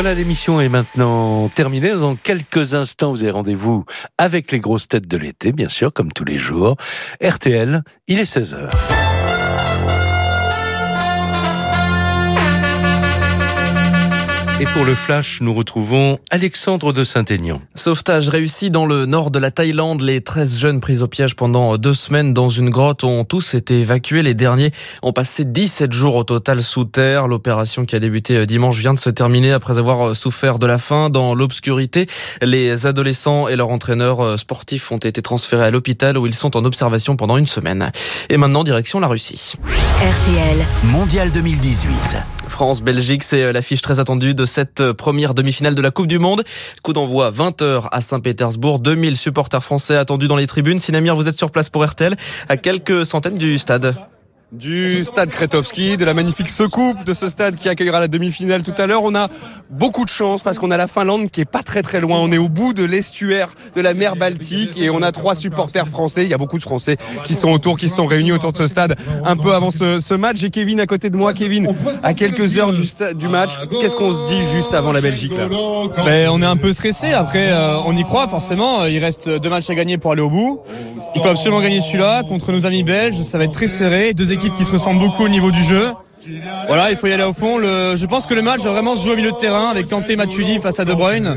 Voilà, l'émission est maintenant terminée. Dans quelques instants, vous avez rendez-vous avec les grosses têtes de l'été, bien sûr, comme tous les jours. RTL, il est 16h. Et pour le flash, nous retrouvons Alexandre de Saint-Aignan. Sauvetage réussi dans le nord de la Thaïlande. Les 13 jeunes pris au piège pendant deux semaines dans une grotte ont tous été évacués. Les derniers ont passé 17 jours au total sous terre. L'opération qui a débuté dimanche vient de se terminer après avoir souffert de la faim dans l'obscurité. Les adolescents et leurs entraîneurs sportifs ont été transférés à l'hôpital où ils sont en observation pendant une semaine. Et maintenant, direction la Russie. RTL Mondial 2018. France-Belgique, c'est l'affiche très attendue de cette première demi-finale de la Coupe du Monde. Coup d'envoi 20h à Saint-Pétersbourg. 2000 supporters français attendus dans les tribunes. Sinamir, vous êtes sur place pour RTL, à quelques centaines du stade du stade Kretovski, de la magnifique secoupe de ce stade qui accueillera la demi-finale tout à l'heure. On a beaucoup de chance parce qu'on a la Finlande qui est pas très très loin. On est au bout de l'estuaire de la mer Baltique et on a trois supporters français. Il y a beaucoup de Français qui sont autour, qui sont réunis autour de ce stade un peu avant ce, match. J'ai Kevin à côté de moi. Kevin, à quelques heures du, du match, qu'est-ce qu'on se dit juste avant la Belgique là? Ben, On est un peu stressé. Après, euh, on y croit forcément. Il reste deux matchs à gagner pour aller au bout. Il faut absolument gagner celui-là contre nos amis belges. Ça va être très serré. Deux qui se ressemblent beaucoup au niveau du jeu. Voilà, il faut y aller au fond. je pense que le match va vraiment se jouer au milieu de terrain avec Kanté Matuidi face à De Bruyne.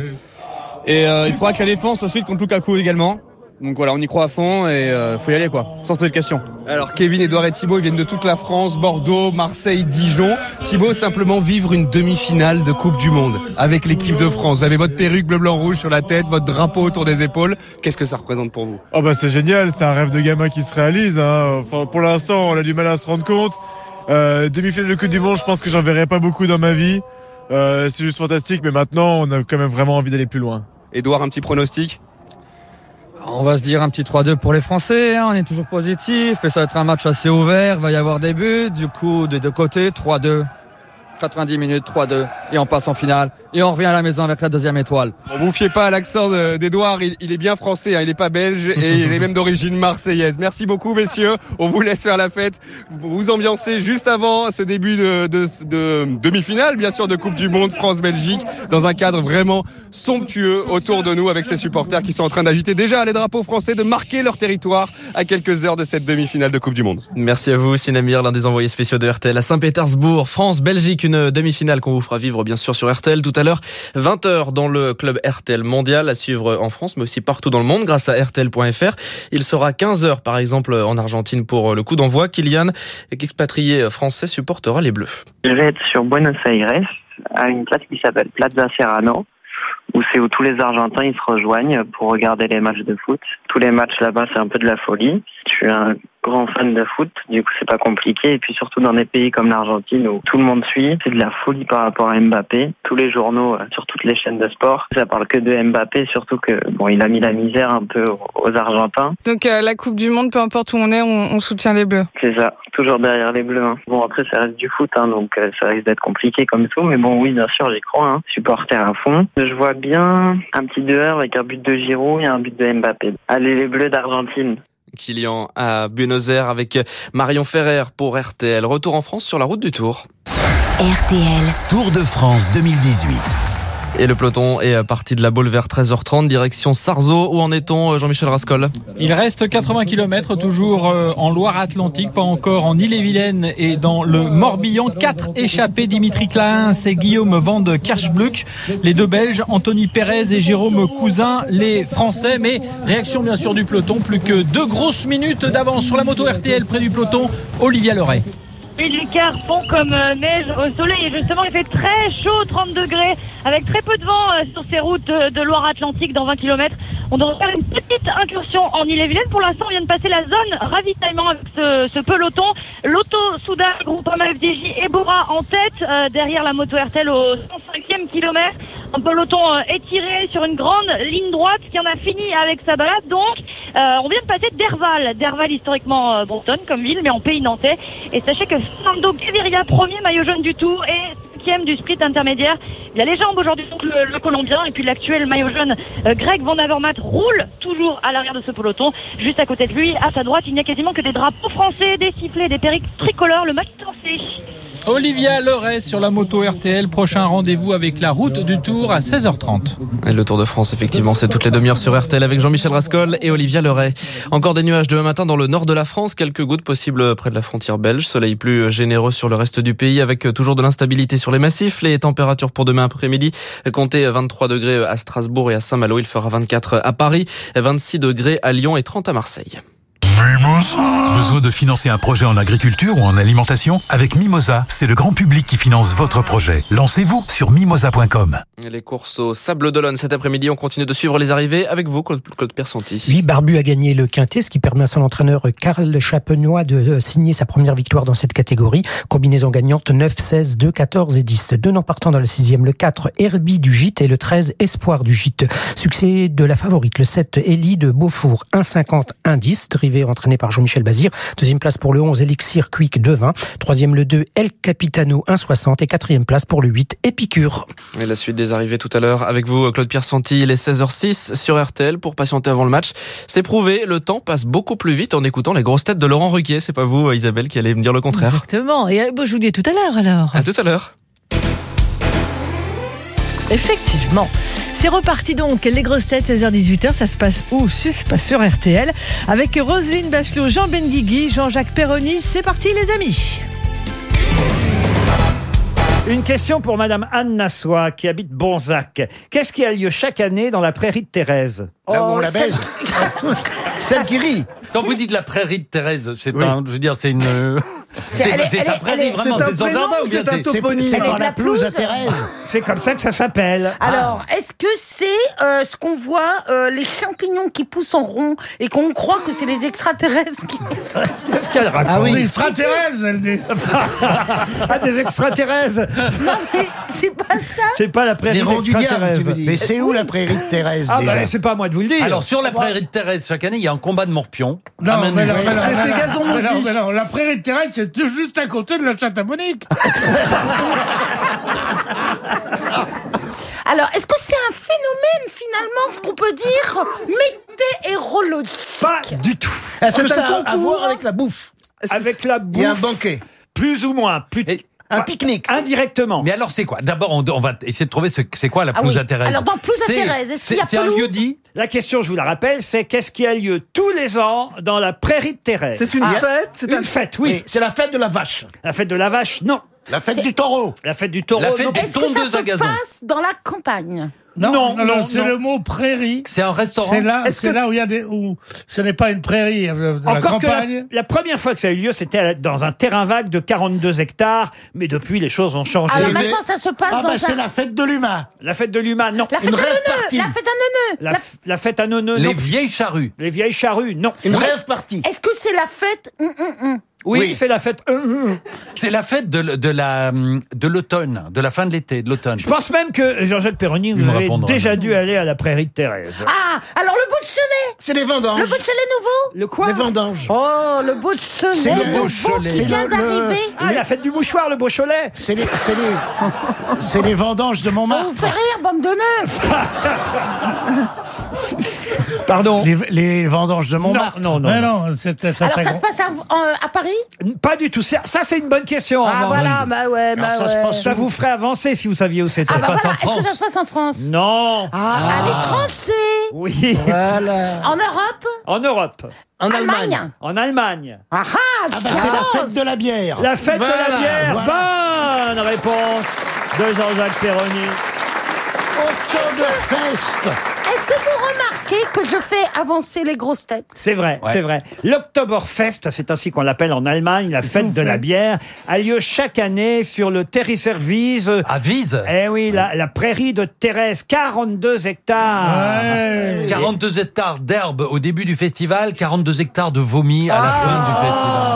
Et euh, il faudra que la défense soit suite contre Lukaku également. Donc voilà, on y croit à fond et euh, faut y aller quoi, sans se poser de questions. Alors Kevin, Edouard et Thibaut, ils viennent de toute la France, Bordeaux, Marseille, Dijon. Thibaut, simplement vivre une demi-finale de Coupe du Monde avec l'équipe de France. Vous avez votre perruque bleu, blanc, rouge sur la tête, votre drapeau autour des épaules. Qu'est-ce que ça représente pour vous? Oh bah c'est génial, c'est un rêve de gamin qui se réalise. Hein. Enfin, pour l'instant, on a du mal à se rendre compte. Euh, demi-finale de Coupe du Monde, je pense que j'en verrai pas beaucoup dans ma vie. Euh, c'est juste fantastique, mais maintenant, on a quand même vraiment envie d'aller plus loin. Edouard, un petit pronostic? On va se dire un petit 3-2 pour les Français, hein. on est toujours positif et ça va être un match assez ouvert, il va y avoir des buts, du coup des deux côtés, 3-2. 90 minutes, 3-2, et on passe en finale. Et on revient à la maison avec la deuxième étoile. Bon, vous fiez pas à l'accent d'Edouard, il, est bien français, hein, il n'est pas belge et il est même d'origine marseillaise. Merci beaucoup messieurs, on vous laisse faire la fête. Vous vous ambiancez juste avant ce début de, de demi-finale, bien sûr, de Coupe du Monde France-Belgique, dans un cadre vraiment somptueux autour de nous avec ces supporters qui sont en train d'agiter déjà les drapeaux français, de marquer leur territoire à quelques heures de cette demi-finale de Coupe du Monde. Merci à vous, Sinamir, l'un des envoyés spéciaux de RTL à Saint-Pétersbourg, France-Belgique, une demi-finale qu'on vous fera vivre bien sûr sur RTL tout à l'heure. 20h dans le club RTL mondial à suivre en France mais aussi partout dans le monde grâce à RTL.fr. Il sera 15h par exemple en Argentine pour le coup d'envoi. Kylian, expatrié français, supportera les Bleus. Je vais être sur Buenos Aires à une place qui s'appelle Plaza Serrano où c'est où tous les Argentins ils se rejoignent pour regarder les matchs de foot. Tous les matchs là-bas, c'est un peu de la folie. Suis un grand fan de foot, du coup c'est pas compliqué. Et puis surtout dans des pays comme l'Argentine où tout le monde suit, c'est de la folie par rapport à Mbappé. Tous les journaux, euh, sur toutes les chaînes de sport, ça parle que de Mbappé, surtout que bon, il a mis la misère un peu aux Argentins. Donc euh, la Coupe du Monde, peu importe où on est, on, soutient les Bleus. C'est ça, toujours derrière les Bleus. Hein. Bon après ça reste du foot, hein, donc euh, ça risque d'être compliqué comme tout, mais bon oui bien sûr j'y crois. Hein. Supporter à fond. Je vois bien un petit 2 avec un but de Giroud et un but de Mbappé. Allez les Bleus d'Argentine. Kylian à Buenos Aires avec Marion Ferrer pour RTL. Retour en France sur la route du Tour. RTL. Tour de France 2018. Et le peloton est parti de la boule vers 13h30, direction Sarzeau. Où en est-on, Jean-Michel Rascol? Il reste 80 km, toujours euh, en Loire-Atlantique, pas encore en Ille-et-Vilaine et dans le Morbihan. Quatre échappés, Dimitri Clain et Guillaume Van de Kerschbluck. Les deux Belges, Anthony Pérez et Jérôme Cousin, les Français. Mais réaction bien sûr du peloton, plus que deux grosses minutes d'avance sur la moto RTL près du peloton, Olivia Loret. Et l'écart fond comme euh, neige au soleil. Et justement, il fait très chaud, 30 degrés, avec très peu de vent euh, sur ces routes euh, de Loire-Atlantique dans 20 km. On doit faire une petite incursion en Ille-et-Vilaine. Pour l'instant, on vient de passer la zone ravitaillement avec ce, peloton. L'auto Souda, Groupama FDJ et Bora en tête, derrière la moto RTL au 105e kilomètre. Un peloton étiré sur une grande ligne droite qui en a fini avec sa balade. Donc, on vient de passer Derval. Derval, historiquement bretonne comme ville, mais en pays nantais. Et sachez que Fernando Gaviria, premier maillot jaune du tour et du sprint intermédiaire. Il a les jambes aujourd'hui, donc le, Colombien, et puis l'actuel maillot jaune euh, Greg Van Avermaet roule toujours à l'arrière de ce peloton. Juste à côté de lui, à sa droite, il n'y a quasiment que des drapeaux français, des sifflets, des perruques tricolores. Le match est Olivia Leray sur la moto RTL. Prochain rendez-vous avec la route du Tour à 16h30. Et le Tour de France, effectivement, c'est toutes les demi-heures sur RTL avec Jean-Michel Rascol et Olivia Leray. Encore des nuages demain matin dans le nord de la France, quelques gouttes possibles près de la frontière belge. Soleil plus généreux sur le reste du pays avec toujours de l'instabilité sur les massifs. Les températures pour demain après-midi, comptez 23 degrés à Strasbourg et à Saint-Malo. Il fera 24 à Paris, 26 degrés à Lyon et 30 à Marseille. Besoin de financer un projet en agriculture ou en alimentation Avec Mimosa, c'est le grand public qui finance votre projet. Lancez-vous sur mimosa.com. Les courses au Sable d'Olonne cet après-midi, on continue de suivre les arrivées avec vous, Claude, Claude Persanti. Oui, Barbu a gagné le quintet, ce qui permet à son entraîneur Karl Chapenois de signer sa première victoire dans cette catégorie. Combinaison gagnante 9, 16, 2, 14 et 10. Deux noms partant dans le sixième, le 4, Herbie du Gîte et le 13, Espoir du Gîte. Succès de la favorite, le 7, Elie de Beaufour, 1,50, 1,10, drivé entraîné par Jean-Michel Bazir. Deuxième place pour le 11, Elixir Quick 2,20. Troisième, le 2, El Capitano 1,60. Et quatrième place pour le 8, Épicure. Et la suite des arrivées tout à l'heure avec vous, Claude Pierre Santi. Il est 16h06 sur RTL pour patienter avant le match. C'est prouvé, le temps passe beaucoup plus vite en écoutant les grosses têtes de Laurent Ruquier. C'est pas vous, Isabelle, qui allez me dire le contraire. Exactement. Et euh, bon, je vous dis tout à l'heure alors. À tout à l'heure. Effectivement. C'est reparti donc, les grosses têtes, 16h-18h, ça se passe où? Ça se passe sur RTL, avec Roselyne Bachelot, Jean Benguigui, Jean-Jacques Perroni. C'est parti les amis Une question pour Madame Anne Nassois qui habite Bonzac. Qu'est-ce qui a lieu chaque année dans la prairie de Thérèse? Là où on la baise. Celle qui rit. Quand vous dites la prairie de Thérèse, c'est Oui. un, je veux dire, c'est une, C'est- c'est elle est- c'est elle sa est- prairie elle est- vraiment, c'est un c'est son jardin ou bien c'est un c'est toponyme C'est dans la pelouse à Thérèse. C'est comme ça que ça s'appelle. Alors, est-ce que c'est euh, ce qu'on voit, euh, les champignons qui poussent en rond et qu'on croit que c'est les extraterrestres qui Qu'est-ce qu'elle raconte? Ah oui. extraterrestres, elle dit. ah, des extraterrestres Non, mais c'est pas ça. C'est pas la prairie Les d'extraterrestres. Mais c'est où la prairie de Thérèse Ah déjà bah c'est pas à moi de vous le dire. Alors sur la prairie de Thérèse, chaque année, il y a un combat de morpions. Non, mais C'est- mais c'est non, Gazon mais non, Maudit. mais non, la prairie de Thérèse, c'est tout juste à côté de la chatte à Monique. Alors, est-ce que c'est un phénomène finalement, ce qu'on peut dire météorologique Pas du tout. Est-ce C'est que ça un a à concours voir avec la bouffe? Avec la Il y a un bouffe, banquet. plus ou moins. Plus... Un pique-nique. Indirectement. Mais alors c'est quoi? D'abord, on, on va essayer de trouver ce, c'est quoi la Ah pelouse oui. à Thérèse. Alors, dans pelouse à C'est- Thérèse, est-ce qu'il y a c'est- un lieu dit La question, je vous la rappelle, c'est qu'est-ce qui a lieu tous les ans dans la prairie de Thérèse? C'est une Ah, fête C'est Une un- fête, oui. Oui, C'est la fête de la vache. La fête de la vache, non. La fête du taureau. La fête du taureau, La fête non. des Est-ce que ça se passe dans la campagne? Non, Non, non, non, c'est le mot prairie. C'est un restaurant. C'est là, Est-ce c'est que- là où il y a des, où ce n'est pas une prairie, euh, de Encore que la, campagne. la première fois que ça a eu lieu, c'était dans un terrain vague de 42 hectares, mais depuis les choses ont changé. Alors C'est- maintenant, ça se passe Ah dans bah c'est la fête de l'humain. La fête de l'humain, non. La fête Une à rêve neuneux partie. La fête à neuneux La, La- f- la fête à neuneux, Les non. vieilles charrues. Les vieilles charrues, non. Une rêve partie. Est-ce que c'est la fête? Hum, hum, hum Oui, Oui. c'est la fête. euh, euh. C'est la fête de, l- de la de l'automne, de la fin de l'été, de l'automne. Je pense même que Jean-Jacques Perroni, Il vous avez déjà dû aller à la prairie de Thérèse. Ah, alors le Beaujolais C'est les vendanges. Le Beaujolais nouveau Le quoi Les vendanges. Oh, le Beaujolais C'est le Beaujolais. qui vient C'est le- le- d'arriver Ah, la fête du mouchoir, le Beaujolais C'est les, c'est les, c'est les vendanges de Ça vous Montmartre. fait rire, bande de neufs Pardon Les, les vendanges de Montmartre. non, non. Mais non. non, ça, ça, Alors ça- ça se passe à Paris Pas du tout. Ça, ça, c'est une bonne question. Ah avant. voilà, bah ouais, Alors, bah ça se ouais. passe Ça vous ferait avancer si vous saviez où c'était. Ah bah passe voilà, en est-ce que ça se passe en France Non. Ah, à l'étranger Oui. En Europe En Europe. En Allemagne En Allemagne. Ah ah, Ah bah c'est la fête de la bière. La fête de la Voilà, bière. voilà. Bonne réponse de Jean-Jacques Perroni. Oktoberfest. Est-ce que vous remarquez que je fais avancer les grosses têtes? C'est vrai, Ouais. c'est vrai. L'Oktoberfest, c'est ainsi qu'on l'appelle en Allemagne, la fête de la bière, a lieu chaque année sur le Terriserwies. À Vise? Eh oui, la, la prairie de Thérèse, 42 hectares. Ouais. 42 hectares d'herbe au début du festival, 42 hectares de vomi à la fin du festival.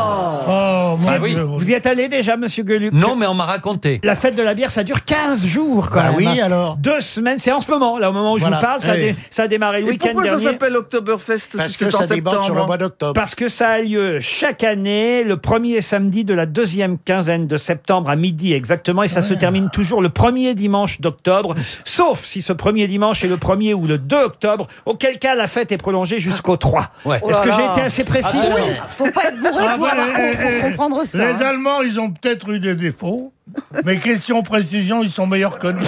Oh, Ah oui. Vous y êtes allé déjà, monsieur Gueluc? Non, mais on m'a raconté. La fête de la bière, ça dure 15 jours quand Bah même. oui, hein. alors. Deux semaines, c'est en ce moment, là, au moment où Voilà. je vous parle, ça, a Oui. dé- ça a démarré le Et week-end pourquoi ça dernier. s'appelle Oktoberfest Parce si que c'est en ça déborde sur le septembre mois d'octobre. Parce que ça a lieu chaque année, le premier samedi de la deuxième quinzaine de septembre à midi exactement, et ça se termine toujours le premier dimanche d'octobre, sauf si ce premier dimanche est le premier ou le 2 octobre, auquel cas la fête est prolongée jusqu'au 3. Ouais. Est-ce Oh que j'ai été assez précis? Ah oui, faut pas être bourré Ah pour, avoir- pour- pour eh, ça. Les hein. Allemands, ils ont peut-être eu des défauts, mais question précision, ils sont meilleurs que nous.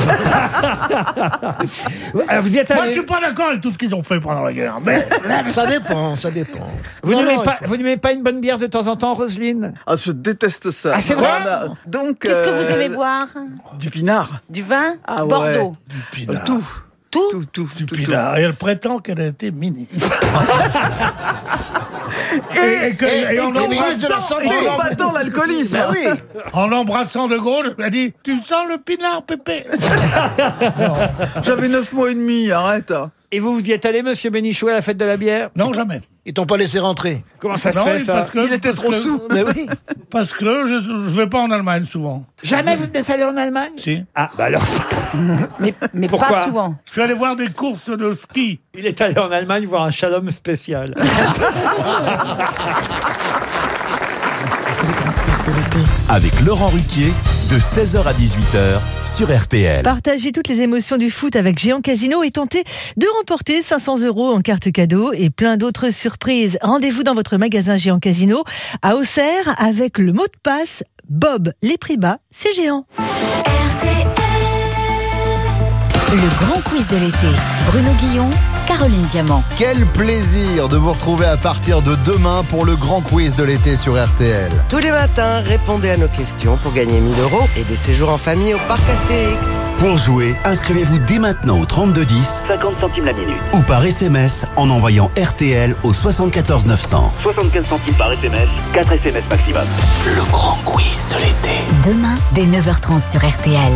Alors, vous y êtes Moi, allé- je suis pas d'accord avec tout ce qu'ils ont fait pendant la guerre, mais Ça dépend, ça dépend. Vous n'aimez pas, il faut- vous n'aimez pas une bonne bière de temps en temps, Roselyne? Ah, je déteste ça. Ah, c'est vrai. Donc, Qu'est-ce que vous euh, aimez boire? Du pinard. Du vin? Ah ouais. Bordeaux. Pinard. Tout. Tout? Tout, tout, Du tout, Pinard. Et elle prétend qu'elle a été ministre. et, et que- Et- et en embrassant-. En combattant l'alcoolisme. Bah oui. En l'embrassant de Gaulle, elle a dit Tu sens le pinard, Pépé? J'avais 9 mois et demi, arrête. Et vous, vous y êtes allé, monsieur Bénichou, à la fête de la bière Non, jamais. Ils t'ont pas laissé rentrer. Comment ça se Non, fait, oui, ça parce que, Il était parce trop que- sous. Mais oui. Parce que je, je vais pas en Allemagne souvent. Jamais vous n'êtes allé en Allemagne Si. Ah, bah alors, Mais, mais Pourquoi pas souvent. Je suis allé voir des courses de ski. il est allé en Allemagne voir un shalom spécial. Avec Laurent Ruquier, de 16h à 18h sur RTL. Partagez toutes les émotions du foot avec Géant Casino et tentez de remporter 500 euros en carte cadeau et plein d'autres surprises. Rendez-vous dans votre magasin Géant Casino à Auxerre avec le mot de passe Bob. Les prix bas, c'est Géant. Le grand quiz de l'été. Bruno Guillon, Caroline Diamant. Quel plaisir de vous retrouver à partir de demain pour le grand quiz de l'été sur RTL. Tous les matins, répondez à nos questions pour gagner 1000 euros et des séjours en famille au parc Astérix. Pour jouer, inscrivez-vous dès maintenant au 3210 50 centimes la minute. ou par SMS en envoyant RTL au 74 900. 75 centimes par SMS, 4 SMS maximum. Le grand quiz de l'été. Demain, dès 9h30 sur RTL.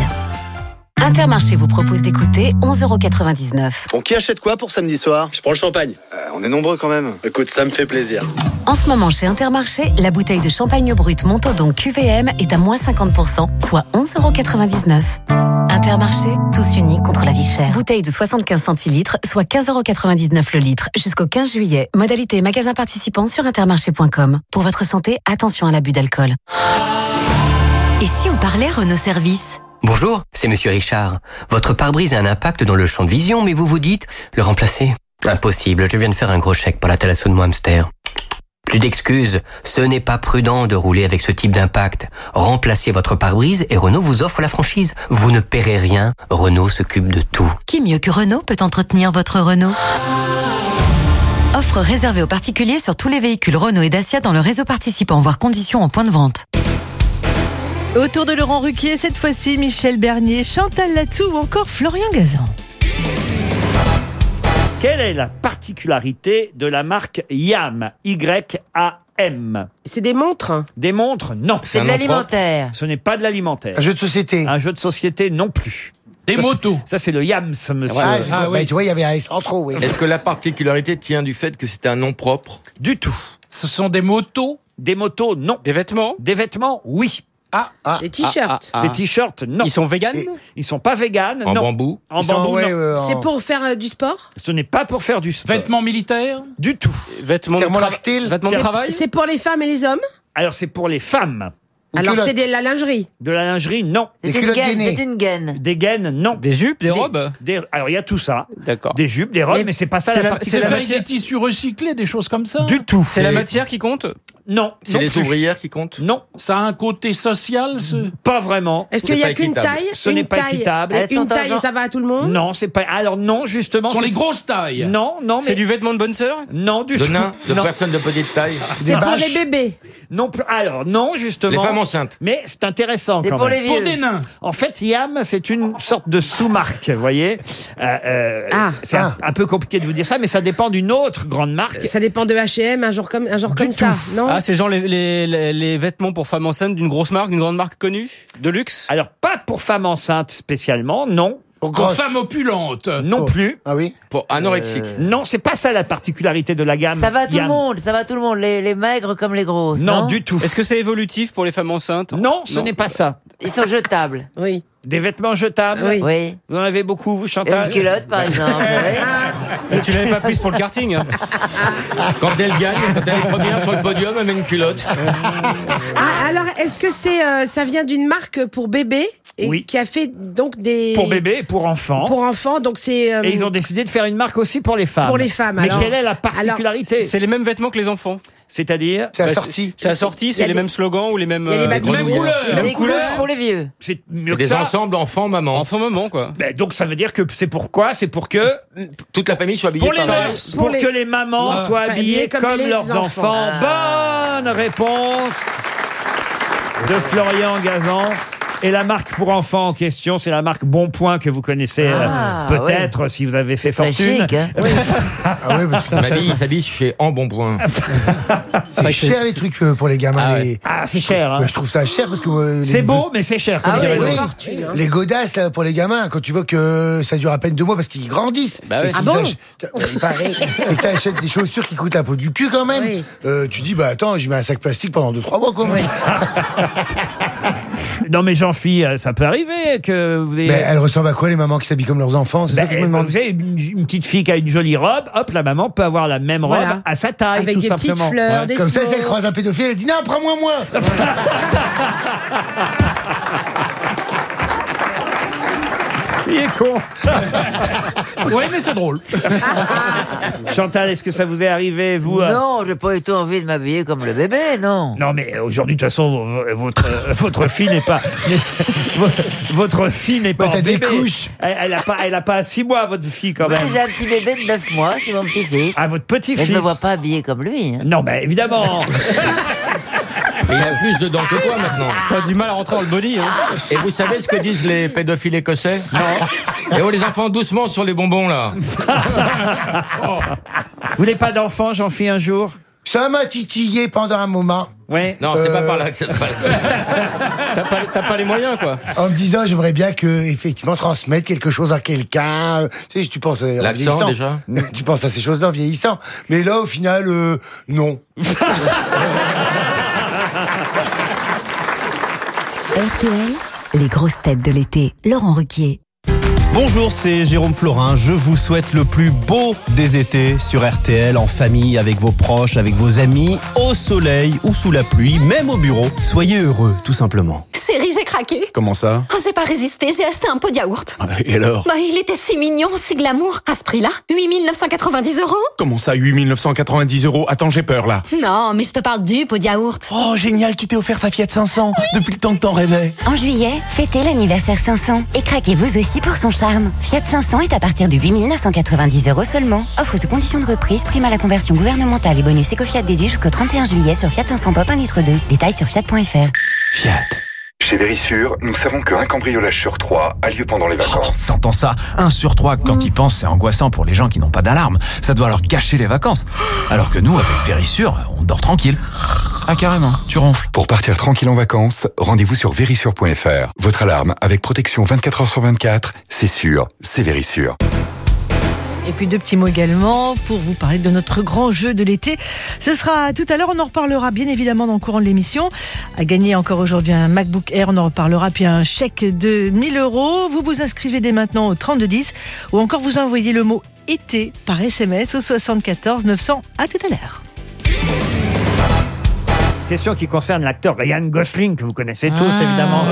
Intermarché vous propose d'écouter 11,99€. Bon, qui achète quoi pour samedi soir? Je prends le champagne. on est nombreux quand même. Écoute, ça me fait plaisir. En ce moment, chez Intermarché, la bouteille de champagne brut Montaudoin QVM est à moins 50%, soit 11,99€. Intermarché, tous unis contre la vie chère. Bouteille de 75 centilitres, soit 15,99€ le litre, jusqu'au 15 juillet. Modalité magasin participant sur intermarché.com. Pour votre santé, attention à l'abus d'alcool. Et si on parlait Renault Service? Bonjour, c'est Monsieur Richard. Votre pare-brise a un impact dans le champ de vision, mais vous vous dites, le remplacer Impossible, je viens de faire un gros chèque pour la thalasso de hamster. Plus d'excuses, ce n'est pas prudent de rouler avec ce type d'impact. Remplacez votre pare-brise et Renault vous offre la franchise. Vous ne paierez rien, Renault s'occupe de tout. Qui mieux que Renault peut entretenir votre Renault? Offre réservée aux particuliers sur tous les véhicules Renault et Dacia dans le réseau participant, voire conditions en point de vente. Autour de Laurent Ruquier, cette fois-ci Michel Bernier, Chantal Latsou ou encore Florian Gazan. Quelle est la particularité de la marque YAM? Y-A-M C'est des montres? Des montres Non. C'est de l'alimentaire. Ce n'est pas de l'alimentaire. Un jeu de société. Un jeu de société non plus. Des Ça, motos. Ça, c'est le YAMS, monsieur. Ah, bah, tu vois, il y avait un sans trop, oui. Est-ce que la particularité tient du fait que c'est un nom propre? Du tout. Ce sont des motos? Des motos, non. Des vêtements? Des vêtements, oui. Ah, Des t-shirts. Ah, ah, ah. Des t-shirts, non. Ils sont véganes Et- Ils sont pas véganes, En non. bambou En Ils sont, bambou, ouais, non. en- C'est pour faire euh, du sport? Ce n'est pas pour faire du sport. Vêtements militaires? Du tout. Vêtements de, trava- Thermolactyle vêtements de C'est- travail? C'est pour les femmes et les hommes? Alors, c'est pour les femmes. Alors culottes. c'est de la lingerie. De la lingerie, non. Des culottes gainées. une gaine. Des gaines, non. Des jupes, des, robes? Des- alors, il y a tout ça. D'accord. Des jupes, des robes, mais, Mais c'est pas ça c'est la la- partie c'est la Avec matière- des tissus recyclés, des choses comme ça? Du tout. C'est la matière qui compte? Non. C'est les plus. ouvrières qui comptent? Non, Ça a un côté social, ce... pas vraiment. Est-ce qu'il y a qu'une taille? Ce Une n'est pas taille- équitable. sont Une taille ça va à tout le monde? Non, c'est pas. Alors non, justement. Pour les c'est- grosses tailles Non, non, mais C'est du vêtement de bonne sœur? Non du De nains, de personnes de petite taille C'est pour les bébés. non plus. Alors non, Les justement. femmes enceintes Mais c'est intéressant quand pour même. les Pour vieux. des nains En fait, YAM, c'est une sorte de sous-marque, vous voyez. Euh, euh, Ah. c'est un, un peu compliqué de vous dire ça, mais ça dépend d'une autre grande marque. Ça dépend de H&M, un genre comme, un genre comme ça, non? Ah, c'est genre les, les, les, les vêtements pour femmes enceintes d'une grosse marque, d'une grande marque connue De luxe Alors, pas pour femmes enceintes spécialement, non. Pour femmes opulentes Non plus. Ah oui Pour anorexiques Non, c'est pas ça la particularité de la gamme. Ça va à tout le monde, ça va à tout le monde, les, les maigres comme les grosses. Non, Non, du tout. Est-ce que c'est évolutif pour les femmes enceintes? Non, ce n'est pas ça. Ils sont jetables. Oui. Des vêtements jetables? Oui. Oui. Vous en avez beaucoup, vous, Chantal Une culotte, par exemple. oui. Mais tu l'avais pas prise pour le karting hein Quand elle gagne, quand elle est première sur le podium, elle met une culotte. Ah, alors, est-ce que c'est, euh, ça vient d'une marque pour bébé et Oui. qui a fait donc des Pour bébés et pour enfants. pour enfants Donc c'est euh, Et ils ont décidé de faire une marque aussi pour les femmes. Pour les femmes, Mais alors. quelle est la particularité C'est les mêmes vêtements que les enfants C'est-à-dire C'est Bah, assorti. C'est assorti, c'est les mêmes slogans ou les mêmes. Il y a les euh, babines grenouilles. couleurs. Mêmes des pour les vieux. C'est mieux que des ça. ensembles enfants-maman. Enfants-maman, quoi. Ben, donc ça veut dire que c'est pourquoi? C'est pour que Toute la famille soit habillée pour les pareil. mères, pour, les- que les mamans Ouais. soient Enfin, habillées habillées comme, comme les leurs enfants. enfants. Bonne réponse de Florian Gazan. Et la marque pour enfants en question, c'est la marque Bonpoint que vous connaissez euh, Ah, peut-être si vous avez fait fortune. chic, hein. Ah ouais, parce que Ma vie, il s'habille chez Embonpoint. c'est cher les trucs euh, pour les gamins. Ah ouais. les- Ah, c'est cher. hein. Bah, je trouve ça cher parce que. euh, les- C'est beau, mais c'est cher. comme Ah dirait l'autre. oui. Les godasses là, pour les gamins, quand tu vois que ça dure à peine deux mois parce qu'ils grandissent. Bah ouais. Et Ah qu'ils bon achètent- Ouais, il paraît. Et que t'achètes des chaussures qui coûtent la peau du cul quand même. Oui. Euh, tu dis, bah attends, je mets un sac plastique pendant deux, trois mois quoi. Non, mais Jean-Phi, euh, ça peut arriver que vous ayez. Mais elles ressemblent à quoi les mamans qui s'habillent comme leurs enfants C'est Ben, ça que je me demande. vous savez, une, une petite fille qui a une jolie robe, hop, la maman peut avoir la même robe Voilà. à sa taille, Avec tout des petites simplement. fleurs, des Comme ça, si elle croise un pédophile, elle dit non, prends-moi moi. Il est con. Oui, mais c'est drôle. Chantal, est-ce que ça vous est arrivé, vous euh, Non, j'ai pas eu tout envie de m'habiller comme le bébé, non. Non, mais aujourd'hui, de toute façon, votre, euh, votre fille n'est pas. votre- votre fille n'est pas. Bah, t'as des bébé. couches. Elle, elle a pas, elle a pas six mois, votre fille, quand même. J'ai un petit bébé de 9 mois, c'est mon petit-fils. Ah, votre Mais petit-fils. je me vois pas habillé comme lui. hein. Non, mais évidemment. Mais il a plus de dents que toi maintenant. T'as du mal à rentrer dans le body. Hein. Et vous savez ce que disent les pédophiles écossais? Non. Et oh les enfants, doucement sur les bonbons là. vous voulez pas d'enfant, j'en fis un jour? Ça m'a titillé pendant un moment. Ouais. Non, c'est pas Euh, par là que ça se passe. T'as pas, t'as pas les moyens quoi. En me disant, j'aimerais bien que, effectivement, transmettre quelque chose à quelqu'un. Euh, Tu sais, tu penses euh, en L'accent, vieillissant. déjà Tu penses à ces choses-là en vieillissant. Mais là, au final, euh, non. RTL, les grosses têtes de l'été. Laurent Ruquier. Bonjour, c'est Jérôme Florin. Je vous souhaite le plus beau des étés sur RTL, en famille, avec vos proches, avec vos amis, au soleil ou sous la pluie, même au bureau. Soyez heureux, tout simplement. Chérie, j'ai craqué. Comment ça? Oh, j'ai pas résisté, j'ai acheté un pot de yaourt. Et alors? Bah, il était si mignon, si glamour. À ce prix-là, 8990 euros. Comment ça, 8990 euros? Attends, j'ai peur là. Non, mais je te parle du pot de yaourt. Oh, génial, tu t'es offert ta Fiat 500 depuis le temps que t'en rêvais. En juillet, fêtez l'anniversaire 500 et craquez vous aussi pour son charme. Fiat 500 est à partir de 8990 euros seulement. Offre sous condition de reprise, prime à la conversion gouvernementale et bonus éco-Fiat déduit jusqu'au 31 juillet sur Fiat 500 Pop 1 litre 2. Détails sur fiat.fr. Fiat. Chez Vérissure, nous savons qu'un cambriolage sur trois a lieu pendant les vacances. T'entends ça? Un sur trois, quand ils pensent, c'est angoissant pour les gens qui n'ont pas d'alarme. Ça doit leur gâcher les vacances. Alors que nous, avec Vérissure, on dort tranquille. Ah carrément, tu ronfles. Pour partir tranquille en vacances, rendez-vous sur vérissure.fr. Votre alarme avec protection 24 heures sur 24, c'est sûr, c'est Vérissure. Et puis deux petits mots également pour vous parler de notre grand jeu de l'été. Ce sera tout à l'heure, on en reparlera bien évidemment dans le courant de l'émission. À gagner encore aujourd'hui un MacBook Air, on en reparlera, puis un chèque de 1000 euros. Vous vous inscrivez dès maintenant au 3210 ou encore vous envoyez le mot été par SMS au 74 900. À tout à l'heure. Question qui concerne l'acteur Ryan Gosling, que vous connaissez tous, Ah, évidemment.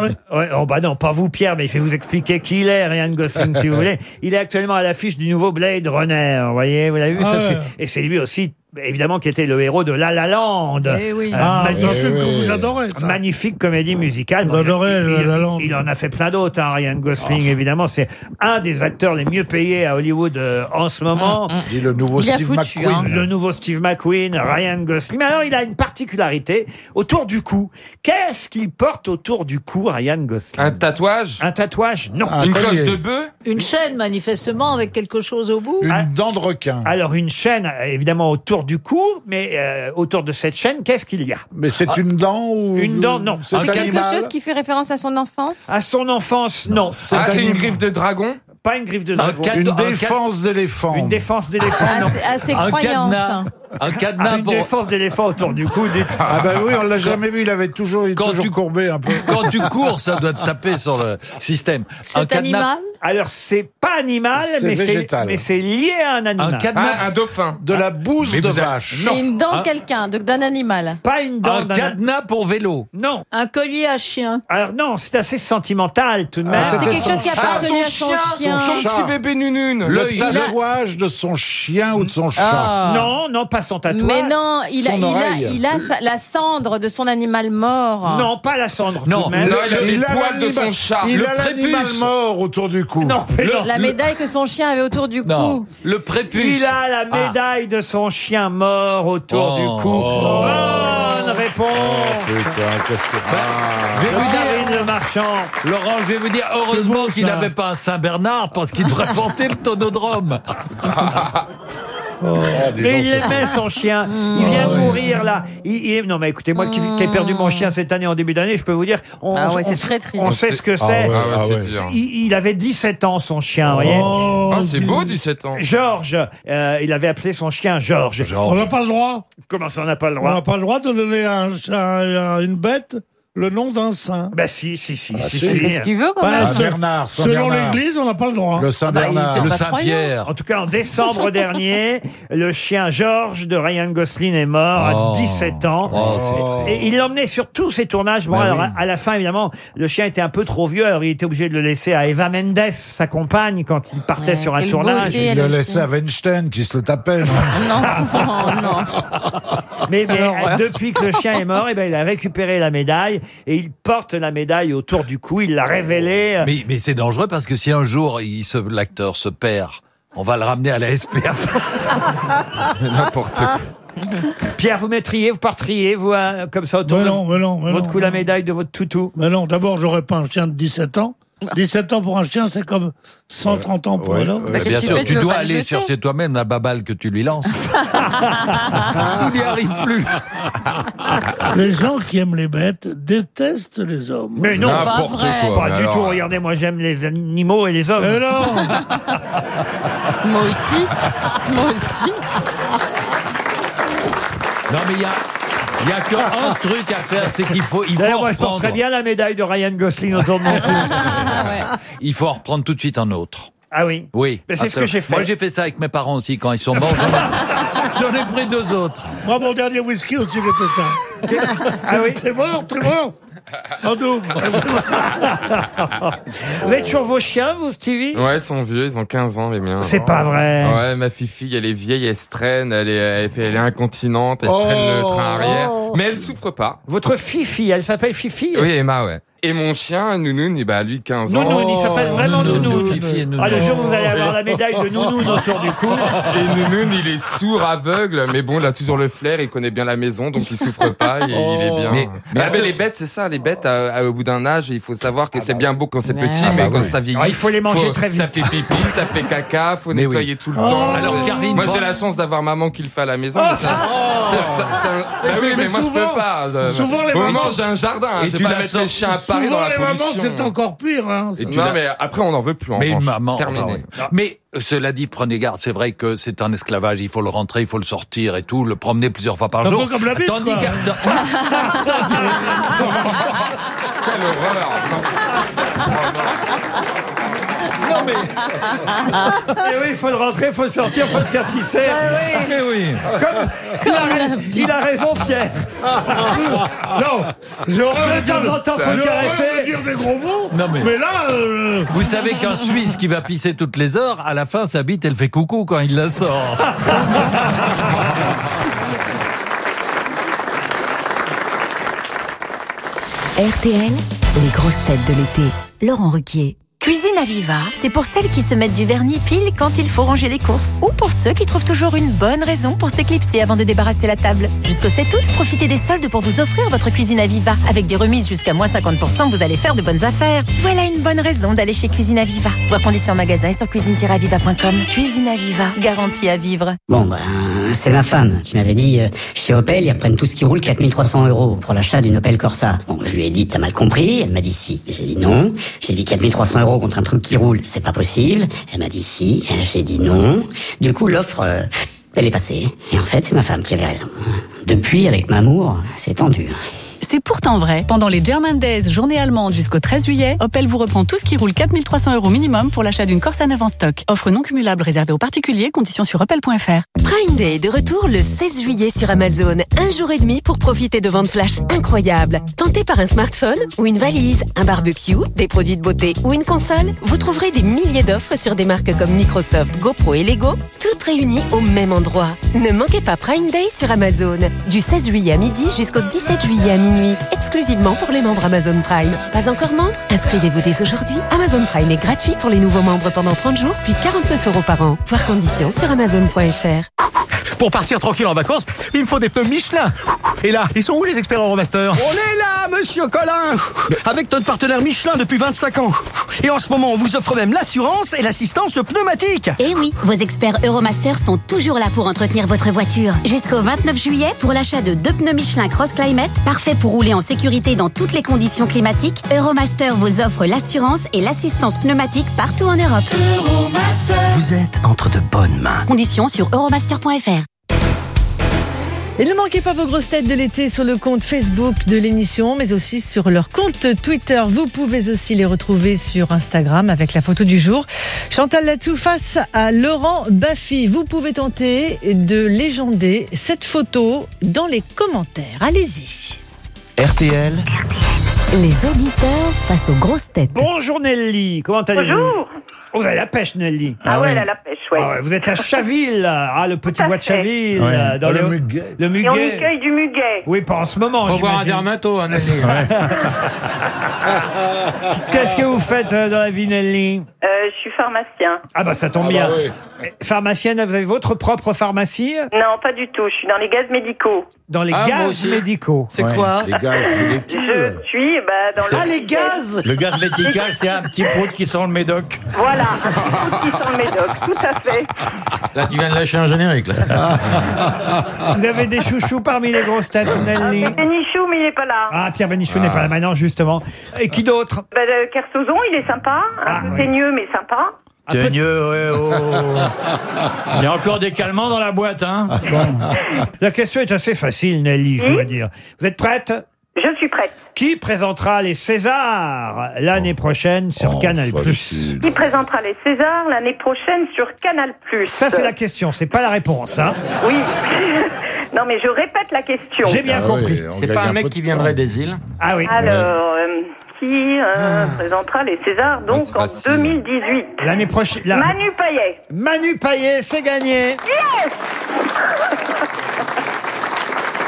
oui. Ouais, oh bah non, pas vous, Pierre, mais je vais vous expliquer qui il est, Ryan Gosling, si vous voulez. Il est actuellement à l'affiche du nouveau Blade Runner. Vous voyez, vous l'avez vu, Ah ouais. film Et c'est lui aussi. Évidemment, qui était le héros de La La Land. Eh oui. Euh, Ah, magnifique- c'est un film que vous adorez, ça. Magnifique comédie musicale. Vous adorez il, La La Land. il en a fait plein d'autres, hein, Ryan Gosling, évidemment. C'est un des acteurs les mieux payés à Hollywood euh, en ce moment. Dit le nouveau Bien Steve foutu, McQueen. hein. Le nouveau Steve McQueen, Ryan Gosling. Mais alors, il a une particularité autour du cou. Qu'est-ce qu'il porte autour du cou, Ryan Gosling? Un tatouage? Un tatouage Non. Un Une cloche de bœuf? Une chaîne, manifestement, avec quelque chose au bout. Une dent de requin. Alors, une chaîne, évidemment, autour du cou, mais euh, autour de cette chaîne, qu'est-ce qu'il y a? Mais c'est une dent ou Une dent, non. C'est C'est quelque chose qui fait référence à son enfance? À son enfance, non. Ah, c'est une griffe de dragon? Pas une griffe de dragon. Une défense d'éléphant. Une défense d'éléphant, À non. ses- à ses Un croyances. Cadenas. Un Ah, une défense d'éléphant autour du cou. dites- Ah bah oui, on l'a jamais vu, il avait toujours, il est Quand toujours tu- courbé un peu. Quand tu cours, ça doit te taper sur le système. Un cadenas- Alors, c'est pas animal, mais c'est végétal. mais c'est lié à un animal. Un cadenas- Ah, dauphin. De la bouse Mais de vache. C'est une dent de quelqu'un, d'un animal. Pas une dent Un cadenas pour vélo. Non. Un collier à chien. Alors non, c'est assez sentimental tout de même. c'est quelque chose qui a appartenu à son chien. Son petit bébé nunune. Le tatouage de son chien ou de son chat. Ah. Non, non, pas pas son tatouage. Mais non, il a, il a, il a sa- la cendre de son animal mort. Non, pas la cendre. Non, tout de même. non, il a mis le poil de son chat. Il a l'animal mort autour du cou. Non, mais non. La médaille que son chien avait autour du cou. Le prépuce. Il a la Ah. médaille de son chien mort autour Oh. du cou. Bonne réponse. Putain, qu'est-ce que... Je vais vous dire, Karine Le Marchand. Laurent, je vais vous dire, heureusement qu'il n'avait pas un Saint-Bernard parce qu'il devrait porter le tonodrome. Mais il aimait son chien. Il vient de mourir là. Il, il- Non mais écoutez, moi qui, qui ai perdu mon chien cette année en début d'année, je peux vous dire, on, Ah ouais, on- c'est très triste. on sait ce que Ah c'est. ouais, ah ouais. Il, il avait 17 ans son chien, vous voyez. Oh, c'est beau, 17 ans. Georges, euh, il avait appelé son chien Georges. On n'a pas le droit. Comment ça on n'a pas le On droit n'a pas le droit de donner un à une bête? Le nom d'un saint. Bah si, si, si, Ah, si, si. si. Qu'est-ce qu'il veut quand Bah, même se- Bernard, Selon l'Église, on n'a pas le droit. Le Saint-Bernard. Le Le pas Saint-Pierre. En tout cas, en décembre dernier, le chien Georges de Ryan Gosling est mort Oh. à 17 ans. Oh, c'est triste. Et il l'emmenait sur tous ses tournages. Bon, Bah alors, oui. à, la fin, évidemment, le chien était un peu trop vieux, alors il était obligé de le laisser à Eva Mendes, sa compagne, quand il partait Ouais, sur un quelle tournage. beauté, Il elle le aussi. laissait à Weinstein qui se le tapait. non Non, oh, non. Mais, depuis que le chien est mort, eh ben, il a récupéré la médaille et il porte la médaille autour du cou. Il l'a révélée. Mais, mais c'est dangereux parce que si un jour il se- l'acteur se perd, on va le ramener à la SPF. N'importe quoi. Pierre, vous mettriez, vous partriez, vous, hein, comme ça, autour Mais de non, mais non, mais votre non, cou, la non. médaille de votre toutou? Mais non, d'abord, j'aurais pas un chien de 17 ans. 17 ans pour un chien, c'est comme 130 ans pour Ouais, un homme. ouais. Bah, bien sûr, tu dois pas le aller chercher toi-même la baballe que tu lui lances. il n'y arrive plus. Les gens qui aiment les bêtes détestent les hommes. Mais non, N'importe vrai. quoi. pas du alors, tout. Regardez, moi, j'aime les animaux et les hommes. Mais non Moi aussi. Moi aussi. Non, mais il y a, il y a qu'un truc à faire, c'est qu'il faut, il faut D'ailleurs, moi, je reprendre. porterais bien la médaille de Ryan Gosling autour de mon cou. Il faut en reprendre tout de suite un autre. Ah oui Oui. Mais c'est ce que j'ai fait. Moi, j'ai fait ça avec mes parents aussi quand ils sont morts. J'en ai- J'en ai pris deux autres. Moi, mon dernier whisky aussi, j'ai fait ça. Ah oui T'es mort, t'es mort En double. Vous êtes toujours vos chiens, vous, Stevie? Ouais, ils sont vieux, ils ont 15 ans, les miens. C'est pas vrai. Ouais, ma fifi, elle est vieille, elle se traîne, elle est, elle fait- elle est incontinente, elle se traîne le train arrière. Oh. Mais elle souffre pas. Votre Fifi, elle s'appelle Fifi? Oui, Emma, ouais. Et mon chien, Nounoun, ben, lui, 15 ans. Nounoun, il s'appelle vraiment Nounoun. Fifi et Nounoun. Ah, le jour où vous allez avoir la médaille de Nounoun autour du cou. Et Nounoun, il est sourd, aveugle, mais bon, il a toujours le flair, il connaît bien la maison, donc il souffre pas, et il est bien. Mais- mais Ah, ce- les bêtes, c'est ça, les bêtes, à- à- au bout d'un âge, il faut savoir que c'est bien beau quand c'est petit, Ah mais bah quand oui. ça vieillit. Ah, il faut les manger très vite. Ça fait pipi, ça fait caca, faut Mais nettoyer oui. tout le temps. Alors, Karine, moi j'ai la chance d'avoir maman qui le fait à la maison. mais ça- ça- ça- ça- bah oui, mais, Mais moi je peux pas. Euh, souvent, les Au moment mamans- j'ai un jardin, vais pas mettre les chiens à Paris dans Souvent, la les mamans, pollution. c'est encore pire. Hein. Et tu Non l'as- mais après on n'en veut plus en Mais une revanche. maman. Terminé. enfin, ouais. Mais euh, cela dit, prenez garde. C'est vrai que c'est un esclavage. Il faut le rentrer, il faut le sortir et tout, le promener plusieurs fois par Un jour. peu comme la bite, Tandis quoi. qu'à- Quelle horreur. Non mais, Et oui, il faut le rentrer, il faut le sortir, il faut le faire pisser. mais oui. Comme- il, a, rais- il a raison, Pierre. Non, j'aurais De temps en temps, faut le caresser. dire des gros mots. Non, mais- mais... là, euh, Vous savez qu'un Suisse qui va pisser toutes les heures, à la fin, sa bite, elle fait coucou quand il la sort. RTL, les grosses têtes de l'été. Laurent Ruquier. Cuisine Aviva, c'est pour celles qui se mettent du vernis pile quand il faut ranger les courses. Ou pour ceux qui trouvent toujours une bonne raison pour s'éclipser avant de débarrasser la table. Jusqu'au 7 août, profitez des soldes pour vous offrir votre cuisine Aviva. Avec des remises jusqu'à moins 50%, vous allez faire de bonnes affaires. Voilà une bonne raison d'aller chez Cuisine Aviva. Voir conditions en magasin et sur cuisine-aviva.com. Cuisine Aviva, garantie à vivre. Bon, ben, c'est ma femme qui m'avait dit, euh, chez Opel, ils reprennent tout ce qui roule 4300 euros pour l'achat d'une Opel Corsa. Bon, je lui ai dit, t'as mal compris. Elle m'a dit si. J'ai dit non. J'ai dit 4300 euros contre un truc qui roule, c'est pas possible. Elle m'a dit si. J'ai dit non. Du coup, l'offre, euh, elle est passée. Et en fait, c'est ma femme qui avait raison. Depuis, avec Mamour, c'est tendu. C'est pourtant vrai. Pendant les German Days, journée allemande jusqu'au 13 juillet, Opel vous reprend tout ce qui roule 4300 euros minimum pour l'achat d'une Corsa neuve en stock. Offre non cumulable réservée aux particuliers, conditions sur opel.fr. Prime Day de retour le 16 juillet sur Amazon. Un jour et demi pour profiter de ventes flash incroyables. Tenté par un smartphone ou une valise, un barbecue, des produits de beauté ou une console, vous trouverez des milliers d'offres sur des marques comme Microsoft, GoPro et Lego, toutes réunies au même endroit. Ne manquez pas Prime Day sur Amazon. Du 16 juillet à midi jusqu'au 17 juillet à minuit, exclusivement pour les membres Amazon Prime. Pas encore membre? Inscrivez-vous dès aujourd'hui. Amazon Prime est gratuit pour les nouveaux membres pendant 30 jours, puis 49 euros par an. Voir conditions sur amazon.fr. Pour partir tranquille en vacances, il me faut des pneus Michelin. Et là, ils sont où les experts Euromaster On est là, monsieur Colin Avec notre partenaire Michelin depuis 25 ans. Et en ce moment, on vous offre même l'assurance et l'assistance pneumatique. Et oui, vos experts Euromaster sont toujours là pour entretenir votre voiture. Jusqu'au 29 juillet, pour l'achat de deux pneus Michelin Cross Climate, parfait pour rouler en sécurité dans toutes les conditions climatiques, Euromaster vous offre l'assurance et l'assistance pneumatique partout en Europe. Vous êtes entre de bonnes mains. Conditions sur euromaster.fr. Et ne manquez pas vos grosses têtes de l'été sur le compte Facebook de l'émission, mais aussi sur leur compte Twitter. Vous pouvez aussi les retrouver sur Instagram avec la photo du jour. Chantal Latsou face à Laurent Baffy. Vous pouvez tenter de légender cette photo dans les commentaires. Allez-y. RTL. Les auditeurs face aux grosses têtes. Bonjour Nelly, comment allez-vous? Bonjour. Oh, vous avez la pêche Nelly. Ah, ouais, elle a la pêche, ouais. Ah ouais, vous êtes à Chaville, ah, le petit bois de. Chaville, Ouais. euh, dans le, le muguet. Le Et on muguet. y cueille du muguet. Oui, pas en ce moment. Faut voir un dermato, un ami. Qu'est-ce que vous faites euh, dans la vie Nelly Euh, je suis pharmacien. Ah bah ça tombe Ah bien. bah oui. Pharmacienne, vous avez votre propre pharmacie Non, pas du tout. Je suis dans les gaz médicaux. dans les Ah, gaz médicaux. C'est Ouais. quoi Les gaz, les Je suis bah, dans le. Ah, les gaz Le gaz médical, c'est un petit prout qui sent le médoc. Voilà. Qui sont le médoc, tout à fait. Là, tu viens de lâcher un générique, là. Vous avez des chouchous parmi les grosses têtes Nelly Bénichou, mais il n'est pas là. Ah, Pierre Benichou n'est pas là maintenant, justement. Et qui d'autre? Bah, le Kersozon, il est sympa. Un peu oui. teigneux, mais sympa. Teigneux, ouais, oh. Il y a encore des calmants dans la boîte, hein La question est assez facile, Nelly, je dois dire. Vous êtes prête? Je suis prête. Qui présentera les Césars l'année prochaine sur Canal+. Qui présentera les Césars l'année prochaine sur Canal+. Ça, c'est la question, c'est pas la réponse. Hein. Oui. non, mais je répète la question. J'ai bien compris. C'est pas un mec qui viendrait des îles Ah oui. Alors, euh, qui euh, présentera les Césars donc en 2018 L'année prochaine. la- Manu Payet. Manu Payet, c'est gagné. Yes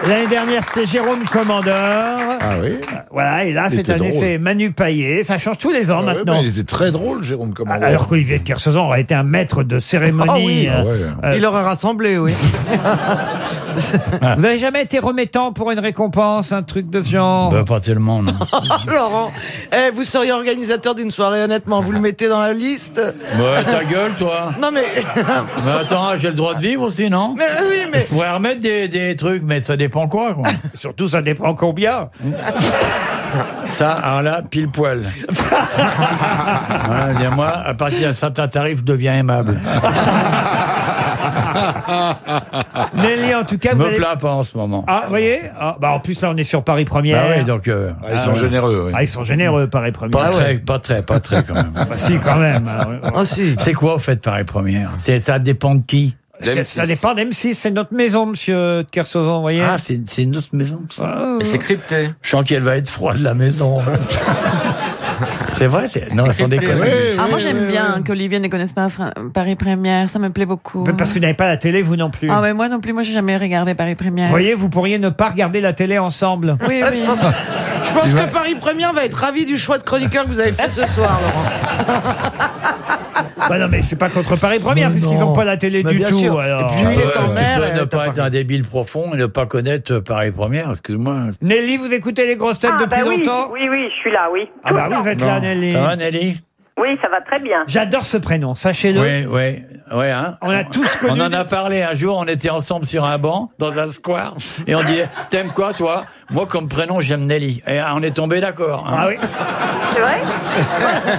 L'année dernière, c'était Jérôme Commandeur. Ah oui Voilà, et là, Il cette était année, drôle. c'est Manu Payet. Ça change tous les ans Ah ouais, maintenant. mais il était très drôle, Jérôme Commandeur. Alors qu'Olivier de Kersauzon aurait été un maître de cérémonie. Ah oui. euh, Ah ouais. euh, Il aurait rassemblé, oui. Vous avez jamais été remettant pour une récompense, un truc de ce genre Bah, pas tellement, non. Laurent, eh, vous seriez organisateur d'une soirée, honnêtement, vous le mettez dans la liste Ouais, ta gueule, toi. Non, mais. Mais attends, j'ai le droit de vivre aussi, non Mais oui, mais. Je pourrais remettre des, des trucs, mais ça dépend quoi, quoi. Surtout, ça dépend combien. Ça, alors là, pile poil. voilà, dis-moi, à partir d'un certain tarif, je deviens aimable. Nelly, en tout cas, vous me allez... plains pas en ce moment. Ah, vous voyez Ah, bah, En plus, là, on est sur Paris Première. Bah oui, donc. euh, Ah, ils sont généreux, oui. Ah, ils sont généreux, Paris Première. Pas très, pas très, pas très quand même. Bah, si, quand même. Alors, Ah, si. C'est quoi, au fait, Paris Première? C'est Ça dépend de qui? Ça, ça dépend d'M6, c'est notre maison, monsieur de Kersauzon, vous voyez Ah, c'est c'est une autre maison. ça? Et c'est crypté. Je sens qu'elle va être froide, la maison. c'est vrai Non, sans déconner. Ah, moi j'aime bien qu'Olivier ne connaisse pas Fra- Paris Première, ça me plaît beaucoup. Mais Parce que vous n'avez pas la télé, vous non plus. Ah ouais, moi non plus, moi j'ai jamais regardé Paris Première. Vous voyez, vous pourriez ne pas regarder la télé ensemble. Oui, oui. Je pense que Paris Première va être ravi du choix de chroniqueur que vous avez fait ce soir, Laurent. Bah non, mais c'est pas contre Paris Première, puisqu'ils non. n'ont pas la télé du bien tout. sûr. alors. Et puis lui, il est Ouais, en mer. peux et ne t'as pas pas- être un débile profond et ne pas connaître Paris Première, excuse-moi. Nelly, vous écoutez les grosses têtes Ah, depuis bah oui, longtemps oui, oui, je suis là, oui. Ah Tout bah le vous temps. êtes là, Nelly. Ça va, Nelly? Oui, ça va très bien. J'adore ce prénom, sachez-le. Oui, oui, oui. Hein On a tous connu. On en a parlé un jour, on était ensemble sur un banc, dans un square, et on dit T'aimes quoi, toi? Moi, comme prénom, j'aime Nelly. Et on est tombé d'accord. hein. Ah oui. C'est vrai?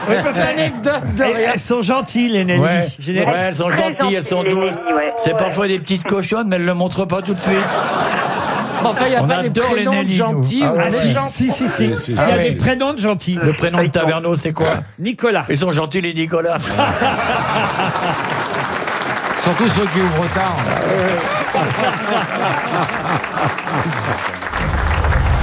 Oui, parce que- Anecdote de elles, rien. elles sont gentilles, les Nelly. Ouais, Généralement. ouais, elles sont Très gentilles, elles sont les douces. Nelly, ouais. C'est Ouais. parfois des petites cochonnes, mais elles le montrent pas tout de suite. Enfin, il n'y a On pas des adore les prénoms de gentils. Ah ou ouais. des si, gens- si, si, si. Ah Il y a oui. des prénoms de gentils. Le prénom de Taverneau, c'est quoi Nicolas. Ils sont gentils, les Nicolas. Surtout ceux qui ouvrent tard.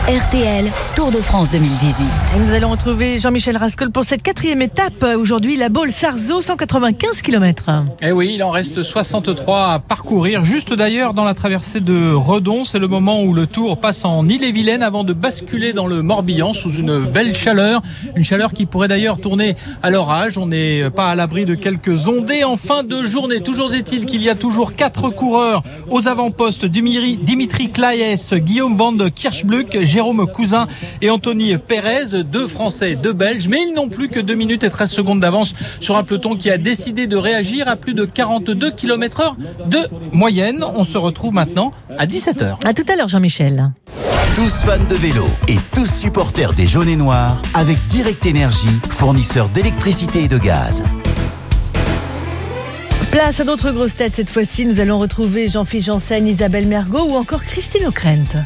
RTL, Tour de France 2018. Et nous allons retrouver Jean-Michel Rascol pour cette quatrième étape. Aujourd'hui, la Baule Sarzeau, 195 km. Eh oui, il en reste 63 à parcourir. Juste d'ailleurs dans la traversée de Redon, c'est le moment où le tour passe en Ille-et-Vilaine avant de basculer dans le Morbihan sous une belle chaleur. Une chaleur qui pourrait d'ailleurs tourner à l'orage. On n'est pas à l'abri de quelques ondées en fin de journée. Toujours est-il qu'il y a toujours quatre coureurs aux avant-postes. Dimitri, Dimitri Claes, Guillaume Van de Kirchbluck, Jérôme Cousin et Anthony Pérez, deux Français, deux Belges. Mais ils n'ont plus que 2 minutes et 13 secondes d'avance sur un peloton qui a décidé de réagir à plus de 42 km heure de moyenne. On se retrouve maintenant à 17h. À tout à l'heure, Jean-Michel. Tous fans de vélo et tous supporters des jaunes et noirs avec Direct Énergie, fournisseur d'électricité et de gaz. Place à d'autres grosses têtes cette fois-ci. Nous allons retrouver Jean-Philippe Janssen, Isabelle Mergot ou encore Christine O'Krent.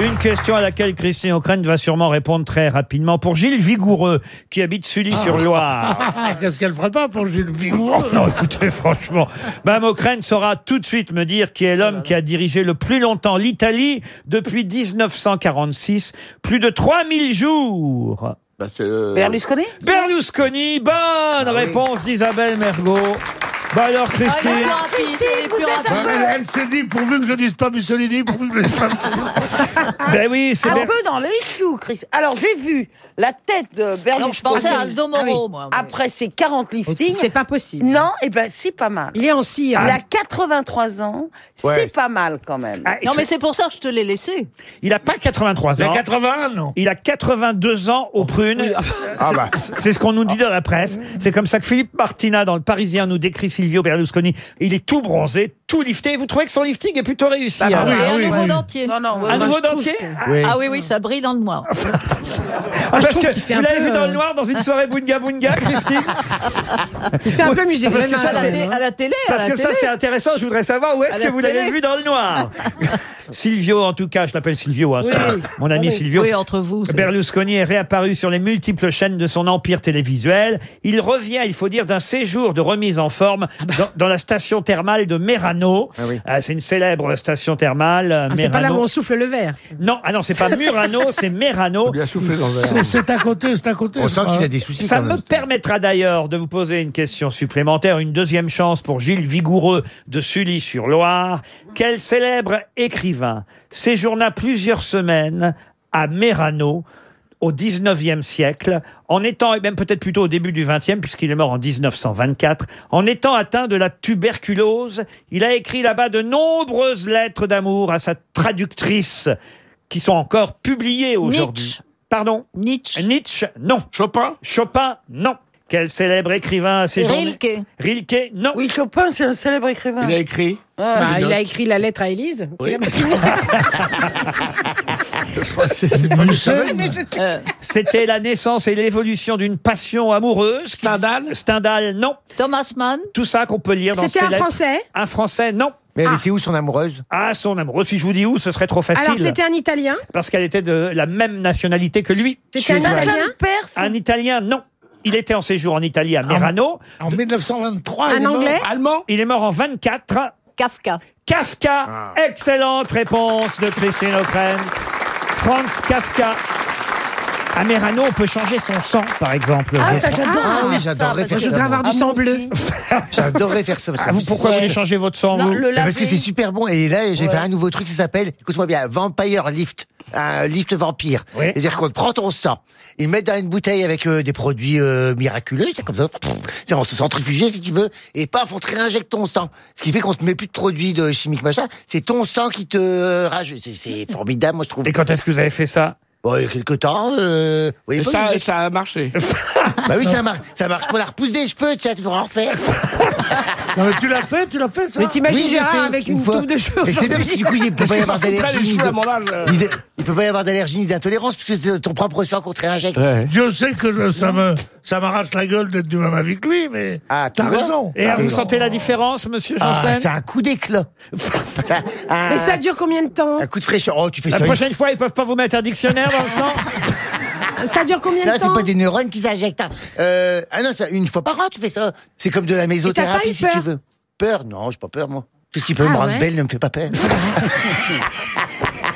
Une question à laquelle Christine O'Krent va sûrement répondre très rapidement. Pour Gilles Vigoureux, qui habite Sully-sur-Loire. Qu'est-ce qu'elle ferait pas pour Gilles Vigoureux Oh non, écoutez, franchement. Mme O'Krent saura tout de suite me dire qui est l'homme qui a dirigé le plus longtemps l'Italie depuis 1946. Plus de 3000 jours. Berlusconi? Berlusconi, bonne réponse d'Isabelle Mergot. Bah alors, Christine. Elle, elle s'est dit, pourvu que je dise pas Mussolini, pourvu que je dise pas Ben oui, c'est Un peu dans les choux, Chris. Alors, j'ai vu la tête de Berlusconi. je pensais à Aldo Moro, Ah oui. moi. Après ses 40 liftings. C'est pas possible. Non, et ben c'est pas mal. Il est en cire. Il a 83 ans. Ouais. C'est pas mal quand même. Ah, Non, mais c'est pour ça que je te l'ai laissé. Il a pas 83 Il a ans. 81, non Il a 82 ans aux prunes. Ah bah. C'est- C'est ce qu'on nous dit dans la presse. C'est comme ça que Philippe Martina, dans le Parisien, nous décrit Silvio Berlusconi. Il est tout bronzé, tout lifté. Vous trouvez que son lifting est plutôt réussi Ah bah alors oui, ah un oui, nouveau oui. dentier. Non, non, ouais, Un moi, nouveau dentier Ah oui, oui, ça brille dans le noir. Ah, Parce que qu'il fait vous l'avez peu, vu dans le euh, noir dans une soirée Bunga Bunga, Christine Il fait un peu musée. Parce que ça, à, la c'est- à la télé, Parce que ça, c'est intéressant. Je voudrais savoir où est-ce À que la vous l'avez télé. vu dans le noir. Silvio, en tout cas, je l'appelle Silvio, hein, c'est Oui. mon ami Oui. Silvio. Oui, entre vous. c'est- Berlusconi est réapparu sur les multiples chaînes de son empire télévisuel. Il revient, il faut dire, d'un séjour de remise en forme Ah bah. dans, dans la station thermale de Merano. Ah, c'est une célèbre station thermale. euh, Ah, c'est pas là où Merano. on souffle le verre. Non, ah non, c'est pas Murano, c'est Merano. Bien soufflé dans le verre. C'est- à côté, c'est à côté. On sent qu'il a des soucis Ça quand me même. permettra d'ailleurs de vous poser une question supplémentaire, une deuxième chance pour Gilles Vigoureux de Sully-sur-Loire. Quel célèbre écrivain séjourna plusieurs semaines à Merano au 19e siècle, en étant, et même peut-être plutôt au début du 20e, puisqu'il est mort en 1924, en étant atteint de la tuberculose, il a écrit là-bas de nombreuses lettres d'amour à sa traductrice, qui sont encore publiées aujourd'hui. Nietzsche. Pardon? Nietzsche. Nietzsche, non. Chopin? Chopin, non. Quel célèbre écrivain a séjourné Rilke. Rilke, non. Oui, Chopin, c'est un célèbre écrivain. Il a écrit Ah, Bah, il a écrit la lettre à Élise. Oui. Euh, C'était la naissance et l'évolution d'une passion amoureuse. Stendhal Stendhal, non. Thomas Mann. Tout ça qu'on peut lire dans C'était ces un lettres. Français? Un Français, non. Mais elle était où son amoureuse? Ah, son amoureux. Si je vous dis où, ce serait trop facile. Alors, c'était un Italien? Parce qu'elle était de la même nationalité que lui. C'était un Suédoise. Italien? Perse? Un Italien, non. Il était en séjour en Italie à Merano. En 1923, Un il est mort. Anglais? Allemand? Il est mort en 24. Kafka. Kafka. Ah. Excellente réponse de Christine O'Krent. Franz Kafka. À Merano, on peut changer son sang, par exemple. Ah, ça, j'adore Ah oui, faire ça. j'adorerais parce faire que Je voudrais ça, avoir du sang bleu. J'adorerais faire ça. Parce Ah, qu'en vous, pourquoi vous voulez changer votre sang, Non, vous le Bah, Parce que laver. c'est super bon. Et là, j'ai Ouais. fait un nouveau truc, ça s'appelle, écoute-moi bien, Vampire Lift. Un lift vampire. Oui. C'est-à-dire qu'on prend ton sang, ils mettent dans une bouteille avec euh, des produits euh, miraculeux, c'est comme ça. C'est on se centrifuger si tu veux, et paf, on te réinjecte ton sang. Ce qui fait qu'on te met plus de produits de chimiques machin, c'est ton sang qui te rajoute. C'est- C'est formidable, moi je trouve. Et quand est-ce que vous avez fait ça? Bon, il y a quelques temps, euh, vous voyez Et pas, ça, ça a marché. bah oui, ça marche, ça marche pour la repousse des cheveux, tu sais, tu devras en refaire. Non, mais tu l'as fait, tu l'as fait ça Mais t'imagines Oui, j'ai Gérard fait avec une fois. touffe de cheveux Et c'est bien parce que du coup, il peut pas y avoir foutrait d'allergie. les ni cheveux de- à mon âge, euh. ni de- Il peut peut pas y avoir d'allergie ni d'intolérance puisque c'est ton propre sang qu'on te réinjecte. Dieu sait que je- ça me, ça m'arrache la gueule d'être du même avec lui, mais Ah, tu t'as vois raison. Et T'as vous sentez la différence, monsieur Ah, Janssen c'est un coup d'éclat. Un- Mais ça dure combien de temps Un coup de fraîcheur. Oh, tu fais La ça. une- prochaine fois, ils peuvent pas vous mettre un dictionnaire dans le sang Ça dure combien Là, de c'est temps pas des neurones qui s'injectent. hein. Euh, ah non, ça, une fois par an, tu fais ça. C'est comme de la pas mésothérapie, eu si peur tu veux. Peur Non, j'ai pas peur, moi. Tout ce qui peut Ah me rendre ouais belle ne me fait pas peur.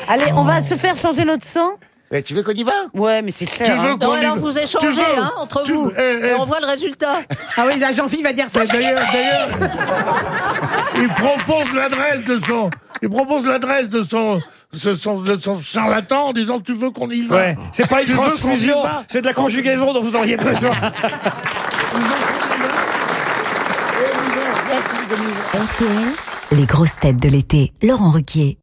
Allez, on va se faire changer notre sang Ouais, tu veux qu'on y va? Ouais, mais c'est cher. Tu veux hein. qu'on Non, y alors va vous échangez veux hein, entre Tu- vous. eh, eh. Et on voit le résultat. Ah oui, la Jean-Philippe va dire ça. D'ailleurs, d'ailleurs, il propose l'adresse de son, il propose l'adresse de son, de son, de son charlatan en disant tu veux qu'on y va? Ouais, c'est pas une Tu veux qu'on y transfusion, va? c'est de la conjugaison dont vous auriez besoin. RTL, les grosses têtes de l'été. Laurent Ruquier.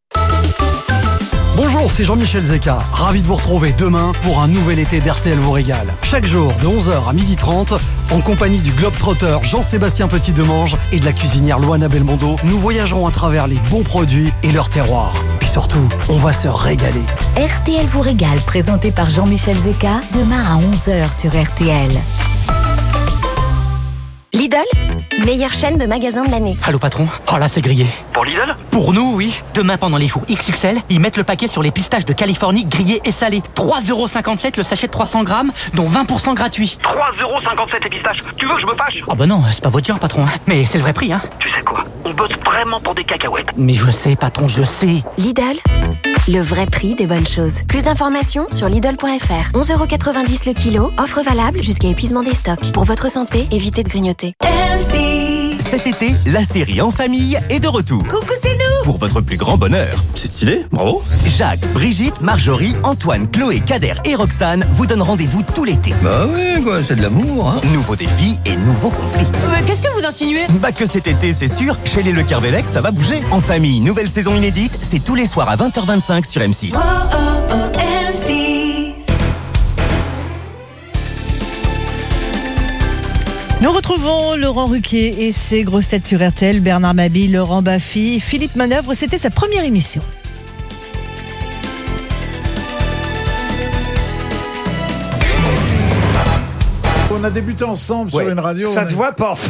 Bonjour, c'est Jean-Michel Zeka. Ravi de vous retrouver demain pour un nouvel été d'RTL vous régale. Chaque jour de 11h à 12h30, en compagnie du globe-trotter Jean-Sébastien Petit-Demange et de la cuisinière Loana Belmondo, nous voyagerons à travers les bons produits et leur terroir. Puis surtout, on va se régaler. RTL vous régale, présenté par Jean-Michel Zeka, demain à 11h sur RTL. Lidl, meilleure chaîne de magasins de l'année. Allô patron Oh là c'est grillé. Pour Lidl Pour nous oui. Demain pendant les jours XXL, ils mettent le paquet sur les pistaches de Californie grillés et salés. 3,57€ le sachet de 300 grammes, dont 20% gratuit. 3,57€ les pistaches. Tu veux que je me fâche Oh bah non, c'est pas votre genre patron. hein. Mais c'est le vrai prix hein. Tu sais quoi On bosse vraiment pour des cacahuètes. Mais je sais patron, je sais. Lidl, le vrai prix des bonnes choses. Plus d'informations sur Lidl.fr. 11,90€ le kilo, offre valable jusqu'à épuisement des stocks. Pour votre santé, évitez de grignoter. Cet été, la série En famille est de retour. Coucou, c'est nous Pour votre plus grand bonheur. C'est stylé, bravo. Jacques, Brigitte, Marjorie, Antoine, Chloé, Kader et Roxane vous donnent rendez-vous tout l'été. Bah ouais, quoi, c'est de l'amour. Hein. Nouveaux défis et nouveaux conflits. Mais Qu'est-ce que vous insinuez? Bah que cet été, c'est sûr, chez les Le Kervelec, ça va bouger. En famille, nouvelle saison inédite, c'est tous les soirs à 20h25 sur M6. Nous retrouvons Laurent Ruquier et ses grosses têtes sur RTL, Bernard Mabille, Laurent Baffy, Philippe Manœuvre. C'était sa première émission. On a débuté ensemble sur une radio. Ça on se est- voit pas.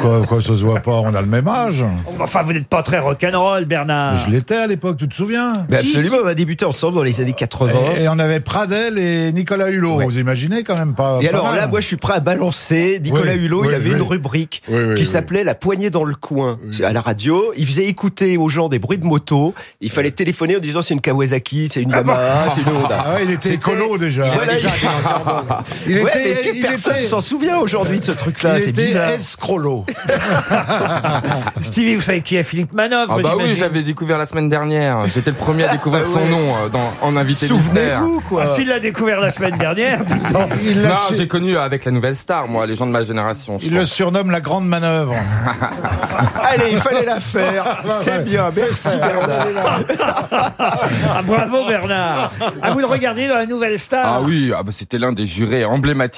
Quoi, quoi, ça se voit pas On a le même âge. Enfin, vous n'êtes pas très rock'n'roll, Bernard. Je l'étais à l'époque, tu te souviens Mais absolument, on a débuté ensemble dans les années 80. Et, et on avait Pradel et Nicolas Hulot. Vous imaginez quand même pas. Et pas alors mal. là, moi, je suis prêt à balancer. Nicolas Oui, Hulot, oui, il avait oui. une rubrique Oui, oui, qui oui. s'appelait La poignée dans le coin à la radio. Il faisait écouter aux gens des bruits de moto. Il fallait téléphoner en disant c'est une Kawasaki, c'est une Yamaha, c'est une Honda. Ah ouais, il était C'était- écolo déjà. Voilà, il, il Ouais, était- plus personne était- s'en souvient aujourd'hui de ce truc-là. C'est bizarre. escrolo. Stevie, vous savez qui est Philippe Manœuvre Ah bah oui, j'avais découvert la semaine dernière. J'étais le premier à découvrir Ah son nom euh, dans, en invité mystère. Souvenez-vous, quoi. Ah, s'il l'a découvert la semaine dernière, donc. Il l'a Non, su- j'ai connu avec la nouvelle star, moi, les gens de ma génération. je Il le pense. surnomme la grande manœuvre. Allez, il fallait la faire. C'est bien, merci Bernard. Ah, bravo Bernard. Ah, vous le regardez dans la nouvelle star Ah oui, ah bah, c'était l'un des jurés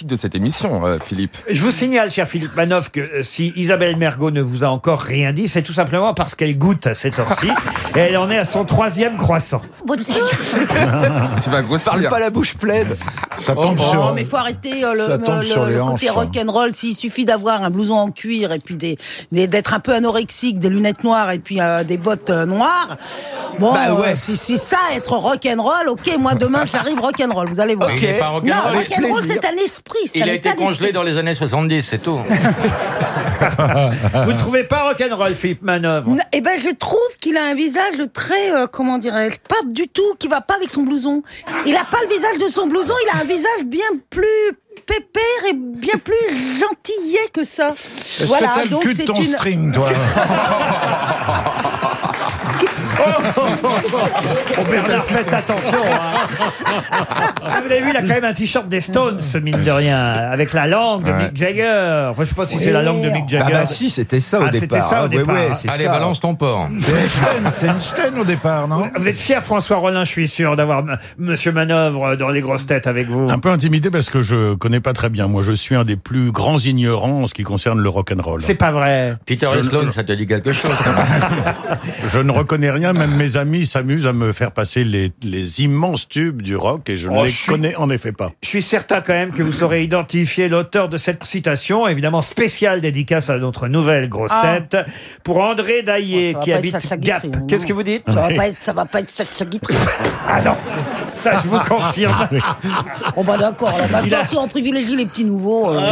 de cette émission, euh, Philippe. Je vous signale, cher Philippe Manoff, que euh, si Isabelle Mergot ne vous a encore rien dit, c'est tout simplement parce qu'elle goûte à cette heure-ci et elle en est à son troisième croissant. tu vas grossir. Parle pas la bouche pleine. Ça tombe sur- Non, mais faut arrêter euh, Ça le, tombe le- sur le les côté hanches, ça. rock'n'roll. S'il suffit d'avoir un blouson en cuir et puis des, des- d'être un peu anorexique, des lunettes noires et puis euh, des bottes euh, noires. Bon, Bah ouais. euh, si, si ça, être rock'n'roll, ok, moi demain j'arrive rock'n'roll, vous allez voir. Ok. Il est pas rock'n'roll. Non, rock'n'roll c'est un esprit. Il a été congelé dans les années 70, c'est tout. Vous ne trouvez pas rock'n'roll, Philippe Manœuvre? Non, Eh ben, je trouve qu'il a un visage très, euh, comment dirais-je, pas du tout, qui va pas avec son blouson. Il a pas le visage de son blouson, il a un visage bien plus pépère et bien plus gentillet que ça. Est-ce Voilà, que t'as le donc cul de c'est ton une. string, toi? Oh, Bernard, faites attention. hein. Ah, Vous avez vu, il a quand même un t-shirt des Stones, mine de rien, avec la langue de Ouais. Mick Jagger. Enfin, je sais pas si c'est la langue de Mick Ah Jagger. bah si, c'était ça au Ah, c'était départ. ça au hein. Ouais, départ, ouais, hein. c'est Allez, ça. balance ton porc. C'est c'est Einstein au départ, non Vous êtes fier, François Rollin, je suis sûr, d'avoir M- Monsieur Manœuvre dans les grosses têtes avec vous. Un peu intimidé parce que je connais pas très bien. Moi, je suis un des plus grands ignorants en ce qui concerne le rock'n'roll. C'est pas vrai. Peter Sloan, ça te dit quelque chose Je ne reconnais connais rien, même mes amis s'amusent à me faire passer les, les immenses tubes du rock et je ne Oh, les je suis- connais en effet pas. Je suis certain quand même que vous saurez identifier l'auteur de cette citation, évidemment spéciale dédicace à notre nouvelle grosse Ah. tête, pour André Daillé, Ça va qui pas être habite Sacha Gap. Guitry, hein, Qu'est-ce que vous dites Ça va pas être, ça va pas être Sacha Guitry. Ah non, ça je vous confirme. Bon bah d'accord, là, maintenant si on privilégie les petits nouveaux... euh,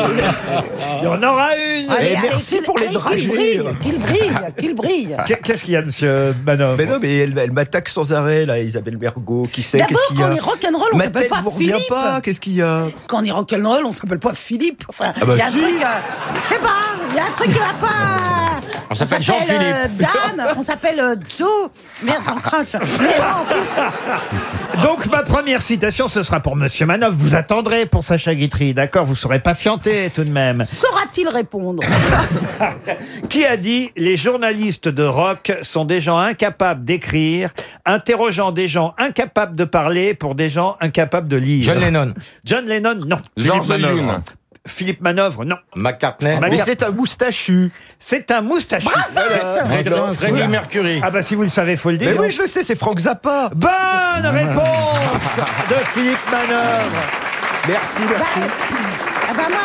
Il y en aura une allez, Et allez, merci pour les dragées. Qu'il brille, qu'il brille, qu'il brille. Qu'est- Qu'est-ce qu'il y a, monsieur Mais non, mais elle, elle m'attaque sans arrêt, là, Isabelle Mergot. Qui sait D'abord, Qu'est-ce qu'il y quand a on est rock'n'roll, on Ma s'appelle tête pas vous revient Philippe. pas. Qu'est-ce qu'il y a Quand on est rock'n'roll, on s'appelle pas Philippe. Enfin, Ah bah il y a un si. truc... euh, je sais pas, il y a un truc qui va pas... On s'appelle Jean-Philippe. euh, Dan, on s'appelle euh, Zo. Merde, j'en crache. Donc ma première citation, ce sera pour monsieur Manoff. Vous attendrez pour Sacha Guitry, d'accord? Vous saurez patienter tout de même. Saura-t-il répondre? Qui a dit les journalistes de rock sont des gens incapables d'écrire, interrogeant des gens incapables de parler pour des gens incapables de lire John Lennon. John Lennon, non. Manœuvre. Manœuvre. Philippe Manœuvre, non. McCartney. Mais c'est un moustachu. C'est un moustachu. Brassens Voilà. Freddie Mercury. Ah bah si vous le savez, faut le dire. Mais oui, je le sais, c'est Frank Zappa. Bonne réponse de Philippe Manœuvre. Merci, merci. Ah bah moi,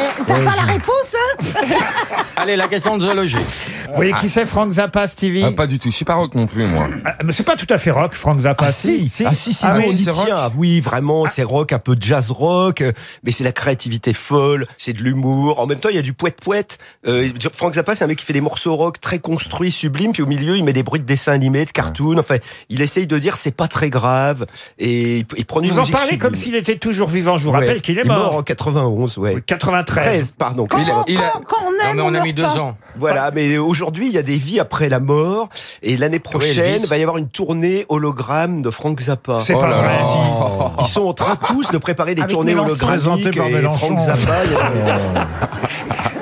euh, euh, ça pas la réponse hein Allez, la question de zoologie. Vous voyez qui c'est Frank Zappa, Stevie Ah, pas du tout, je suis pas rock non plus, moi. Ah, mais c'est pas tout à fait rock, Frank Zappa. Ah si, ah si, si, Ah nous, oui, on y c'est rock. tient. Ah Oui, vraiment, c'est rock, un peu jazz rock, euh, mais c'est la créativité folle, c'est de l'humour. En même temps, il y a du poète poète. Euh, Frank Zappa, c'est un mec qui fait des morceaux rock très construits, sublimes, puis au milieu, il met des bruits de dessins animés, de cartoons. Enfin, il essaye de dire c'est pas très grave et il, il prend une Vous en parlez comme sublime. s'il était toujours vivant. Je vous Ouais. rappelle qu'il est Il mort. en 91, ouais. 93. 13, pardon. Quand, Il a- on- il a- quand- quand on aime, Non, mais on a meurt mis deux pas. ans. Voilà, mais aujourd'hui, il y a des vies après la mort. Et l'année prochaine, Elvis. va y avoir une tournée hologramme de Frank Zappa. C'est Oh pas là vrai. Si. Ils sont en train tous de préparer des Avec tournées hologrammiques. Présenté par et Mélenchon. Frank Zappa. il y a-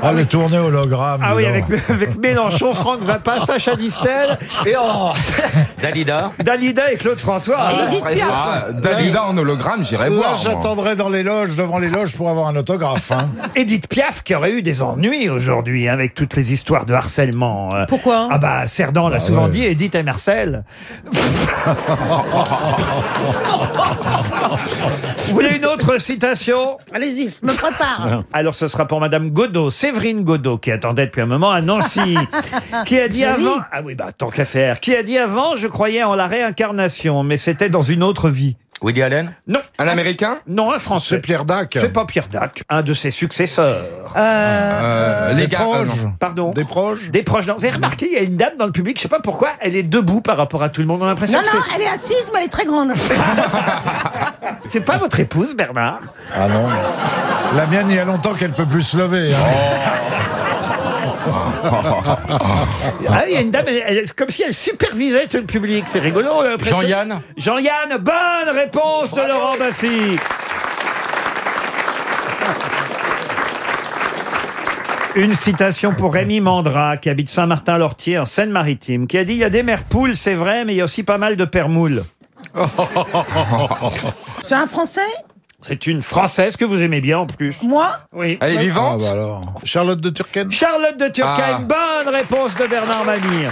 Ah, les tournées hologrammes. Ah oui, avec, avec Mélenchon, Frank Zappa, Sacha Distel et oh, Dalida. Dalida et Claude François. Et Piaf. Ah, Dalida en hologramme, j'irai voir. moi. j'attendrai dans les loges, devant les loges, pour avoir un autographe. hein. Edith Piaf qui aurait eu des ennuis aujourd'hui hein, avec toutes les histoires de harcèlement. Euh, Pourquoi? Ah bah Cerdan l'a Ah souvent ouais. dit, Edith et Marcel. Vous voulez une autre citation? Allez-y, je me prépare. Alors ce sera pour Madame Godot, Séverine Godot, qui attendait depuis un moment à Nancy, qui a dit Jolie. avant, ah oui bah tant qu'à faire, qui a dit avant, je croyais en la réincarnation, mais c'était dans une autre vie. Woody Allen. Non, Un américain non un Français. C'est Pierre Dac. C'est pas Pierre Dac, un de ses successeurs. Euh, Des Les gars. euh, proches. non. Pardon. Des proches. Des proches. Non, Vous avez remarqué, il y a une dame dans le public, je sais pas pourquoi, elle est debout par rapport à tout le monde. On a l'impression Non, que non, c'est- elle est assise, mais elle est très grande. c'est pas votre épouse, Bernard. Ah non. La mienne, il y a longtemps qu'elle peut plus se lever. hein. Ah, il y a une dame, elle- elle- c'est comme si elle supervisait tout le public. C'est rigolo. l'impression- Jean-Yann. Jean-Yann, bonne réponse de Laurent Baffy. Une citation pour Rémi Mandra, qui habite Saint-Martin-Lortier, en Seine-Maritime, qui a dit « Il y a des mères poules, c'est vrai, mais il y a aussi pas mal de pères moules. C'est un Français » C'est une Française que vous aimez bien en plus. Moi Oui. Elle est Ah vivante bah alors. Charlotte de Turckheim. Charlotte de Turckheim, Ah. bonne réponse de Bernard Mabir.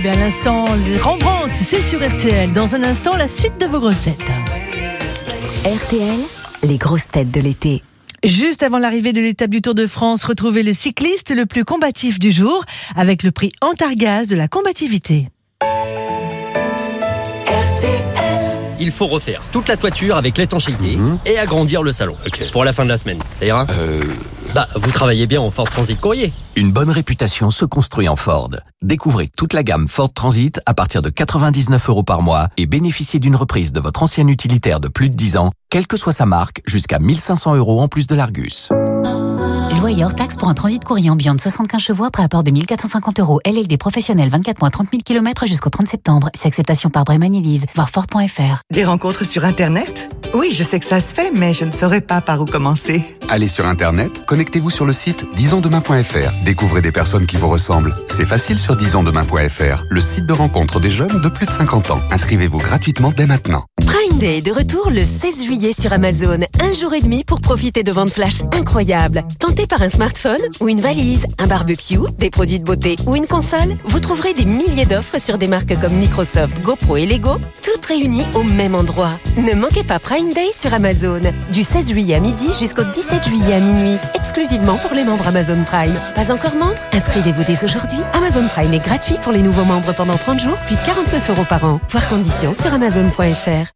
Baby. À l'instant, les Rembrandt, c'est sur RTL. Dans un instant, la suite de vos grosses têtes. RTL, les grosses têtes de l'été. Juste avant l'arrivée de l'étape du Tour de France, retrouvez le cycliste le plus combatif du jour avec le prix Antargaz de la combativité. Il faut refaire toute la toiture avec l'étanchéité et agrandir le salon. Pour la fin de la semaine. Ça ira Bah, vous travaillez bien en Ford Transit Courrier. Une bonne réputation se construit en Ford. Découvrez toute la gamme Ford Transit à partir de 99 euros par mois et bénéficiez d'une reprise de votre ancien utilitaire de plus de 10 ans, quelle que soit sa marque, jusqu'à 1500 euros en plus de l'Argus. Loyer hors taxe pour un transit courrier ambiant de 75 chevaux après apport de 1450 euros. LLD professionnel 24 mois 30 000 km jusqu'au 30 septembre. C'est acceptation par Bremen Elise. Voir Ford.fr. Des rencontres sur Internet? Oui, je sais que ça se fait, mais je ne saurais pas par où commencer. Allez sur Internet, connectez-vous sur le site disonsdemain.fr. Découvrez des personnes qui vous ressemblent. C'est facile sur disonsdemain.fr, le site de rencontre des jeunes de plus de 50 ans. Inscrivez-vous gratuitement dès maintenant. Prime Day est de retour le 16 juillet sur Amazon. Un jour et demi pour profiter de ventes flash incroyables. Tenté par un smartphone ou une valise, un barbecue, des produits de beauté ou une console, vous trouverez des milliers d'offres sur des marques comme Microsoft, GoPro et Lego, toutes réunies au même endroit. Ne manquez pas Prime Day sur Amazon. Du 16 juillet à midi jusqu'au 17 juillet à minuit. Exclusivement pour les membres Amazon Prime. Pas encore membre? Inscrivez-vous dès aujourd'hui. Amazon Prime est gratuit pour les nouveaux membres pendant 30 jours, puis 49 euros par an. Voir conditions sur amazon.fr.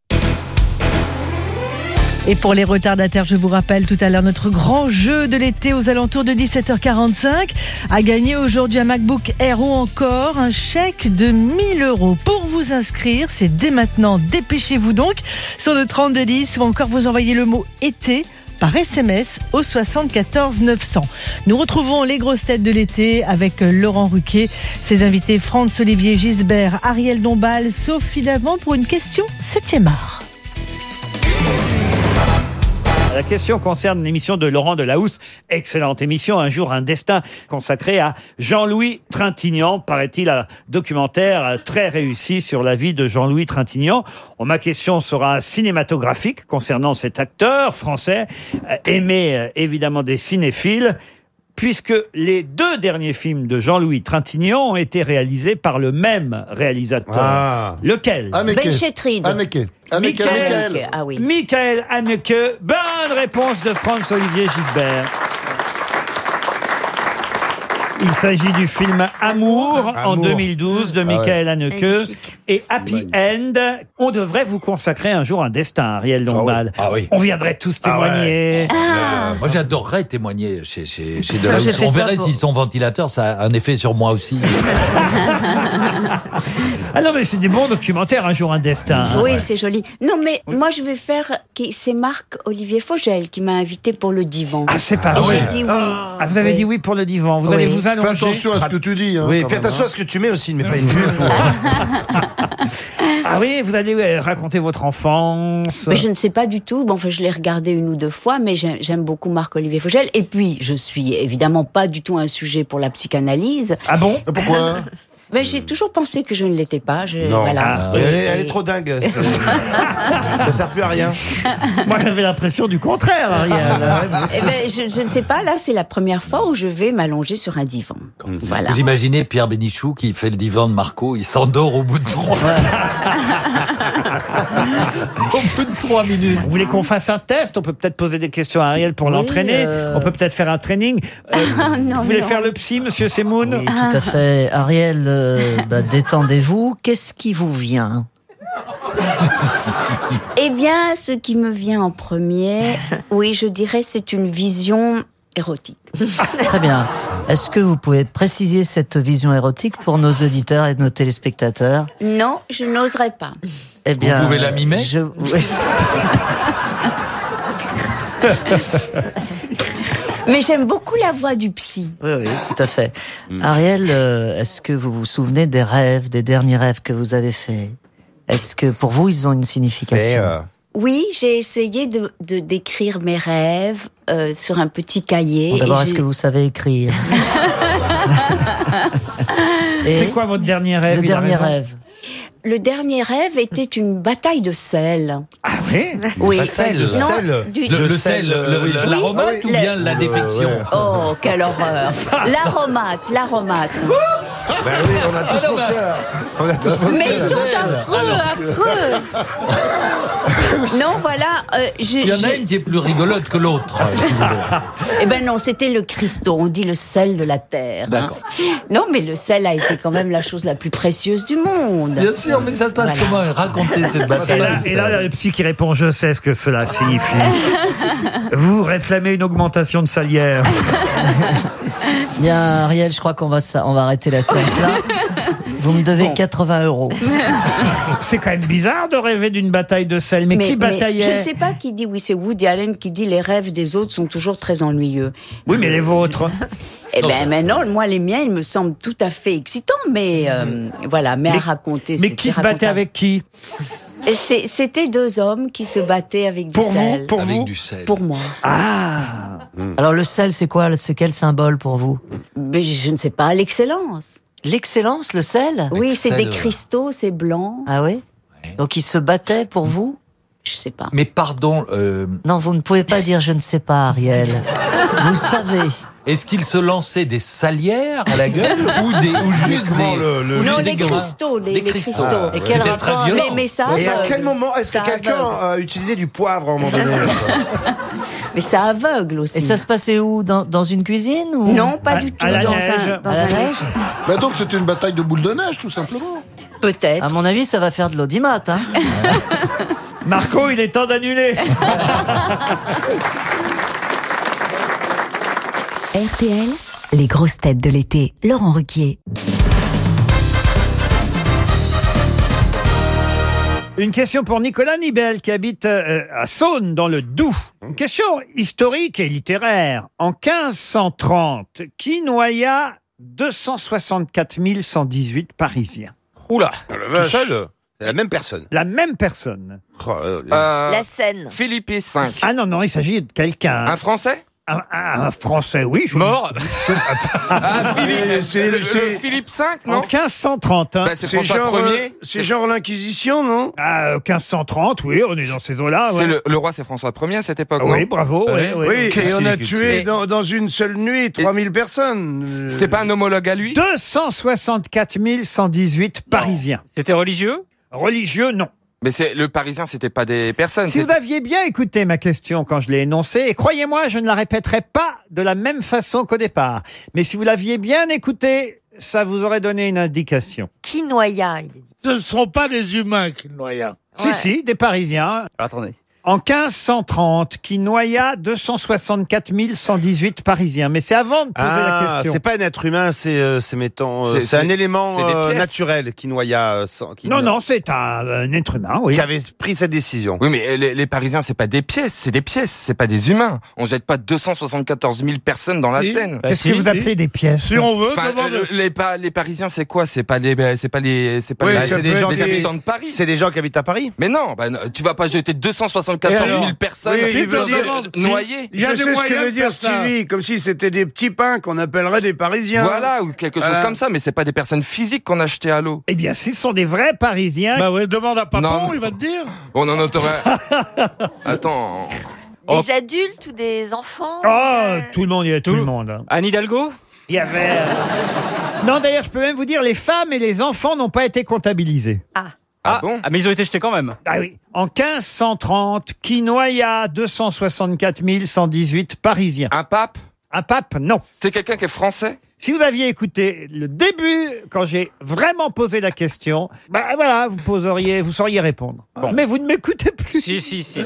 Et pour les retardataires, je vous rappelle tout à l'heure notre grand jeu de l'été aux alentours de 17h45 a gagné aujourd'hui un MacBook Air ou encore un chèque de 1000 euros. Pour vous inscrire, c'est dès maintenant, dépêchez-vous donc sur le 3210 ou encore vous envoyez le mot été par SMS au 74 900. Nous retrouvons les grosses têtes de l'été avec Laurent Ruquier, ses invités Franz Olivier Gisbert, Ariel Dombal, Sophie Lavant pour une question 7e art. La question concerne l'émission de Laurent Delahousse. Excellente émission, Un jour, un destin, consacré à Jean-Louis Trintignant. Paraît-il, un documentaire très réussi sur la vie de Jean-Louis Trintignant. Ma question sera cinématographique concernant cet acteur français, euh, aimé euh, évidemment des cinéphiles puisque les deux derniers films de Jean-Louis Trintignant ont été réalisés par le même réalisateur. Ah. Lequel? Benchetrid. Haneke, Michael, Michael. Ah oui. Michael Haneke. Bonne réponse de Franz-Olivier Gisbert. Il s'agit du film Amour, en Amour. 2012 de Ah Michael ouais. Haneke et Happy End. On devrait vous consacrer un jour un destin, Ariel Dombal. Ah oui. On viendrait tous témoigner. Euh, moi, j'adorerais témoigner chez, chez, chez Ah, Delahousse. j'ai fait On ça verrait pour- si son ventilateur, ça a un effet sur moi aussi. Ah non, mais c'est des bons documentaires, un jour un destin. Oui, c'est joli. Non, mais moi, je vais faire. qui- C'est Marc Olivier Fogel qui m'a invité pour le divan. Ah, c'est pas Et vrai. J'ai dit oui. Ah, vous avez dit oui pour le divan. Vous Oui. allez vous Fais attention à ce que tu dis. hein, Oui, quand fais même, attention hein. à ce que tu mets aussi, ne mets pas une jupe. Ah oui, vous allez euh, raconter votre enfance. Mais je ne sais pas du tout. Bon, enfin, je l'ai regardé une ou deux fois, mais j'ai- j'aime beaucoup Marc-Olivier Fogel. Et puis, je suis évidemment pas du tout un sujet pour la psychanalyse. Ah bon? Pourquoi? Mais j'ai toujours pensé que je ne l'étais pas. Je, Non, voilà. elle, est, elle est trop dingue. ça sert plus à rien. Moi, j'avais l'impression du contraire, Ariel. Eh ben, je, je ne sais pas. Là, c'est la première fois où je vais m'allonger sur un divan. Voilà. Vous imaginez Pierre Bénichou qui fait le divan de Marco, il s'endort au bout de trois. Au bout de trois minutes. Vous voulez qu'on fasse un test? On peut peut-être poser des questions à Ariel pour Oui, l'entraîner. euh. On peut peut-être faire un training. Euh, Non, vous voulez non. faire le psy, monsieur Semoun? Oui, tout à fait. Ariel, euh, bah, détendez-vous. Qu'est-ce qui vous vient? Eh bien, ce qui me vient en premier, oui, je dirais, c'est une vision érotique. Très bien. Est-ce que vous pouvez préciser cette vision érotique pour nos auditeurs et nos téléspectateurs? Non, je n'oserais pas. Eh bien, pouvez la mimer? je... Mais j'aime beaucoup la voix du psy. Oui, oui, tout à fait. Ariel, euh, est-ce que vous vous souvenez des rêves, des derniers rêves que vous avez faits? Est-ce que pour vous, ils ont une signification? Euh, Oui, j'ai essayé de de- d'écrire mes rêves euh, sur un petit cahier. Bon, D'abord, est-ce que vous savez écrire? C'est quoi votre dernier rêve? Le dernier rêve. Le dernier rêve était une bataille de sel. Ah oui Oui. Le sel. Non, Sel. du- Le- le sel, Oui. le- l'aromate Oui. ou bien la défection Oh, quelle horreur L'aromate, l'aromate. Ben oui, on a tous pensé à... On a tous pensé Mais ils sont affreux, affreux Non, voilà, euh, je- Il y en a une qui est plus rigolote que l'autre. voulez. Eh ben non, c'était le Christo, on dit le sel de la terre. hein. D'accord. Non, mais le sel a été quand même la chose la plus précieuse du monde. Bien sûr, mais ça se passe Voilà. comment Racontez cette Et bataille. là, et là, le psy qui répond Je sais ce que cela signifie. Vous réclamez une augmentation de salaire. Bien, Ariel, je crois qu'on va, on va arrêter la séance là. Vous me devez 80 euros. C'est quand même bizarre de rêver d'une bataille de sel. Mais, qui bataillait Je ne sais pas qui dit, oui, c'est Woody Allen qui dit les rêves des autres sont toujours très ennuyeux. Oui, mais les vôtres. Eh ben, maintenant, moi, les miens, ils me semblent tout à fait excitants, mais euh, voilà, mais, à raconter. Mais qui se battait racontable. avec qui? Et c'est- C'était deux hommes qui se battaient avec Pour du vous, sel. pour Avec vous? du sel. Pour moi. Ah Alors le sel, c'est quoi? C'est quel symbole pour vous? Mais je ne sais pas, l'excellence. L'excellence, le sel Oui, c'est des ouais. cristaux, c'est blanc. Ah oui Donc ils se battaient pour vous Je sais pas. Mais pardon, euh, Non, vous ne pouvez pas dire je ne sais pas, Ariel. vous savez. est-ce qu'il se lançait des salières à la gueule ou, des, ou juste des, le- le- ou Non, juste les cristaux, les, Des les cristaux. cristaux. Ah, Et quel C'était rapport très violent. Mais, mais ça Et à quel moment est-ce que quelqu'un a utilisé du poivre à un moment donné Mais ça aveugle aussi. Et ça se passait où? Dans, dans une cuisine ou... Non, pas À- du tout. à la dans neige. un, dans À la un- neige Bah donc c'était une bataille de boules de neige, tout simplement. Peut-être. À mon avis, ça va faire de l'audimat. Hein Marco, il est temps d'annuler. RTL, les grosses têtes de l'été. Laurent Ruquier. Une question pour Nicolas Nibel qui habite euh, à Saône dans le Doubs. Une question historique et littéraire. En 1530, qui noya 264 118 Parisiens? Oula, Tout seul C'est la même personne. La même personne. Oh, euh, Euh, La scène. Philippe V. Ah non, non, il s'agit de quelqu'un. Un Français? Un, un- un Français, oui. je- Mort Ah, Philippe, c'est- le- le c'est- Philippe V, En non 1530. hein. Bah, C'est C'est François genre, euh, Ier. c'est genre l'inquisition, non Ah, euh, 1530, oui, on est dans ces eaux-là. C'est ouais. le, le roi, c'est François Ier à cette époque, Oui, non bravo. oui, oui. Oui, Qu'est-ce et on qu'il a tué dans, dans une seule nuit 3000 personnes. Euh, C'est pas un homologue à lui 264 118 Parisiens. C'était religieux? Religieux, non. Mais c'est le Parisien, c'était pas des personnes. Si vous aviez bien écouté ma question quand je l'ai énoncée, et croyez-moi, je ne la répéterai pas de la même façon qu'au départ. Mais si vous l'aviez bien écoutée, ça vous aurait donné une indication. Qui noya il est dit. Ce ne sont pas des humains qui noyaient. Si, si, des Parisiens. Attendez en 1530 qui noya 264 118 Parisiens. Mais c'est avant de poser la ah, question. C'est pas un être humain, c'est euh, c'est mettons, euh, c'est un élément euh, naturel qui noya. Euh, sans, qui non, non, c'est un, être humain, oui. Qui avait pris cette décision. Oui, mais les, les Parisiens, c'est pas des pièces, c'est des pièces, c'est pas des humains. On jette pas 274 000 personnes dans la si. Seine. Bah, si, que vous appelez des pièces Si on veut. Les, pa les, Parisiens, c'est quoi? C'est pas les, bah, c'est pas les, c'est pas les, des gens qui, habitants de Paris. C'est des gens qui habitent à Paris. Mais non, bah, tu vas pas jeter 260 314 000 personnes qui veulent noyées. Il y a des moyens ce que veut dire Stevie, comme si c'était des petits pains qu'on appellerait des Parisiens. Voilà, ou quelque chose comme ça, mais c'est pas des personnes physiques qu'on achetait à l'eau. Eh bien, ce sont des vrais Parisiens. Bah ouais, demande à Papon, il va te dire. On en aurait... Attends... Des oh. adultes ou des enfants Ah, tout le monde, il y a tout, tout le monde. Anne Hidalgo Il y avait. Euh, non, d'ailleurs, je peux même vous dire, les femmes et les enfants n'ont pas été comptabilisés. Ah. Ah, bon mais ils ont été jetés quand même. Ah oui. En 1530, qui noya 264 118 Parisiens. Un pape Un pape, non. C'est quelqu'un qui est français Si vous aviez écouté le début, quand j'ai vraiment posé la question, bah voilà, vous poseriez, vous sauriez répondre. Mais vous ne m'écoutez plus. Si, si, si.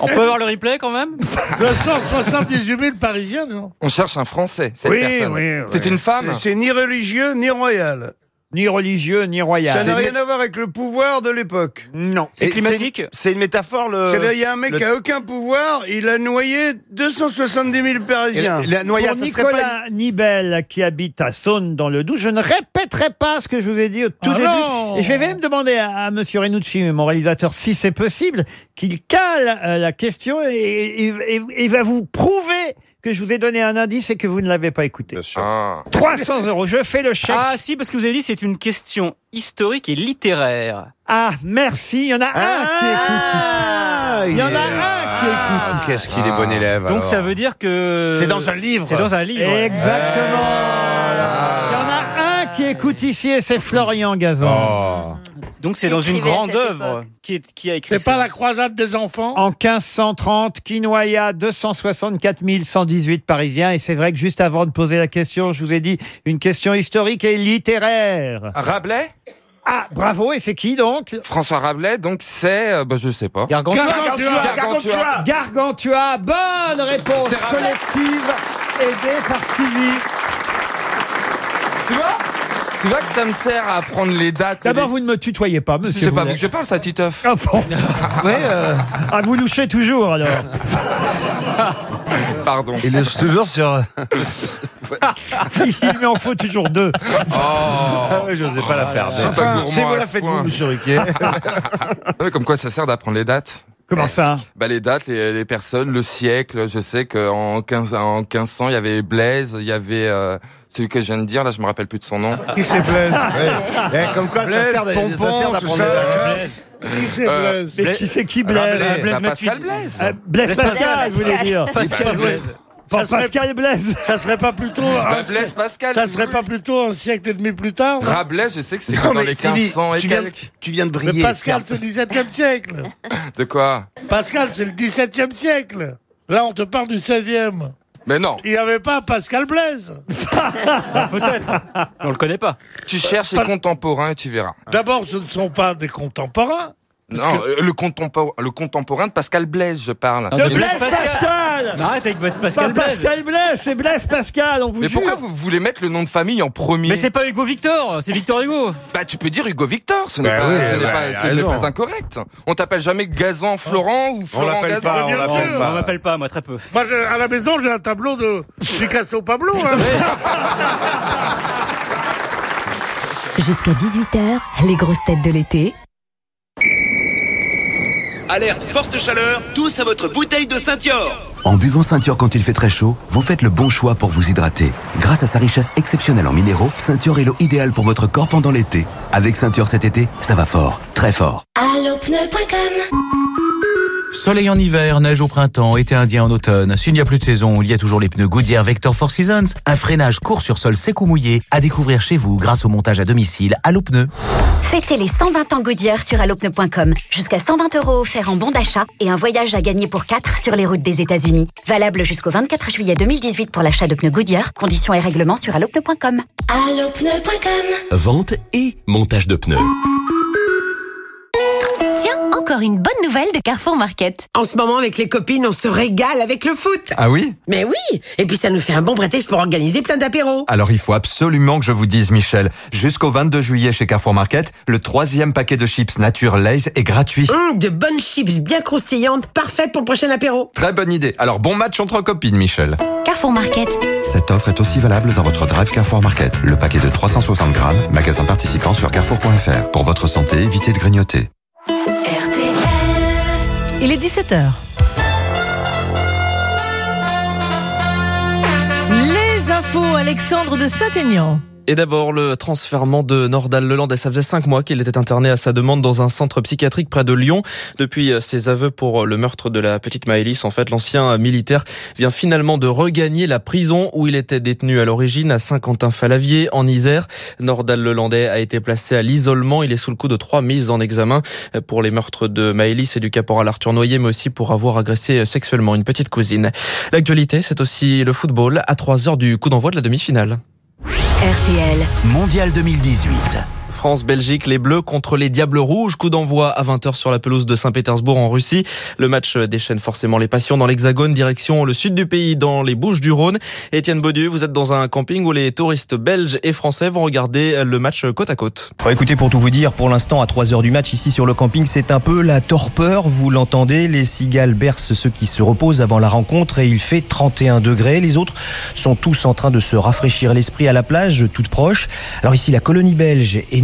On peut avoir le replay quand même 278 000 Parisiens, non? On cherche un français, cette Oui, personne. oui, C'est oui. une femme Mais C'est ni religieux ni royal. Ni religieux, ni royal. Ça n'a rien à voir avec le pouvoir de l'époque. Non. Et C'est une métaphore, le. C'est il y a un mec le- qui a aucun pouvoir, il a noyé 270 000 Parisiens. Et la noyade, Pour ça serait pas Nicolas Nibel, qui habite à Saône dans le Doubs, je ne répéterai pas ce que je vous ai dit au tout Ah début. non Et je vais même demander à, à Monsieur Renucci, mon réalisateur, si c'est possible, qu'il cale euh, la question et, et- et- et il va vous prouver que je vous ai donné un indice et que vous ne l'avez pas écouté. Ah. 300 euros, je fais le chèque. Ah si, parce que vous avez dit c'est une question historique et littéraire. Ah, merci, il y en a un qui écoute Ah, ici. Il y en a un qui écoute ici. Qu'est-ce qu'il est bon élève. Donc alors. ça veut dire que... C'est dans un livre. C'est dans un livre. Exactement. Qui écoute ici et c'est Florian Gazan. Oh. Donc c'est dans une à grande cette œuvre. Qui, est- qui a écrit C'est pas la croisade des enfants? En 1530, qui noya 264 118 Parisiens. Et c'est vrai que juste avant de poser la question, je vous ai dit une question historique et littéraire. Rabelais? Ah, bravo. Et c'est qui donc? François Rabelais, donc c'est... euh, bah, je sais pas. Gargantua. Gargantua, Gargantua. Gargantua. Bonne réponse C'est Rabelais. collective aidée par Stevie. Tu vois? Tu vois que ça me sert à apprendre les dates. D'abord, les- vous ne me tutoyez pas, monsieur. C'est pas vous que je parle, ça, Titeuf. Ah, bon. Ouais, euh, Ah, vous louchez toujours alors. Pardon. il est toujours sur. Il m'en faut toujours deux. Ah ouais, j'osais pas la faire. je Enfin, gourmand si vous la ce faites point. vous, monsieur Riquet. Comme quoi ça sert d'apprendre les dates. Comment ça Bah les dates, les, les personnes, le siècle. Je sais qu'en 15 en 1500, il y avait Blaise, il y avait euh, celui que je viens de dire. Là, je me rappelle plus de son nom. Qui c'est Blaise Ouais. Eh, Comme quoi, ça Blaise, sert ça d'apprendre. Qui c'est Euh, Blaise Mais qui c'est qui Blaise. Blaise Bah, Matuidi. Pascal Blaise. Euh, Blaise Blaise Pascal, vous voulez dire Pascal Bah, Blaise. Ça serait- Pascal Blaise. Ça serait pas plutôt Bah, un... Blaise Pascal. Ça si serait vous pas plutôt un siècle et demi plus tard non Rabelais, je sais que c'est dans mais les Stevie, 1500 et tu viens, quelques. tu viens de Mais briller. Pascal, c'est le 17e siècle. De quoi Pascal, c'est le 17e siècle. Là, on te parle du 16e. Mais non, Il n'y avait pas Pascal Blaise. Bah, Peut-être. On le connaît pas. tu cherches les contemporains et tu verras. D'abord, ce ne sont pas des contemporains. Non, euh, le, contemporain, le contemporain de Pascal Blaise, je parle. Ah, De Blaise Pascal Mais arrête avec Pas Pascal Blaise. Pascal Blaise, c'est Blaise Pascal, on vous Mais jure. pourquoi vous voulez mettre le nom de famille en premier Mais c'est pas Hugo Victor, c'est Victor Hugo. Bah tu peux dire Hugo Victor, ce n'est Bah pas, oui, ce n'est bah, pas, ce pas incorrect. On t'appelle jamais Gazan Florent ou On Florent Gazan. pas, on bien l'appelle sûr. On pas. m'appelle pas, moi, très peu. Moi, à la maison, j'ai un tableau de Picasso Pablo. hein. Jusqu'à 18h, les grosses têtes de l'été. Alerte forte chaleur, tous à votre bouteille de Saint-Yor. En buvant Ceinture quand il fait très chaud, vous faites le bon choix pour vous hydrater. Grâce à sa richesse exceptionnelle en minéraux, Ceinture est l'eau idéale pour votre corps pendant l'été. Avec Ceinture cet été, ça va fort, très fort. Soleil en hiver, neige au printemps, été indien en automne. S'il n'y a plus de saison, il y a toujours les pneus Goodyear Vector 4 Seasons. Un freinage court sur sol sec ou mouillé à découvrir chez vous grâce au montage à domicile Allo Pneus. Fêtez les 120 ans Goodyear sur allopneu.com. Jusqu'à 120 euros offerts en bon d'achat et un voyage à gagner pour 4 sur les routes des États-Unis. Valable jusqu'au 24 juillet 2018 pour l'achat de pneus Goodyear. Conditions et règlements sur allopneu.com. Allopneu.com Vente et montage de pneus. Encore une bonne nouvelle de Carrefour Market. En ce moment, avec les copines, on se régale avec le foot. Ah oui? Mais oui Et puis ça nous fait un bon prétexte pour organiser plein d'apéros. Alors il faut absolument que je vous dise, Michel, jusqu'au 22 juillet chez Carrefour Market, le troisième paquet de chips nature Lay's est gratuit. Hum, de bonnes chips bien croustillantes, parfaites pour le prochain apéro. Très bonne idée. Alors bon match entre copines, Michel. Carrefour Market. Cette offre est aussi valable dans votre Drive Carrefour Market. Le paquet de 360 grammes, magasin participant sur carrefour.fr. Pour votre santé, évitez de grignoter. Il est 17h. Les infos, Alexandre de Saint-Aignan. Et d'abord, le transfèrement de Nordal Lelandais. Ça faisait cinq mois qu'il était interné à sa demande dans un centre psychiatrique près de Lyon. Depuis euh, ses aveux pour le meurtre de la petite Maëlys, en fait, l'ancien militaire vient finalement de regagner la prison où il était détenu à l'origine à Saint-Quentin-Falavier, en Isère. Nordal Lelandais a été placé à l'isolement. Il est sous le coup de trois mises en examen pour les meurtres de Maëlys et du caporal Arthur Noyer, mais aussi pour avoir agressé sexuellement une petite cousine. L'actualité, c'est aussi le football à 3 heures du coup d'envoi de la demi-finale. RTL. Mondial 2018. France-Belgique, les Bleus contre les Diables Rouges. Coup d'envoi à 20h sur la pelouse de Saint-Pétersbourg en Russie. Le match déchaîne forcément les passions dans l'Hexagone, direction le sud du pays, dans les Bouches du Rhône. Étienne Baudu, vous êtes dans un camping où les touristes belges et français vont regarder le match côte à côte. Écoutez, pour tout vous dire, pour l'instant, à 3 heures du match, ici sur le camping, c'est un peu la torpeur. Vous l'entendez, les cigales bercent ceux qui se reposent avant la rencontre et il fait 31 degrés. Les autres sont tous en train de se rafraîchir l'esprit à la plage, toute proche. Alors ici, la colonie belge est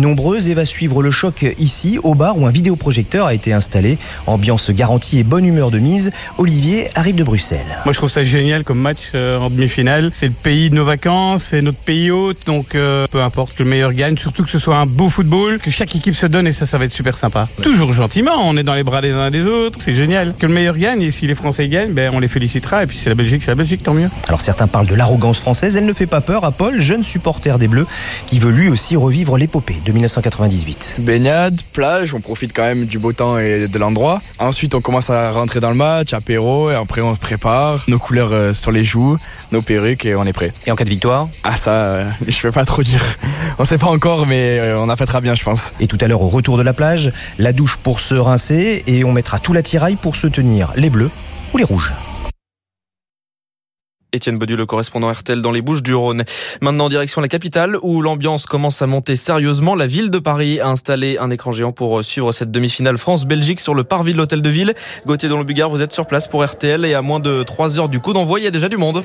et va suivre le choc ici, au bar où un vidéoprojecteur a été installé. Ambiance garantie et bonne humeur de mise. Olivier arrive de Bruxelles. Moi, je trouve ça génial comme match euh, en demi-finale. C'est le pays de nos vacances, c'est notre pays hôte, donc euh, peu importe que le meilleur gagne, surtout que ce soit un beau football, que chaque équipe se donne et ça, ça va être super sympa. Toujours gentiment, on est dans les bras des uns et des autres, c'est génial. Que le meilleur gagne et si les Français gagnent, ben, on les félicitera et puis c'est la Belgique, c'est la Belgique, tant mieux. Alors certains parlent de l'arrogance française, elle ne fait pas peur à Paul, jeune supporter des Bleus, qui veut lui aussi revivre l'épopée de 1998. Baignade, plage, on profite quand même du beau temps et de l'endroit. Ensuite, on commence à rentrer dans le match, apéro, et après on se prépare, nos couleurs euh, sur les joues, nos perruques, et on est prêt. Et en cas de victoire? Ah ça, euh, je peux pas trop dire. On sait pas encore, mais euh, on a fait très bien, je pense. Et tout à l'heure, au retour de la plage, la douche pour se rincer, et on mettra tout l'attirail pour se tenir les bleus ou les rouges. Étienne Baudu, le correspondant RTL dans les Bouches du Rhône. Maintenant, direction la capitale, où l'ambiance commence à monter sérieusement. La ville de Paris a installé un écran géant pour suivre cette demi-finale France-Belgique sur le parvis de l'hôtel de ville. Gauthier dans le Bugard, vous êtes sur place pour RTL et à moins de 3 heures du coup d'envoi, il y a déjà du monde.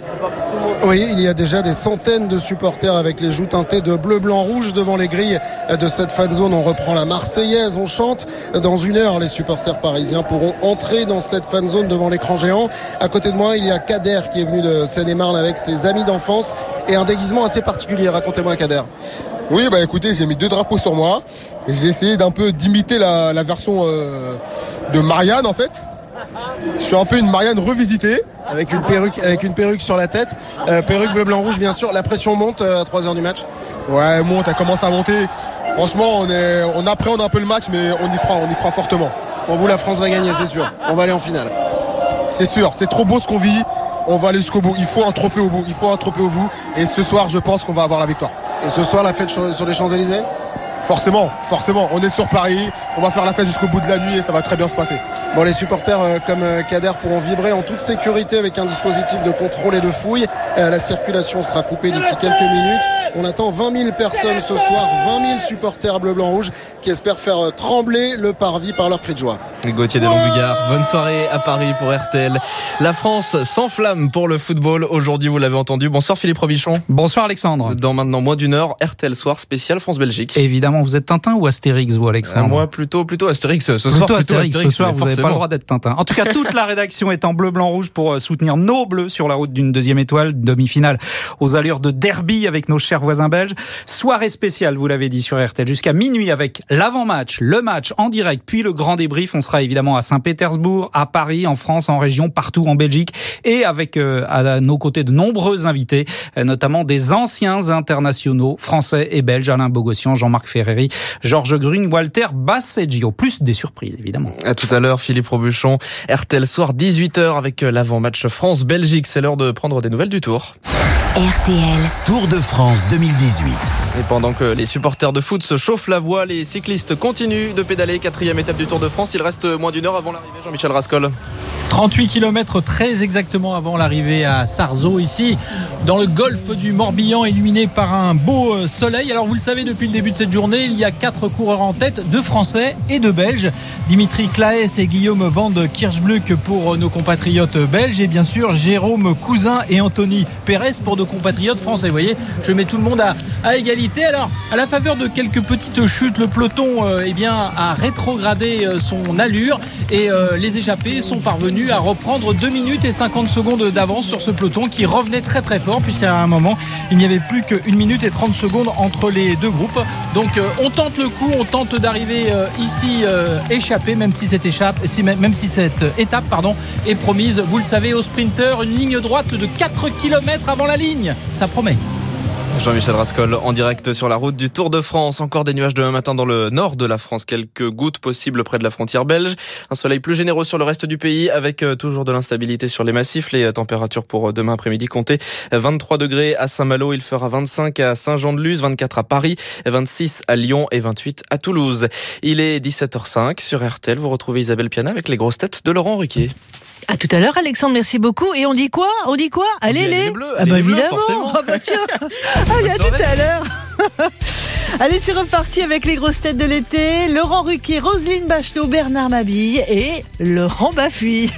Oui, il y a déjà des centaines de supporters avec les joues teintées de bleu, blanc, rouge devant les grilles de cette fan zone. On reprend la Marseillaise, on chante. Dans une heure, les supporters parisiens pourront entrer dans cette fan zone devant l'écran géant. À côté de moi, il y a Kader qui est venu de Seine-et-Marne avec ses amis d'enfance et un déguisement assez particulier. Racontez-moi, Kader. Oui, bah écoutez, j'ai mis deux drapeaux sur moi. J'ai essayé d'un peu d'imiter la, version euh, de Marianne en fait. Je suis un peu une Marianne revisitée. Avec une perruque, sur la tête. Euh, perruque bleu, blanc, rouge, bien sûr. La pression monte euh, à 3 heures du match. Ouais, monte, elle commence à monter. Franchement, on, est, on appréhende un peu le match, mais on y croit, on y croit fortement. Pour vous, la France va gagner, c'est sûr. On va aller en finale. C'est sûr, c'est trop beau ce qu'on vit. On va aller jusqu'au bout. Il faut un trophée au bout. Il faut un trophée au bout. Et ce soir, je pense qu'on va avoir la victoire. Et ce soir, la fête sur, sur les Champs-Élysées? Forcément, forcément. On est sur Paris. On va faire la fête jusqu'au bout de la nuit et ça va très bien se passer. Bon, les supporters euh, comme euh, Kader pourront vibrer en toute sécurité avec un dispositif de contrôle et de fouille. Euh, la circulation sera coupée d'ici quelques minutes. On attend 20 000 personnes ce soir, 20 000 supporters bleu, blanc, rouge qui espèrent faire trembler le parvis par leur cri de joie. Gauthier Delon-Bugard, bonne soirée à Paris pour RTL. La France s'enflamme pour le football. Aujourd'hui, vous l'avez entendu. Bonsoir Philippe Robichon. Bonsoir Alexandre. Dans maintenant moins d'une heure, RTL Soir spécial France-Belgique. Évidemment, vous êtes Tintin ou Astérix, vous Alexandre Euh, Moi, plutôt, plutôt Astérix. Ce Plutôt soir, plutôt Astérix, ce soir, vous n'avez pas le droit d'être Tintin. En tout cas, toute la rédaction est en bleu, blanc, rouge pour euh, soutenir nos bleus sur la route d'une deuxième étoile, demi-finale aux allures de derby avec nos chers voisins belges. Soirée spéciale, vous l'avez dit sur RTL, jusqu'à minuit avec l'avant-match, le match en direct, puis le grand débrief. On sera évidemment à Saint-Pétersbourg, à Paris, en France, en région, partout en Belgique, et avec euh, à nos côtés de nombreux invités, euh, notamment des anciens internationaux français et belges, Alain Bogossian, Jean-Marc Ferreri, Georges Grune, Walter Basseggio. Plus des surprises, évidemment. À tout à l'heure, Philippe Robuchon. RTL Soir, 18h avec euh, l'avant-match France-Belgique. C'est l'heure de prendre des nouvelles du Tour. RTL. Tour de France 2018. Et pendant que les supporters de foot se chauffent la voie, les cyclistes continuent de pédaler. Quatrième étape du Tour de France. Il reste moins d'une heure avant l'arrivée. Jean-Michel Rascol. 38 km très exactement avant l'arrivée à Sarzeau, ici dans le golfe du Morbihan, illuminé par un beau euh, soleil. Alors vous le savez, depuis le début de cette journée, il y a quatre coureurs en tête, deux Français et deux Belges. Dimitri Claes et Guillaume Van de Kirchbluck pour nos compatriotes belges et bien sûr Jérôme Cousin et Anthony Pérez pour nos compatriotes français. Vous voyez, je mets tout le monde à, égalité. Alors, à la faveur de quelques petites chutes, le peloton euh, eh bien, a rétrogradé euh, son allure et euh, les échappés sont parvenus à reprendre 2 minutes et 50 secondes d'avance sur ce peloton qui revenait très très fort puisqu'à un moment il n'y avait plus 1 minute et 30 secondes entre les deux groupes. Donc euh, on tente le coup, on tente d'arriver euh, ici euh, échappé même si cette étape est promise. Vous le savez au sprinter une ligne droite de 4 km avant la ligne. Ça promet. Jean-Michel Rascol en direct sur la route du Tour de France. Encore des nuages demain matin dans le nord de la France. Quelques gouttes possibles près de la frontière belge. Un soleil plus généreux sur le reste du pays avec euh, toujours de l'instabilité sur les massifs. Les euh, températures pour euh, demain après-midi comptaient 23 degrés à Saint-Malo. Il fera 25 à Saint-Jean-de-Luz, 24 à Paris, 26 à Lyon et 28 à Toulouse. Il est 17h05 sur RTL. Vous retrouvez Isabelle Piana avec les grosses têtes de Laurent Ruquier. À tout à l'heure, Alexandre, merci beaucoup. Et on dit quoi? On dit quoi? Allez, les, les bleus, Ah bah les bleus, évidemment. forcément. Ah bah tiens. Allez, à tout à l'heure. Allez, c'est reparti avec les grosses têtes de l'été. Laurent Ruquier, Roselyne Bachelot, Bernard Mabille et Laurent Baffy.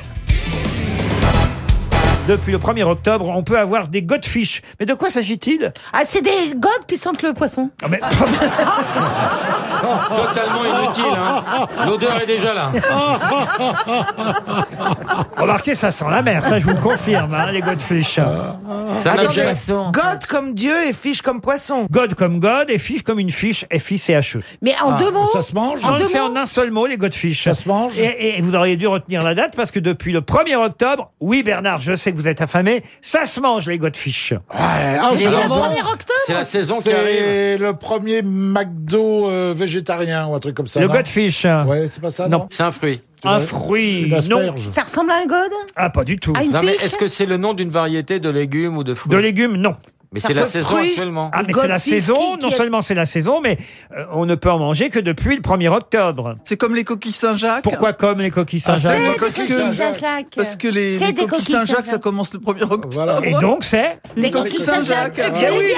Depuis le 1er octobre, on peut avoir des godfish. Mais de quoi s'agit-il Ah, c'est des godes qui sentent le poisson. Ah, mais- Totalement inutile. Hein. L'odeur est déjà là. Remarquez, ça sent la mer, ça je vous le confirme, hein, les godfish. C'est un Attendez, objet. God comme Dieu et fiche comme poisson. God comme God et fish comme une fiche, F-I-C-H-E. Mais en Ah, deux mots Ça se mange En Non, deux C'est mots en un seul mot, les godfish. Ça se mange Et, et vous auriez dû retenir la date parce que depuis le 1er octobre, oui Bernard, je sais que vous êtes affamé, ça se mange les godfish. Ouais, ah, C'est le la- 1er octobre C'est la saison qui arrive. C'est le premier McDo euh, végétarien ou un truc comme ça. Le non godfish. Ouais, c'est pas ça, Non. non, C'est un fruit. Un fruit, non. Ça ressemble à un gode Ah, pas du tout. À une Non, mais fiche est-ce que c'est le nom d'une variété de légumes ou de fruits De légumes, non. Mais Ça c'est la saison fruit actuellement. Ah, mais c'est la saison, qui- non seulement c'est la saison, mais euh, on ne peut en manger que depuis le 1er octobre. C'est comme les coquilles Saint-Jacques. Pourquoi comme les coquilles Ah, Saint-Jacques C'est des Parce Saint-Jacques. Parce que les, les coquilles coquilles Saint-Jacques, ça commence le 1er octobre. Voilà. Et donc c'est Des coquilles Saint-Jacques. Eh bien l'ai oui,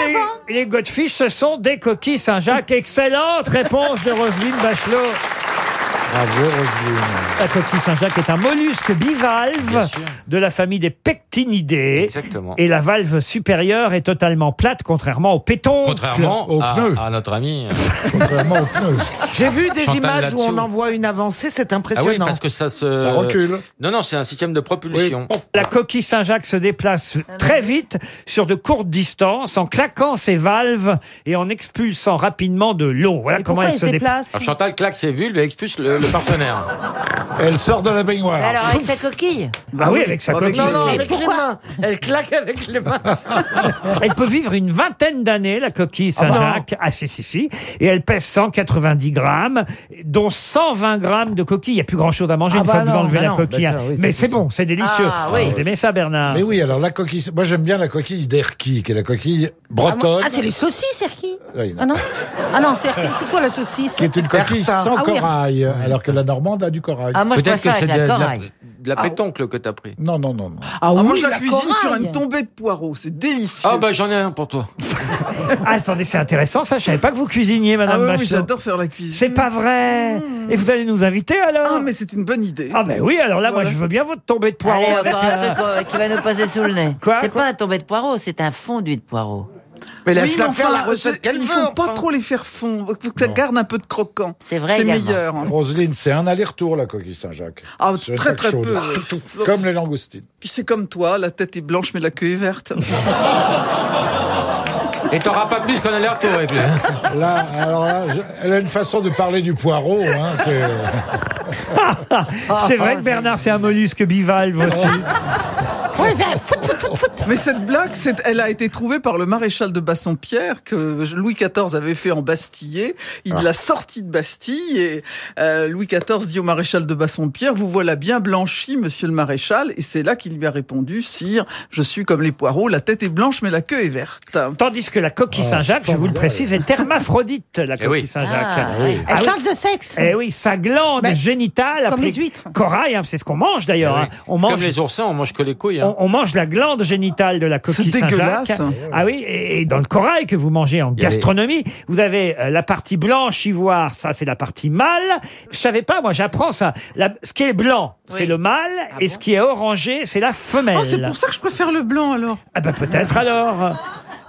les, les godfish, ce sont des coquilles Saint-Jacques. Excellente réponse de Roselyne Bachelot. Bravo, Roselyne. La coquille Saint-Jacques est un mollusque Bien bivalve sûr. de la famille des pectinidés. Exactement. Et la valve supérieure est totalement plate, contrairement au pétoncle. Contrairement Au à, pneu. à notre ami. euh, Contrairement aux pneus. J'ai vu des Chantal images où on là-dessous. en voit une avancée, c'est Ah impressionnant. oui, parce que ça se. Ça recule. Non, non, c'est un système de propulsion. La coquille Saint-Jacques se déplace très vite sur de courtes distances en claquant ses valves et en expulsant rapidement de l'eau. Voilà Et comment pourquoi elle il se se déplace. déplace? Alors Chantal claque ses vulves et expulse le, le partenaire. Elle sort de la baignoire. Alors avec sa coquille Ah oui, avec sa coquille. Non, non, avec les mains. Elle claque avec les mains. Elle peut vivre une vingtaine d'années, la coquille Saint-Jacques. Ah, si, si, si. Et elle pèse 190 grammes, dont 120 grammes de coquille. Il n'y a plus grand-chose à manger Ah une bah fois que vous non, enlevez bah la non. coquille. Bah hein. ça, oui, Mais c'est c'est bon, c'est délicieux. Ah, oui. Vous aimez ça, Bernard Mais oui, alors la coquille, moi j'aime bien la coquille d'Erki, qui est la coquille bretonne. Ah, c'est les saucisses, Erki Oui, non. Ah non Ah non, c'est Erki. C'est quoi la saucisse qui est une coquille Erta. sans Ah oui, corail, alors que la normande a du corail. Ah, moi je Peut-être que préfère c'est avec de, la de la, corail. de la pétoncle que t'as pris. Non, non, non, non. Ah Ah, moi, oui, je la, la cuisine sur une tombée de poireaux. C'est délicieux. Ah bah j'en ai un pour toi. Ah, attendez, c'est intéressant, ça. Je savais pas que vous cuisiniez, Ah Madame oui, Bachelot. j'adore faire la cuisine. C'est pas vrai. Et vous allez nous inviter alors Ah, mais c'est une bonne idée. Ah ben oui, alors là, moi Voilà. je veux bien votre tombée de poireaux. Allez, avec, encore un euh, truc euh, qui va nous passer sous le nez. Quoi C'est pas un tombé de poireau, c'est un fondu de poireau. Mais laisse-la laisse-la faire la recette qu'elle Il veut, faut pas enfin. trop les faire fondre. Faut que ça garde un peu de croquant. C'est vrai C'est meilleur. hein. Roselyne, c'est un aller-retour la coquille Saint-Jacques. Ah, très très chaude. peu. Comme les langoustines. Puis c'est comme toi, la tête est blanche mais la queue est verte. Et t'auras pas plus qu'un aller-retour avec lui. hein. Là, alors là, je- elle a une façon de parler du poireau. Hein, que- c'est vrai que Bernard, c'est un mollusque bivalve aussi. Oui, ben, fout, fout, fout, fout. Mais cette blague, c'est- elle a été trouvée par le maréchal de Bassompierre que Louis XIV avait fait en Bastillé. Il Ah. l'a sorti de Bastille et euh, Louis XIV dit au maréchal de Bassompierre "Vous voilà bien blanchi, monsieur le maréchal." Et c'est là qu'il lui a répondu "Sire, je suis comme les poireaux, la tête est blanche mais la queue est verte." Tandis que la coquille Oh, Saint-Jacques, je vous le précise, est hermaphrodite, la coquille oui. Saint-Jacques. Ah, oui. Ah Elle change de sexe. Eh oui, sa glande Mais, génitale, comme les huîtres. corail, hein, c'est ce qu'on mange d'ailleurs. Ah hein. oui. On Comme mange, les oursins, on mange que les couilles. hein. on, on mange la glande génitale de la coquille C'est Saint-Jacques. dégueulasse. Ah oui, et et dans le corail que vous mangez en Il y a les- gastronomie, vous avez euh, la partie blanche ivoire, ça c'est la partie mâle. Je savais pas, moi j'apprends ça. La- ce qui est blanc, c'est le mâle, et ce qui est orangé, c'est la femelle. Oh, c'est pour ça que je préfère le blanc alors. Ah bah peut-être alors.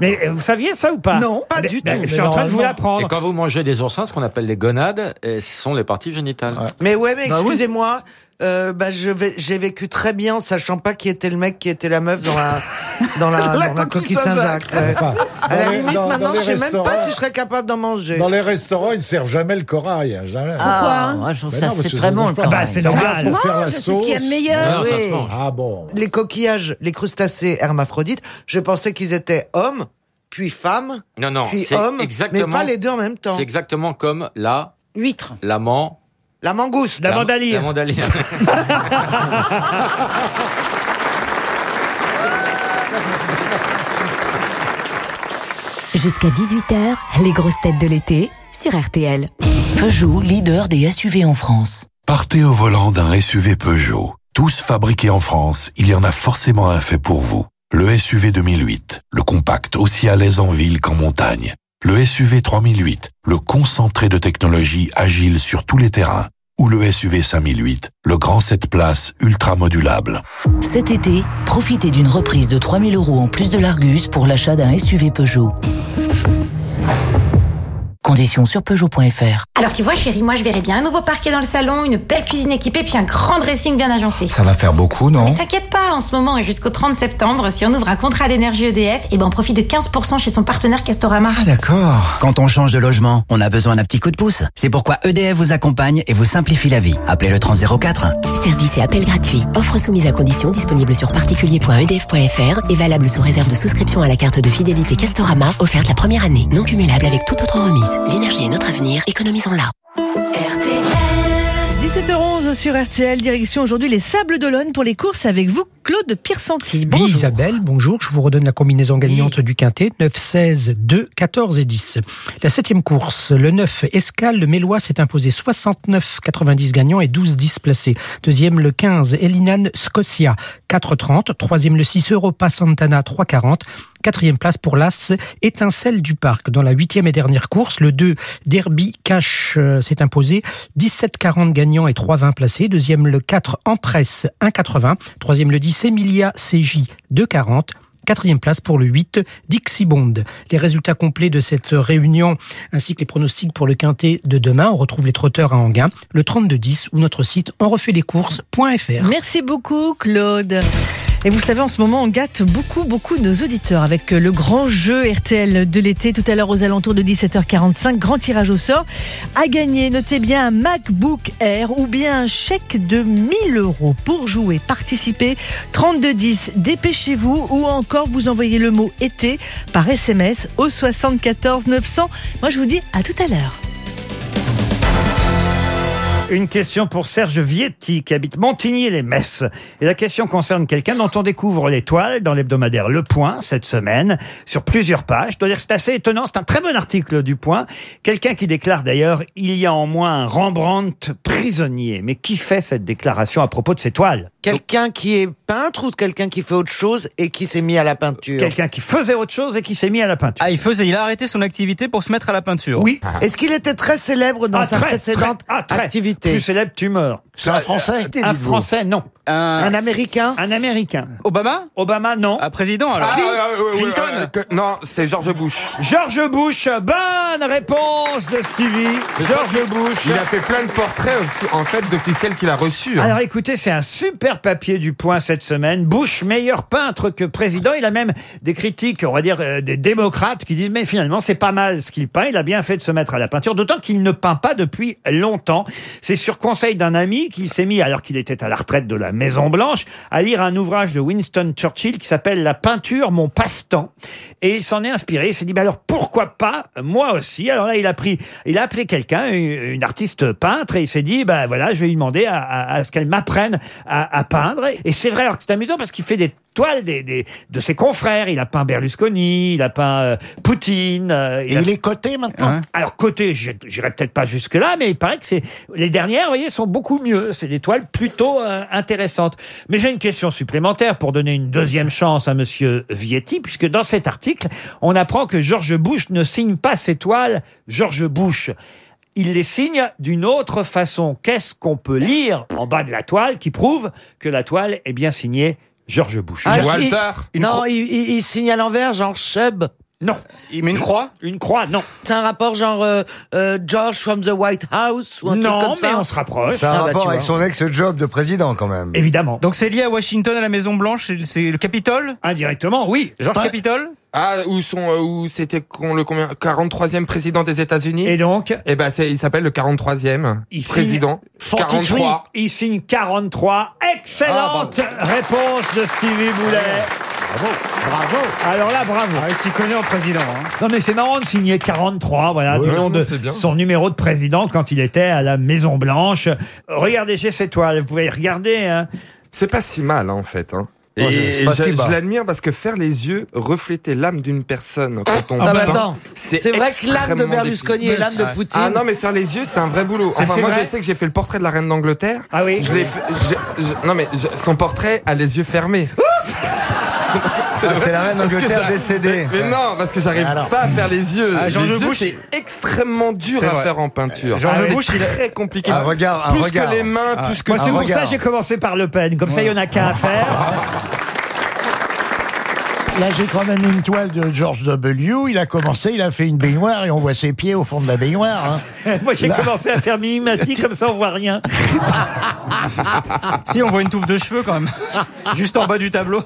Mais euh, vous saviez ça ou pas Non, pas Ah, du tout. Je suis en train de vous Et l'apprendre. quand vous mangez des oursins, ce qu'on appelle les gonades, et ce sont les parties génitales. Mais ouais, mais Bah oui. excusez-moi. Euh, bah, je vais, j'ai vécu très bien en sachant pas qui était le mec, qui était la meuf dans la, dans la, La dans la coquille Saint-Jacques. Saint-Jacques. ouais. Enfin, à la les- limite, dans- maintenant, dans je sais même pas si je serais capable d'en manger. Dans les restaurants, ils ne servent jamais le corail. hein, jamais. Ah, moi, je trouve Mais ça, non, parce c'est très bon. Bah, c'est normal. Pour faire la mange, c'est ce qu'il y a de meilleur. Oui. mange. Ah bon. Les coquillages, les crustacés hermaphrodites, je pensais qu'ils étaient hommes, puis femmes, Non, non, puis hommes, exactement. mais pas les deux en même temps. C'est exactement comme la. Huître. L'amant. La mangouste. La mandaline. La mandaline. Jusqu'à 18h, les grosses têtes de l'été sur RTL. Peugeot, leader des SUV en France. Partez au volant d'un SUV Peugeot. Tous fabriqués en France, il y en a forcément un fait pour vous. Le SUV 2008, le compact aussi à l'aise en ville qu'en montagne. Le SUV 3008, le concentré de technologie agile sur tous les terrains. Ou le SUV 5008, le grand 7 places ultra modulable. Cet été, profitez d'une reprise de 3000 euros en plus de l'Argus pour l'achat d'un SUV Peugeot. Conditions sur Peugeot.fr. Alors tu vois chérie, moi je verrais bien un nouveau parquet dans le salon, une belle cuisine équipée, puis un grand dressing bien agencé. Ça va faire beaucoup, non Mais t'inquiète pas, en ce moment et jusqu'au 30 septembre, si on ouvre un contrat d'énergie EDF, et ben on profite de 15% chez son partenaire Castorama. Ah d'accord. Quand on change de logement, on a besoin d'un petit coup de pouce. C'est pourquoi EDF vous accompagne et vous simplifie la vie. Appelez le 3004. Service et appel gratuit. Offre soumise à condition disponible sur particulier.edf.fr et valable sous réserve de souscription à la carte de fidélité Castorama offerte la première année. Non cumulable avec toute autre remise. L'énergie est notre avenir. Économisons-la. 17h11 sur RTL, direction aujourd'hui les Sables d'Olonne pour les courses avec vous, Claude Piersanti. Oui, Bonjour. Isabelle, bonjour. Je vous redonne la combinaison gagnante du quintet 9, 16, 2, 14 et 10. La septième course, le 9 Escale, le Mélois s'est imposé 69, 90 gagnants et 12, 10 placés. Deuxième, le 15 Elinan Scotia, 4, 30. Troisième, le 6 Europa Santana, 3, 40. Quatrième place pour l'As Étincelle du Parc. Dans la huitième et dernière course, le 2 Derby Cash euh, s'est imposé 17,40 gagnants et 3,20 placés. Deuxième, le 4 En Presse, 1,80. Troisième, le 10 Emilia CJ, 2,40. Quatrième place pour le 8, Dixie Bond. Les résultats complets de cette réunion ainsi que les pronostics pour le quintet de demain, on retrouve les trotteurs à Anguin, le 32-10 ou notre site on refait les courses.fr. Merci beaucoup, Claude. Et vous savez, en ce moment, on gâte beaucoup, beaucoup nos auditeurs avec le grand jeu RTL de l'été. Tout à l'heure, aux alentours de 17h45, grand tirage au sort. À gagner, notez bien un MacBook Air ou bien un chèque de 1000 euros pour jouer, participer. 3210, dépêchez-vous ou encore vous envoyez le mot été par SMS au 74 900. Moi, je vous dis à tout à l'heure. Une question pour Serge Vietti qui habite Montigny-les-Messes. Et la question concerne quelqu'un dont on découvre l'étoile dans l'hebdomadaire Le Point cette semaine sur plusieurs pages. Je dois dire que c'est assez étonnant. C'est un très bon article du Point. Quelqu'un qui déclare d'ailleurs il y a en moi un Rembrandt prisonnier. Mais qui fait cette déclaration à propos de ces toiles Quelqu'un qui est peintre ou quelqu'un qui fait autre chose et qui s'est mis à la peinture? Quelqu'un qui faisait autre chose et qui s'est mis à la peinture. Ah, il faisait, il a arrêté son activité pour se mettre à la peinture. Oui. Est-ce qu'il était très célèbre dans Ah, sa très, précédente très, ah, très. activité? Plus célèbre, tu meurs. C'est un Français Un Français, non. Un Américain Un Américain. Obama? Obama, non. Un président alors. Ah, Clinton Clinton que- non, c'est George Bush. George Bush, bonne réponse de Stevie. George Bush. Il a fait plein de portraits en fait d'officiels qu'il a reçus. hein. Alors écoutez, c'est un super papier du Point cette semaine. Bush, meilleur peintre que président. Il a même des critiques, on va dire, euh, des démocrates qui disent, mais finalement, c'est pas mal ce qu'il peint. Il a bien fait de se mettre à la peinture, d'autant qu'il ne peint pas depuis longtemps. C'est sur conseil d'un ami qu'il s'est mis, alors qu'il était à la retraite de la Maison Blanche, à lire un ouvrage de Winston Churchill qui s'appelle La peinture, mon passe-temps. Et il s'en est inspiré. Il s'est dit, bah alors pourquoi pas moi aussi? Alors là, il a pris, il a appelé quelqu'un, une, artiste peintre, et il s'est dit, bah voilà, je vais lui demander à, à- à ce qu'elle m'apprenne à, à peindre. Et c'est vrai, alors que c'est amusant parce qu'il fait des toiles des, des- de ses confrères. Il a peint Berlusconi, il a peint euh, Poutine. euh, Et a- il est coté maintenant? Alors côté, j'ai- j'irai peut-être pas jusque là, mais il paraît que c'est les dernières, vous voyez, sont beaucoup mieux. C'est des toiles plutôt euh, intéressantes. Mais j'ai une question supplémentaire pour donner une deuxième chance à Monsieur Vietti, puisque dans cet article, on apprend que George Bush ne signe pas ses toiles George Bush. Il les signe d'une autre façon. Qu'est-ce qu'on peut lire en bas de la toile qui prouve que la toile est bien signée George Bush? Ah, il- Non, il, il- il signe à l'envers, genre Cheb. Non. Il met une croix Une croix, non. C'est un rapport genre euh, euh, George from the White House ou un truc Non, comme ça mais on se rapproche. A un Ah bah, rapport tu avec vois. son ex-job de président quand même. Évidemment. Donc c'est lié à Washington, à la Maison Blanche, c'est- c'est le Capitole Indirectement, oui. George. Capitole Ah, où, sont, euh, où c'était con- le combien 43e président des États-Unis Et donc Eh ben, c'est- il s'appelle le 43e Il signe président. 43. 43. Il signe 43. Excellente réponse de Stevie Boulet. Bravo, bravo. Alors là, bravo. Ah, il s'y connaît en président. hein. Non mais c'est marrant de signer 43, voilà, du Ouais, nom non, de c'est bien. son numéro de président quand il était à la Maison Blanche. Regardez chez cette toile, vous pouvez y regarder. Hein. C'est pas si mal, hein, en fait. Hein. Et, Ouais, c'est pas je, si bas. je l'admire parce que faire les yeux, refléter l'âme d'une personne quand on Ah bah peint, attends, c'est vrai que l'âme de extrêmement Berlusconi difficile. et l'âme de. Poutine- Ah non, mais faire les yeux, c'est un vrai boulot. C'est- Enfin, c'est moi, vrai je sais que j'ai fait le portrait de la reine d'Angleterre. Ah oui Je l'ai fait- je- je- non, mais je- son portrait a les yeux fermés. Ah, c'est la reine d'Angleterre décédée. Mais, mais non, parce que j'arrive pas à faire les yeux. Ah, George les yeux, c'est extrêmement dur à faire en peinture. George Ah, c'est Bush, il a- très compliqué. Un regard, un plus regard. que les mains, Ah. plus que Moi, c'est pour ça que j'ai commencé par Le Pen. Comme ça, il y en a qu'un à faire. Là, j'ai quand même une toile de George W. Il a commencé, il a fait une baignoire et on voit ses pieds au fond de la baignoire. hein. Moi, j'ai commencé à faire mimimati, comme ça, on voit rien. Si, on voit une touffe de cheveux quand même. Juste en bas du tableau.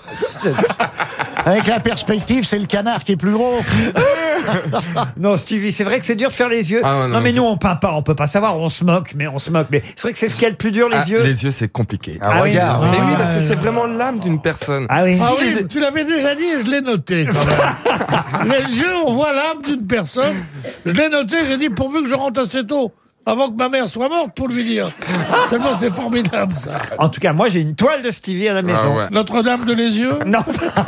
Avec la perspective, c'est le canard qui est plus gros. Non, Stevie, c'est vrai que c'est dur de faire les yeux. Ah, non, non, mais nous, on peint pas, on peut pas savoir, on se moque, mais on se moque. Mais c'est vrai que c'est ce qu'il y a de plus dur, les Ah, yeux. Les yeux, c'est compliqué. Un Ah oui. regard. Mais oui, Ah, parce que c'est vraiment l'âme d'une personne. Ah oui. Ah tu l'avais déjà dit et je l'ai noté. quand même. les yeux, on voit l'âme d'une personne. Je l'ai noté, j'ai dit pourvu que je rentre assez tôt, avant que ma mère soit morte, pour lui dire. Tellement c'est formidable ça. En tout cas, moi, j'ai une toile de Stevie à la maison. Ah ouais. Notre-Dame de les yeux? Non,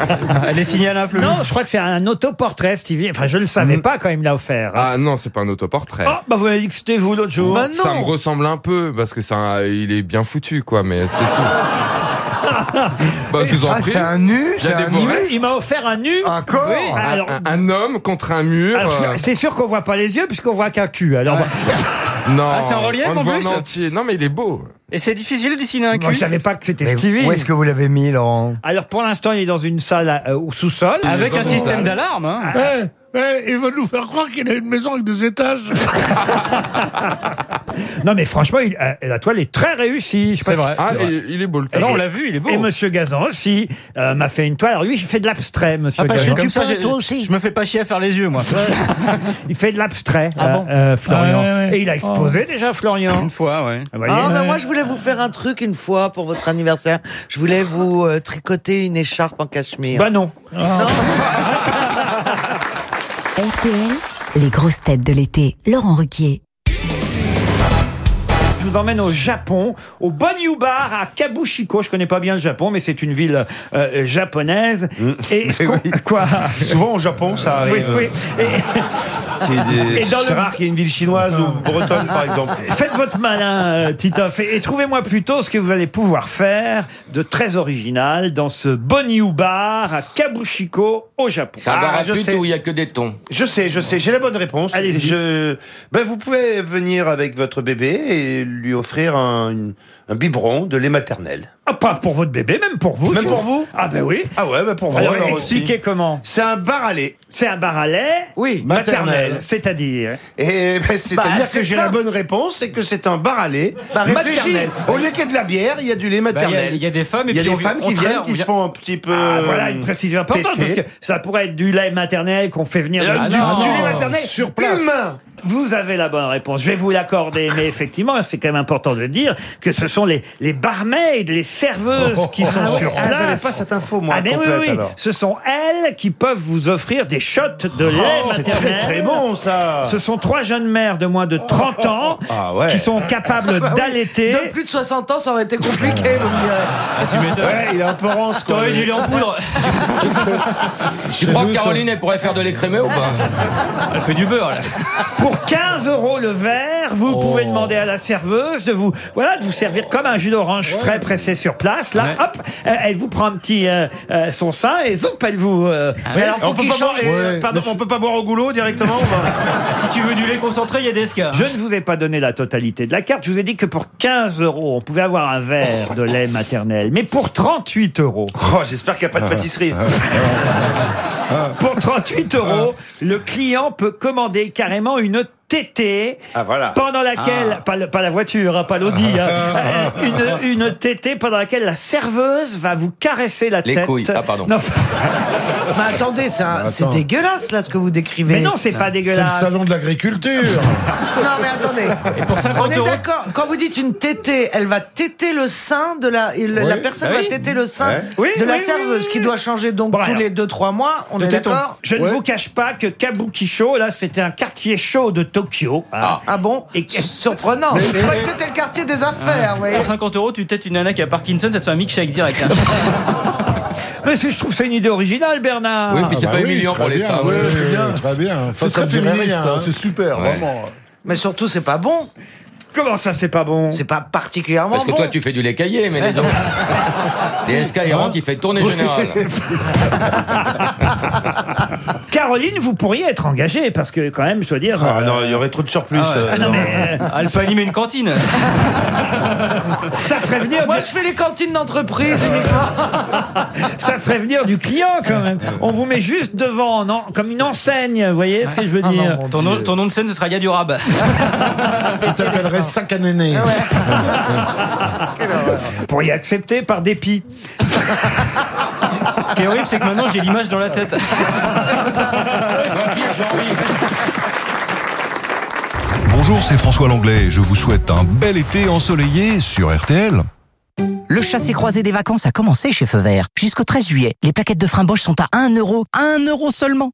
Elle est signée à l'influx. non, je crois que c'est un autoportrait, Stevie. Enfin, je le savais pas quand il me l'a offert. Ah non, c'est pas un autoportrait. Oh, bah, vous m'avez dit que c'était vous l'autre jour. Bah Ça me non ressemble un peu parce que ça, il est bien foutu quoi, mais c'est tout. bah, je vous en Ah, prie. c'est un nu, Il y a c'est des un beaux nu. restes. Il m'a offert un nu. Un corps. Oui, Un- alors, un, un homme contre un mur. alors, euh, c'est sûr qu'on voit pas les yeux puisqu'on voit qu'un cul. Alors, non, Ah, c'est en relief, on le en voit plus entier. Non, mais il est beau. Et c'est difficile de dessiner un moi, je cul savais pas que c'était Mais Stevie. Où est-ce que vous l'avez mis, Laurent? Alors, pour l'instant, il est dans une salle euh, au sous-sol. avec un système d'alarme. hein. Eh, eh, il veut nous faire croire qu'il a une maison avec des étages. Non, mais franchement, il- euh, la toile est très réussie. Je sais C'est pas vrai. Ah, et- il est beau le non, on l'a vu, il est beau. Et Monsieur Gazan aussi euh, m'a fait une toile. Alors lui, il fait de l'abstrait, Monsieur Ah, parce que Gazan. tu Comme ça, j'ai- aussi je me fais pas chier à faire les yeux, moi. Il fait de l'abstrait, Ah euh, bon euh, Florian. Ah, ouais, ouais. Et il a exposé déjà, Florian. Une fois, ouais. Vous voyez Ah, bah, moi, je voulais vous faire un truc une fois pour votre anniversaire. Je voulais vous euh, tricoter une écharpe en cachemire. Bah non. RTL, les grosses têtes de l'été. Laurent Ruquier. Je vous emmène au Japon, au Bonyubar à Kabushiko. Je connais pas bien le Japon, mais c'est une ville euh, japonaise. Et ce qu'on- quoi Souvent au Japon, ça arrive. Oui, oui. Et- Qu'il y ait des- Et dans C'est le- rare qu'il y ait une ville chinoise ou bretonne, par exemple. Faites votre malin, euh, Titoff, et, et trouvez-moi plutôt ce que vous allez pouvoir faire de très original dans ce Bonniou Bar à Kabushiko, au Japon. C'est un bar à pute où il n'y a que des tons. Je sais, je sais, j'ai la bonne réponse. Allez-y. Je... Ben, vous pouvez venir avec votre bébé et lui offrir un, un biberon de lait maternel. Ah, pas pour votre bébé, même pour vous. Même pour vous Ah ben oui. Ah ouais, ben pour vous. Alors, alors expliquez aussi. comment. C'est un bar à lait. C'est un bar à lait Oui. Maternel. C'est-à-dire Et ben, c'est-à-dire Bah, que c'est j'ai la bonne réponse, c'est que c'est un bar à lait Bah, maternel. Au lieu qu'il y ait de la bière, il y a du lait Bah, Il y a- maternel. il y, a des femmes et Il y a puis des femmes qui viennent, qui se vient- font un petit peu. Ah, voilà une précision importante parce que ça pourrait être du lait maternel qu'on fait venir Euh, de- du, non. du lait maternel sur place. humain. Vous avez la bonne réponse. Je vais vous l'accorder, mais effectivement, c'est quand même important de dire que ce sont les, les barmaids, les serveuses qui sont Ah sur ah, place. j'avais pas cette info, moi, Ah, mais oui, complète, oui, alors. Ce sont elles qui peuvent vous offrir des shots de lait Oh, c'est maternel. très, très bon, ça. Ce sont trois jeunes mères de moins de 30 ans Ah ouais. qui sont capables Bah oui. d'allaiter. De plus de 60 ans, ça aurait été compliqué, vous me direz. Ouais, il est un peu rance. quoi. T'aurais dû lait en poudre. Tu crois que Caroline elle pourrait faire de l'écrémé ou pas Elle fait du beurre, là. Pour 15 euros le verre, verre. Vous pouvez demander à la serveuse de vous, voilà, de vous servir comme un jus d'orange frais pressé sur place. Là, Ouais. hop, elle, elle vous prend un petit euh, euh, son sein et zoup, elle vous. euh, ouais. alors, On peut qu'il pas boire- change- et- pardon, on peut pas boire au goulot directement Si tu veux du lait concentré, il y a des SK. Je ne vous ai pas donné la totalité de la carte. Je vous ai dit que pour 15 euros, on pouvait avoir un verre de lait maternel. Mais pour 38 euros. Oh, j'espère qu'il n'y a pas de pâtisserie. Pour 38 euros, le client peut commander carrément une TT Ah, voilà. pendant laquelle, Ah. pas, le- pas la voiture, hein, pas l'Audi, hein, une, une TT pendant laquelle la serveuse va vous caresser la Les tête. couilles. Ah, pardon. Non, Mais attendez, c'est un- c'est dégueulasse là ce que vous décrivez. Mais non, c'est pas dégueulasse. C'est le salon de l'agriculture. Non mais attendez. Et pour 50 On est euros d'accord. Quand vous dites une tétée, elle va téter le sein de la. et le- Oui. La personne Bah va téter le sein Ouais. De la oui, serveuse, oui, qui doit changer donc Bon, tous alors. les 2-3 mois. On est d'accord Je ne vous cache pas que Kabuki Show, là, c'était un quartier chaud de Tokyo. Ah, Ah bon Et- Surprenant. Je croyais que c'était le quartier des affaires. vous voyez. Pour 50 euros, tu têtes une nana qui a Parkinson, ça te fait un milkshake direct. hein. Mais c'est- je trouve que c'est une idée originale, Bernard. Oui, puis c'est Ah pas bah oui, humiliant pour les bien, femmes. ouais, Ouais. c'est bien, très bien. C'est Ça très féministe, hein. hein. c'est super, Ouais. vraiment. Mais surtout, c'est pas bon. Comment ça, c'est pas bon C'est pas particulièrement Parce que bon. toi, tu fais du lait caillé, mais les autres. Les SK errants qui fait tournée générale. Caroline, vous pourriez être engagée parce que quand même, je dois dire. Ah euh, non, il y aurait trop de surplus. Ah ouais. euh, ah non, non. mais euh, Ah, Elle peut animer une cantine. ça ferait venir, Moi, du, je fais les cantines d'entreprise ça ferait venir du client quand même. On vous met juste devant, non, comme une enseigne. Vous voyez ce que je veux Ah non, dire mon Ton nom, ton nom de scène, ce sera Yadurab. T'appellerais sac à néné. Vous pourriez accepter par dépit. Ce qui est horrible, c'est que maintenant j'ai l'image dans la tête. Bonjour, c'est François Langlais. Je vous souhaite un bel été ensoleillé sur RTL. Le chassé-croisé des vacances a commencé chez Feu Vert. Jusqu'au 13 juillet, les plaquettes de frein Bosch sont à 1 euro. 1 euro seulement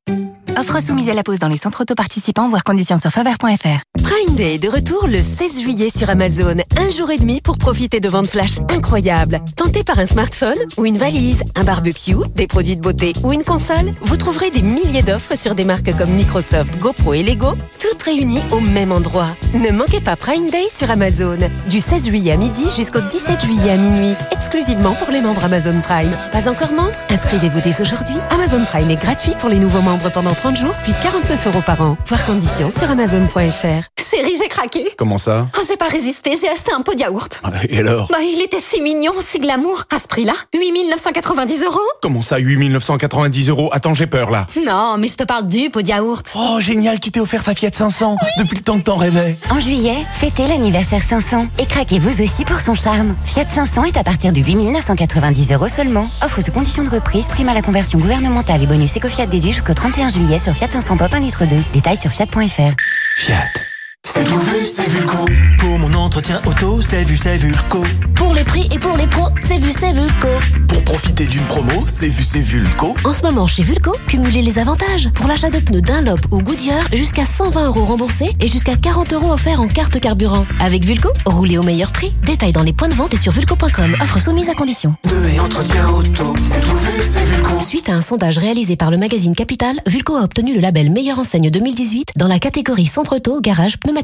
Offre soumise à la pause dans les centres auto participants, voire conditions sur faveur.fr. Prime Day de retour le 16 juillet sur Amazon. Un jour et demi pour profiter de ventes flash incroyables. Tenté par un smartphone ou une valise, un barbecue, des produits de beauté ou une console, vous trouverez des milliers d'offres sur des marques comme Microsoft, GoPro et Lego, toutes réunies au même endroit. Ne manquez pas Prime Day sur Amazon. Du 16 juillet à midi jusqu'au 17 juillet à minuit. Exclusivement pour les membres Amazon Prime. Pas encore membre? Inscrivez-vous dès aujourd'hui. Amazon Prime est gratuit pour les nouveaux membres pendant 30 jours, puis 49 euros par an. Voir conditions sur amazon.fr. Chérie, j'ai craqué. Comment ça? Oh, j'ai pas résisté, j'ai acheté un pot de yaourt. Et alors? Bah, il était si mignon, si glamour. À ce prix-là, 8990 euros Comment ça, 8990 euros? Attends, j'ai peur là. Non, mais je te parle du pot de yaourt. Oh, génial, tu t'es offert ta Fiat 500 depuis le temps que t'en rêvais. En juillet, fêtez l'anniversaire 500 et craquez vous aussi pour son charme. Fiat 500 est à partir de 8990 euros seulement. Offre sous condition de reprise, prime à la conversion gouvernementale et bonus éco-Fiat déduit jusqu'au 31 juillet sur Fiat 500 Pop 1 litre 2. Détails sur fiat.fr. Fiat. C'est tout vu, c'est Vulco. Pour mon entretien auto, c'est vu, c'est Vulco. Pour les prix et pour les pros, c'est vu, c'est Vulco. Pour profiter d'une promo, c'est vu, c'est Vulco. En ce moment, chez Vulco, cumulez les avantages. Pour l'achat de pneus Dunlop ou Goodyear, jusqu'à 120 euros remboursés et jusqu'à 40 euros offerts en carte carburant. Avec Vulco, roulez au meilleur prix. Détails dans les points de vente et sur vulco.com. Offre soumise à condition. Deux et entretien auto, c'est tout vu, c'est Vulco. Suite à un sondage réalisé par le magazine Capital, Vulco a obtenu le label Meilleure enseigne 2018 dans la catégorie centre auto, garage, pneumatique.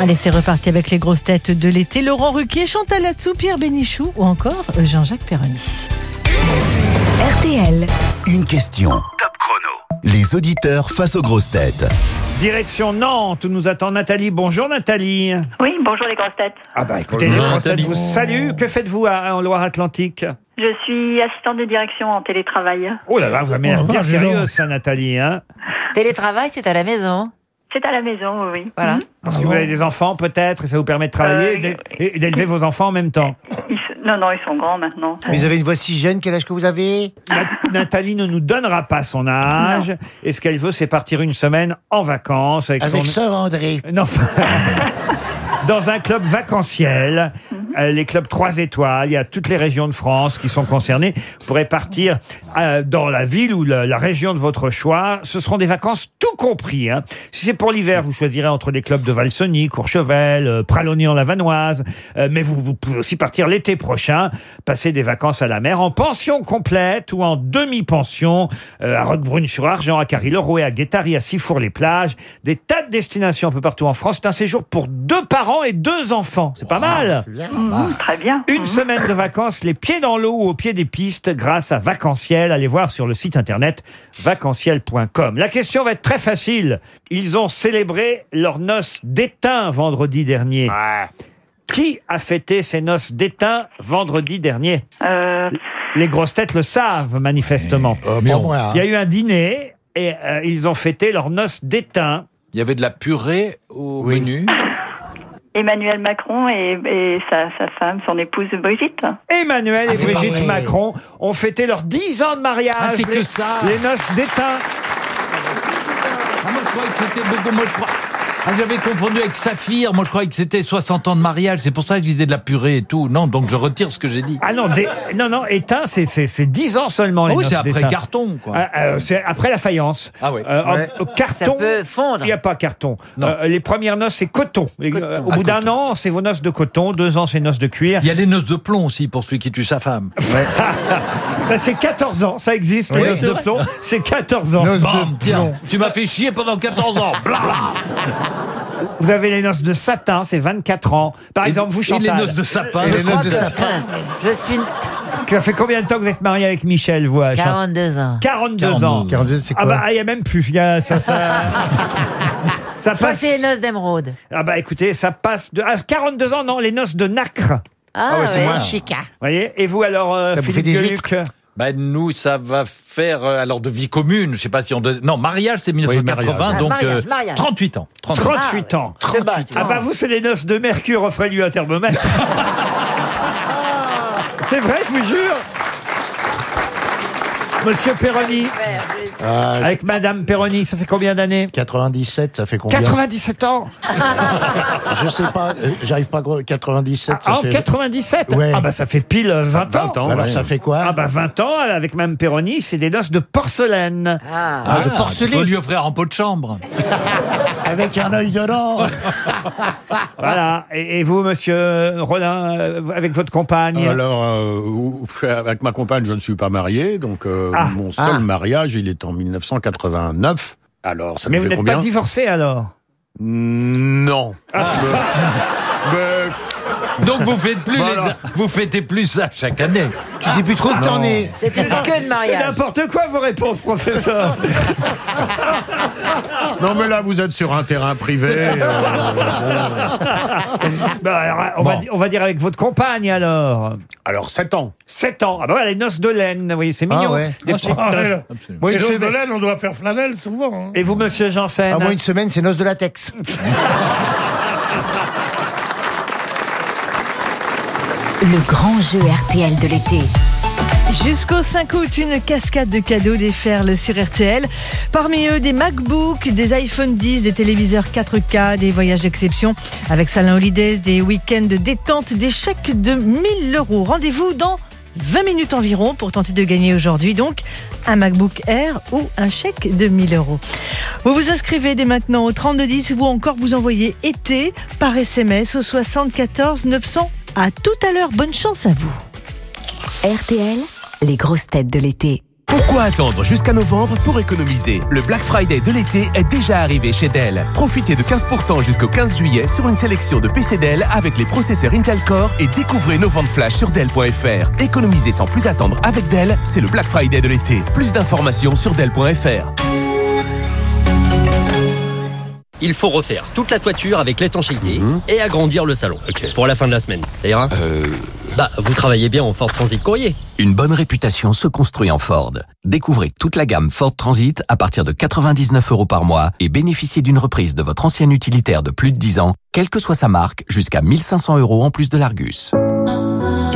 Allez, c'est reparti avec les grosses têtes de l'été. Laurent Ruquier, Chantal Latsou, Pierre Bénichou ou encore euh, Jean-Jacques Perroni. RTL. Une question. Top chrono. Les auditeurs face aux grosses têtes. Direction Nantes, où nous attend Nathalie. Bonjour Nathalie. Oui, bonjour les grosses têtes. Ah bah écoutez, Bonjour, les grosses têtes vous saluent. Que faites-vous en Loire-Atlantique? Je suis assistante de direction en télétravail. Oh là là, vous avez l'air Oh, bien sérieuse ça Nathalie. Hein Télétravail, c'est à la maison. C'est à la maison, oui. Voilà. Parce que vous avez des enfants peut-être, et ça vous permet de travailler Euh, et d'é- et d'élever vos enfants en même temps. Non, non, ils sont grands maintenant. Vous avez une voix si jeune, quel âge que vous avez? Nathalie ne nous donnera pas son âge. Et ce qu'elle veut, c'est partir une semaine en vacances avec, Avec son... Sœur André. Non, dans un club vacanciel. Euh, les clubs 3 étoiles, il y a toutes les régions de France qui sont concernées. Vous pourrez partir euh, dans la ville ou la, la région de votre choix. Ce seront des vacances tout compris. hein. Si c'est pour l'hiver, vous choisirez entre des clubs de Valsony, Courchevel, euh, Pralognan-la-Vanoise. Euh, mais vous, vous pouvez aussi partir l'été prochain, passer des vacances à la mer en pension complète ou en demi-pension euh, à Roquebrune-sur-Argent, à Carry-le-Rouet, à Guétary, à Sifour-les-Plages. Des tas de destinations un peu partout en France. C'est un séjour pour deux parents et deux enfants. C'est pas mal. Mmh, très bien. Une semaine de vacances, les pieds dans l'eau ou au pied des pistes grâce à Vacanciel. Allez voir sur le site internet vacanciel.com. La question va être très facile. Ils ont célébré leurs noces d'étain vendredi dernier. Qui a fêté ses noces d'étain vendredi dernier? Euh, Les grosses têtes le savent manifestement. pas moi, hein. Il y a eu un dîner et euh, ils ont fêté leurs noces d'étain. Il y avait de la purée au menu? Emmanuel Macron et, et sa, sa femme, son épouse Brigitte. Emmanuel Ah, et Brigitte. Macron ont fêté leurs 10 ans de mariage. Ah, c'est que les, ça. Les noces d'étain. Ah, moi, je que c'était beaucoup. Moi, je crois- Ah, j'avais confondu avec Saphir. Moi, je croyais que c'était 60 ans de mariage. C'est pour ça que je disais de la purée et tout. Non, donc je retire ce que j'ai dit. Ah non, des- non, non, étain, c'est, c'est, c'est 10 ans seulement. les Ah oui, noces c'est après d'étain. carton, quoi. Ah, euh, c'est après la faïence. Ah oui. Euh, en- Ouais. au carton. Ça peut fondre. Il n'y a pas carton. Euh, les premières noces, c'est coton. Les- euh, au bout d'un an, c'est vos noces de coton. Deux ans, c'est noces de cuir. Il y a les noces de plomb aussi pour celui qui tue sa femme. Bah, c'est 14 ans. Ça existe, les Oui, noces c'est de vrai. plomb. C'est 14 ans. Bam, tiens, tu m'as fait chier pendant 14 ans. Bla, bla. Vous avez les noces de satin, c'est 24 ans. Par exemple, vous et Chantal. les noces de sapin. Et les noces de sapin. Je suis Ça fait combien de temps que vous êtes marié avec Michel, vous à Chantal 42 ans. 42 ans. 42, c'est Ah quoi bah, il y a même plus. Il y a, ça, ça, ça Je crois que passe. c'est les noces d'émeraude. Ah bah écoutez, ça passe de. Ah, 42 ans, non, les noces de nacre. Ah, ouais, c'est ouais. moins. chic. Vous voyez Et vous alors, euh, Ça vous fait Philippe des Gueluc Ben, nous, ça va faire, euh, alors, de vie commune, je sais pas si on... Non, mariage, c'est 1980, mariage. donc Ah, mariage, euh, mariage. 38 ans. 38 ans. 38 ans. Ah bah vous, c'est les noces de Mercure, offrez-lui un thermomètre. c'est vrai, je vous jure. Monsieur Perroni, Ah, avec Madame Perroni, ça fait combien d'années 97, ça fait combien 97 ans Je sais pas, euh, j'arrive pas à gros- 97. ça Ah, en fait... 97 Ouais. Ah bah ça fait pile euh, 20 ans. 20 ans, Alors, ouais. ça fait quoi Ah bah 20 ans avec Mme Perroni, c'est des noces de porcelaine. Ah. de porcelaine. On lui offrir un pot de chambre. Avec un œil dedans. Voilà. Et, et vous, monsieur Rollin, euh, avec votre compagne? Alors, euh, avec ma compagne, je ne suis pas marié, donc euh, Ah. mon seul Ah. mariage, il est en 1989. Alors, ça Mais vous n'êtes pas divorcé alors? Non. Ah. Donc vous faites plus Voilà. les... vous fêtez plus ça chaque année. Tu sais plus trop où t'en es. C'était que de C'est mariage. n'importe quoi vos réponses, professeur. Non, mais là, vous êtes sur un terrain privé. euh, Bah, alors, on, va, Bon. di- on va dire avec votre compagne alors. Alors, 7 ans. 7 ans. Ah bah voilà, les noces de laine, vous voyez, c'est mignon. ouais. Des Ah, petites noces. là. Moi, de semaine, laine, on doit faire flanelle souvent. hein. Et vous, monsieur Janssen à moins une semaine, c'est noces de latex. Le grand jeu RTL de l'été. Jusqu'au 5 août, une cascade de cadeaux déferle sur RTL. Parmi eux, des MacBooks, des iPhone 10, des téléviseurs 4K, des voyages d'exception avec Salin Holidays, des week-ends de détente, des chèques de 1000 euros. Rendez-vous dans 20 minutes environ pour tenter de gagner aujourd'hui donc un MacBook Air ou un chèque de 1000 euros. Vous vous inscrivez dès maintenant au 3210 ou encore vous envoyez été par SMS au 74 900. À tout à l'heure, bonne chance à vous. RTL, les grosses têtes de l'été. Pourquoi attendre jusqu'à novembre pour économiser? Le Black Friday de l'été est déjà arrivé chez Dell. Profitez de 15% jusqu'au 15 juillet sur une sélection de PC Dell avec les processeurs Intel Core et découvrez nos ventes flash sur Dell.fr. Économiser sans plus attendre avec Dell, c'est le Black Friday de l'été. Plus d'informations sur Dell.fr. Il faut refaire toute la toiture avec l'étanchéité et agrandir le salon. Pour la fin de la semaine. Ça ira Bah, vous travaillez bien en Ford Transit Courrier. Une bonne réputation se construit en Ford. Découvrez toute la gamme Ford Transit à partir de 99 euros par mois et bénéficiez d'une reprise de votre ancien utilitaire de plus de 10 ans, quelle que soit sa marque, jusqu'à 1500 euros en plus de l'Argus.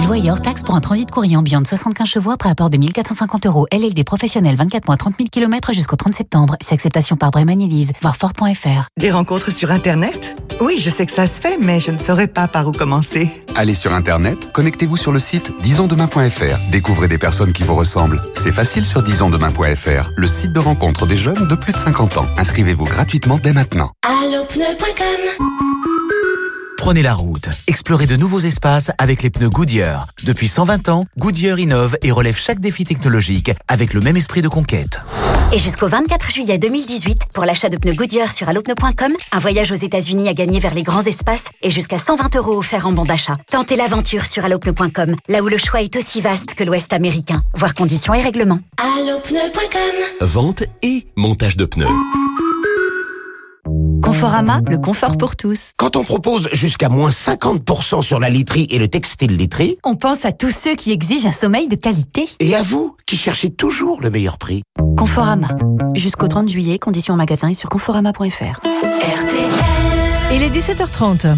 Loyer hors taxe pour un transit courrier ambiant de 75 chevaux après apport de 1450 euros. LLD professionnel 24 mois 30 000 km jusqu'au 30 septembre. C'est acceptation par Bremen Elise. Voir Ford.fr. Des rencontres sur Internet? Oui, je sais que ça se fait, mais je ne saurais pas par où commencer. Allez sur Internet, connectez-vous sur le site disonsdemain.fr. Découvrez des personnes qui vous ressemblent. C'est facile sur disonsdemain.fr, le site de rencontre des jeunes de plus de 50 ans. Inscrivez-vous gratuitement dès maintenant. Allopneu.com Prenez la route, explorez de nouveaux espaces avec les pneus Goodyear. Depuis 120 ans, Goodyear innove et relève chaque défi technologique avec le même esprit de conquête. Et jusqu'au 24 juillet 2018, pour l'achat de pneus Goodyear sur allopneu.com, un voyage aux États-Unis à gagner vers les grands espaces et jusqu'à 120 euros offerts en bon d'achat. Tentez l'aventure sur allopneu.com, là où le choix est aussi vaste que l'Ouest américain. Voir conditions et règlements. Allopneu.com Vente et montage de pneus. Conforama, le confort pour tous. Quand on propose jusqu'à moins 50% sur la literie et le textile literie, On pense à tous ceux qui exigent un sommeil de qualité. et à vous qui cherchez toujours le meilleur prix. Conforama. Jusqu'au 30 juillet, conditions en magasin et sur conforama.fr. Il est 17h30.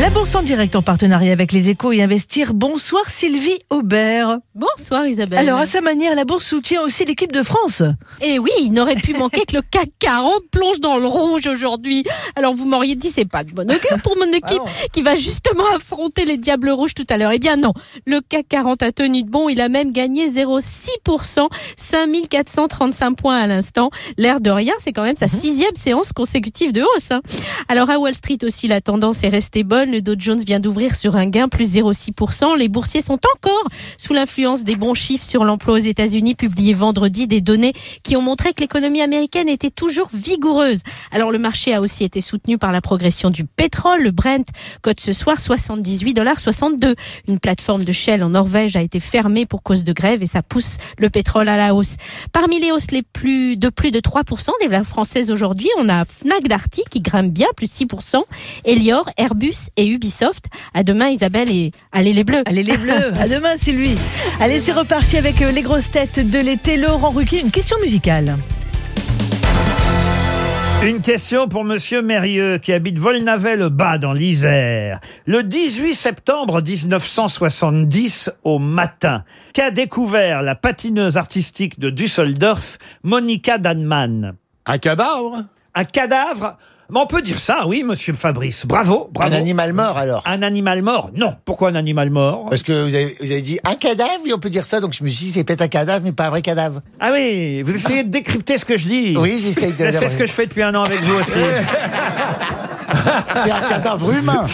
La bourse en direct en partenariat avec les échos et investir. Bonsoir Sylvie Aubert. Bonsoir Isabelle. Alors à sa manière, la bourse soutient aussi l'équipe de France. Et oui, il n'aurait pu manquer que le CAC 40 plonge dans le rouge aujourd'hui. Alors vous m'auriez dit c'est pas de bon augure pour mon équipe qui va justement affronter les Diables Rouges tout à l'heure. Eh bien non, le CAC 40 a tenu de bon, il a même gagné 0,6%, 5435 points à l'instant. L'air de rien, c'est quand même sa sixième séance consécutive de hausse. hein. Alors à Wall Street aussi, la tendance est restée bonne. Le Dow Jones vient d'ouvrir sur un gain plus 0,6%. Les boursiers sont encore sous l'influence des bons chiffres sur l'emploi aux États-Unis publiés vendredi, des données qui ont montré que l'économie américaine était toujours vigoureuse. Alors le marché a aussi été soutenu par la progression du pétrole. Le Brent cote ce soir 78,62 Une plateforme de Shell en Norvège a été fermée pour cause de grève et ça pousse le pétrole à la hausse. Parmi les hausses les plus de plus de 3% des valeurs françaises aujourd'hui, on a Fnac Darty qui grimpe bien, plus 6%, Elior, Airbus et Ubisoft. À demain Isabelle et allez les bleus. Allez les bleus. À demain Sylvie. Allez, c'est reparti avec euh, les grosses têtes de l'été. Laurent Ruquier, une question musicale. Une question pour Monsieur Mérieux qui habite Volnavet-le-Bas dans l'Isère. Le 18 septembre 1970 au matin, qu'a découvert la patineuse artistique de Düsseldorf, Monica Danman Un cadavre Un cadavre mais on peut dire ça, oui, monsieur Fabrice. Bravo, bravo. Un animal mort, alors? Un animal mort Non. Pourquoi un animal mort? Parce que vous avez, vous avez dit un cadavre, oui, on peut dire ça. Donc je me suis dit, c'est peut-être un cadavre, mais pas un vrai cadavre. Ah oui, vous essayez de décrypter ce que je dis. Oui, j'essaye de- C'est ce que je fais depuis un an avec vous aussi. C'est un cadavre humain.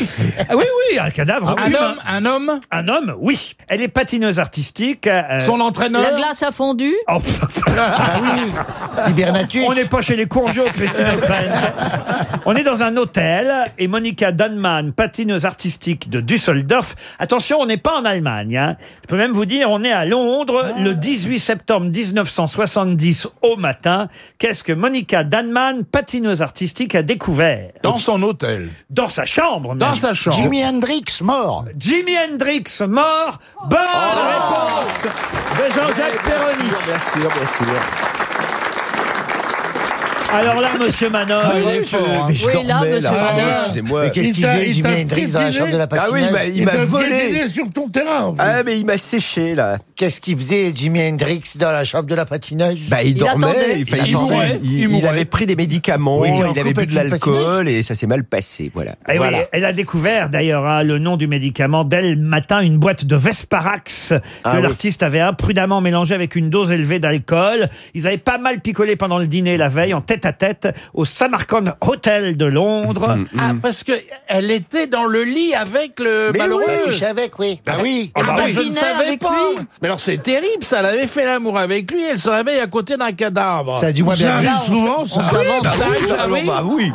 Ah oui, oui, un cadavre Un humain. homme, un homme Un homme, oui. Elle est patineuse artistique. euh, Son entraîneur La glace a fondu Oh, Ah oui, Hibernatus. On n'est pas chez les courgeaux, Christine O'Krent. On est dans un hôtel et Monica Danman, patineuse artistique de Düsseldorf. Attention, on n'est pas en Allemagne. hein. Je peux même vous dire, on est à Londres le 18 septembre 1970 au matin. Qu'est-ce que Monica Danman, patineuse artistique, a découvert? Dans son hôtel. Dans sa chambre. Dans même. sa chambre. Jimi Hendrix mort. Jimi Hendrix mort. Bonne réponse de Jean-Jacques Perroni. Bien sûr, bien sûr. Alors là, monsieur Manon. Ah, il est fort, hein. Oui, là, monsieur Ah, Manon. Excusez-moi. Mais qu'est-ce Il qu'il t'a- faisait, il t'a Hendrix, dans la chambre de la Ah oui, bah, il Il m'a t'a volé. piétiné sur ton terrain. en plus. Ah, mais il m'a séché, là. Qu'est-ce qu'il faisait, Jimi Hendrix, dans la chambre de la patineuse? Bah, il, Il dormait, attendait. enfin, Il il, mourait, il- il il mourait. avait pris des médicaments, Oui, il en avait couple bu de avec une l'alcool et ça s'est mal passé, voilà. Eh oui, Voilà. elle a découvert d'ailleurs hein, le nom du médicament dès le matin, une boîte de Vesparax que Ah oui. l'artiste avait imprudemment mélangé avec une dose élevée d'alcool. Ils avaient pas mal picolé pendant le dîner la veille en tête à tête au Samarkand Hotel de Londres. Ah, parce que elle était dans le lit avec le Mais malheureux. Elle couchait avec, oui. Bah oui. Ah bah bah, oui. je ne Dîner savais avec pas. lui. Mais alors c'est terrible, ça. Elle avait fait l'amour avec lui. Elle se réveille à côté d'un cadavre. Ça a du moins bien Ça souvent, ça. s'avance. ça arrive, ça Alors, arrive. bah oui.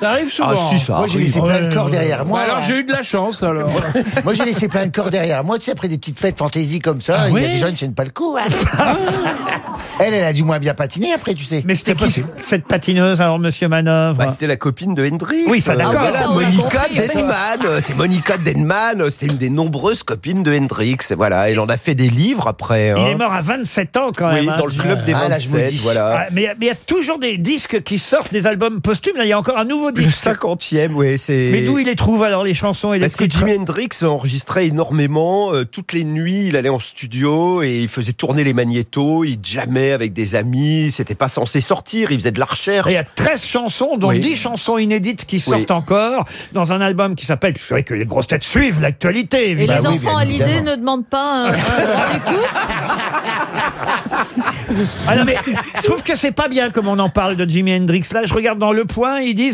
Ça arrive souvent. Ah, si, ça Moi, j'ai arrive. laissé plein de corps derrière moi. Bah, alors j'ai eu de la chance alors. Moi, j'ai laissé plein de corps derrière moi. Tu sais, après des petites fêtes fantaisie comme ça, Ah il y a des gens qui ne tiennent pas le coup. hein. elle, elle a du moins bien patiné après, tu sais. Mais c'était qui cette patineuse alors, monsieur Manœuvre Bah, c'était la copine de Hendrix. Oui, ça, d'accord. Euh, ça, voilà, on Monica compris. Denman. euh, C'est Monica Denman. euh, C'était une des nombreuses copines de Hendrix. Voilà, elle en a fait des livres après. Il hein. est mort à 27 ans quand même. Oui, hein. dans le club des Ah, là, je me 27, dis. voilà. Ah, mais mais il y a toujours des disques qui sortent, des albums posthumes. Là, il y a encore un nouveau Le disque. cinquantième, oui, c'est. Mais d'où il les trouve alors les chansons et les Parce que titres Jimi Hendrix enregistrait énormément. euh, toutes les nuits, il allait en studio et il faisait tourner les magnétos. Il jamais avec des amis. C'était pas censé sortir. Il faisait de la recherche. Et il y a 13 chansons, dont Oui. 10 chansons inédites qui sortent Oui. encore dans un album qui s'appelle. C'est vrai que les grosses têtes suivent l'actualité. Et évidemment. les enfants à l'idée ne demandent pas un, un rendez-vous Ah non, mais je trouve que c'est pas bien comme on en parle de Jimi Hendrix. Là, je regarde dans Le Point, ils disent.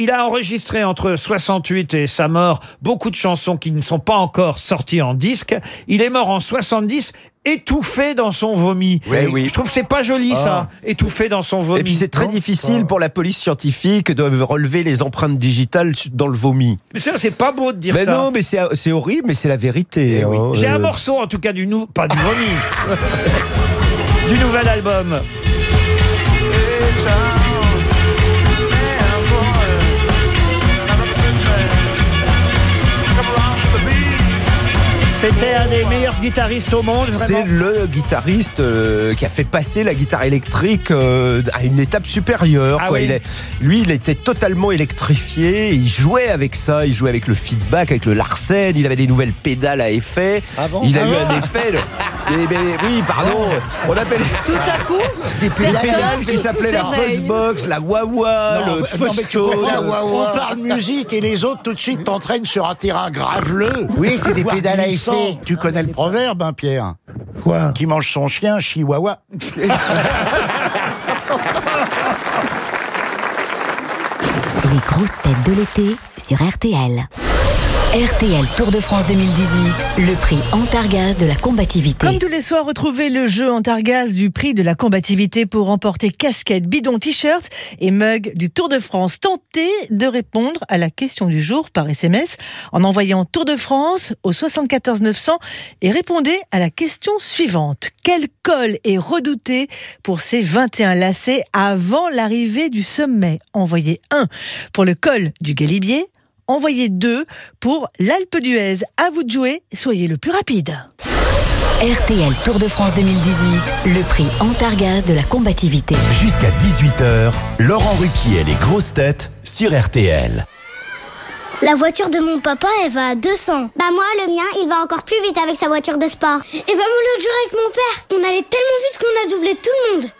Il a enregistré entre 68 et sa mort beaucoup de chansons qui ne sont pas encore sorties en disque. Il est mort en 70 étouffé dans son vomi. Oui, oui. Je trouve que c'est pas joli ça, étouffé dans son vomi. Et puis c'est très Non difficile pour la police scientifique de relever les empreintes digitales dans le vomi. Mais ça, c'est pas beau de dire mais ça. non, mais c'est c'est horrible, mais c'est la vérité. hein. J'ai un Euh, morceau en tout cas du nou... pas du vomi. du nouvel album. C'était un des meilleurs guitaristes au monde, C'est le guitariste euh, qui a fait passer la guitare électrique euh, à une étape supérieure. Ah quoi. oui. Il est- lui, il était totalement électrifié. Il jouait avec ça. Il jouait avec le feedback, avec le Larsen. Il avait des nouvelles pédales à effet. bon il a Ah eu bon un effet. le- oui, pardon. On appelle Tout à coup, des pédales qui s'appelaient la. Fuzzbox, la Wawa, Non, le Fosco. on parle musique et les autres tout de suite t'entraînent sur un terrain graveleux. Oui, c'est des pédales à glissant. Tu connais le proverbe, hein, Pierre Quoi Qui mange son chien, chihuahua. Les grosses têtes de l'été sur RTL. RTL Tour de France 2018, le prix Antargaz de la combativité. Comme tous les soirs, retrouvez le jeu Antargaz du prix de la combativité pour remporter casquette, bidon, t-shirt et mug du Tour de France. Tentez de répondre à la question du jour par SMS en envoyant Tour de France au 74 900 et répondez à la question suivante. Quel col est redouté pour ces 21 lacets avant l'arrivée du sommet? Envoyez 1 pour le col du Galibier, envoyez 2 pour l'Alpe d'Huez. À vous de jouer, soyez le plus rapide. RTL Tour de France 2018, le prix Antargaz de la combativité. Jusqu'à 18h, Laurent Ruquier et les grosses têtes sur RTL. La voiture de mon papa, elle va à 200. Bah moi, le mien, il va encore plus vite avec sa voiture de sport. Et bah moi, l'autre jour avec mon père, on allait tellement vite qu'on a doublé tout le monde.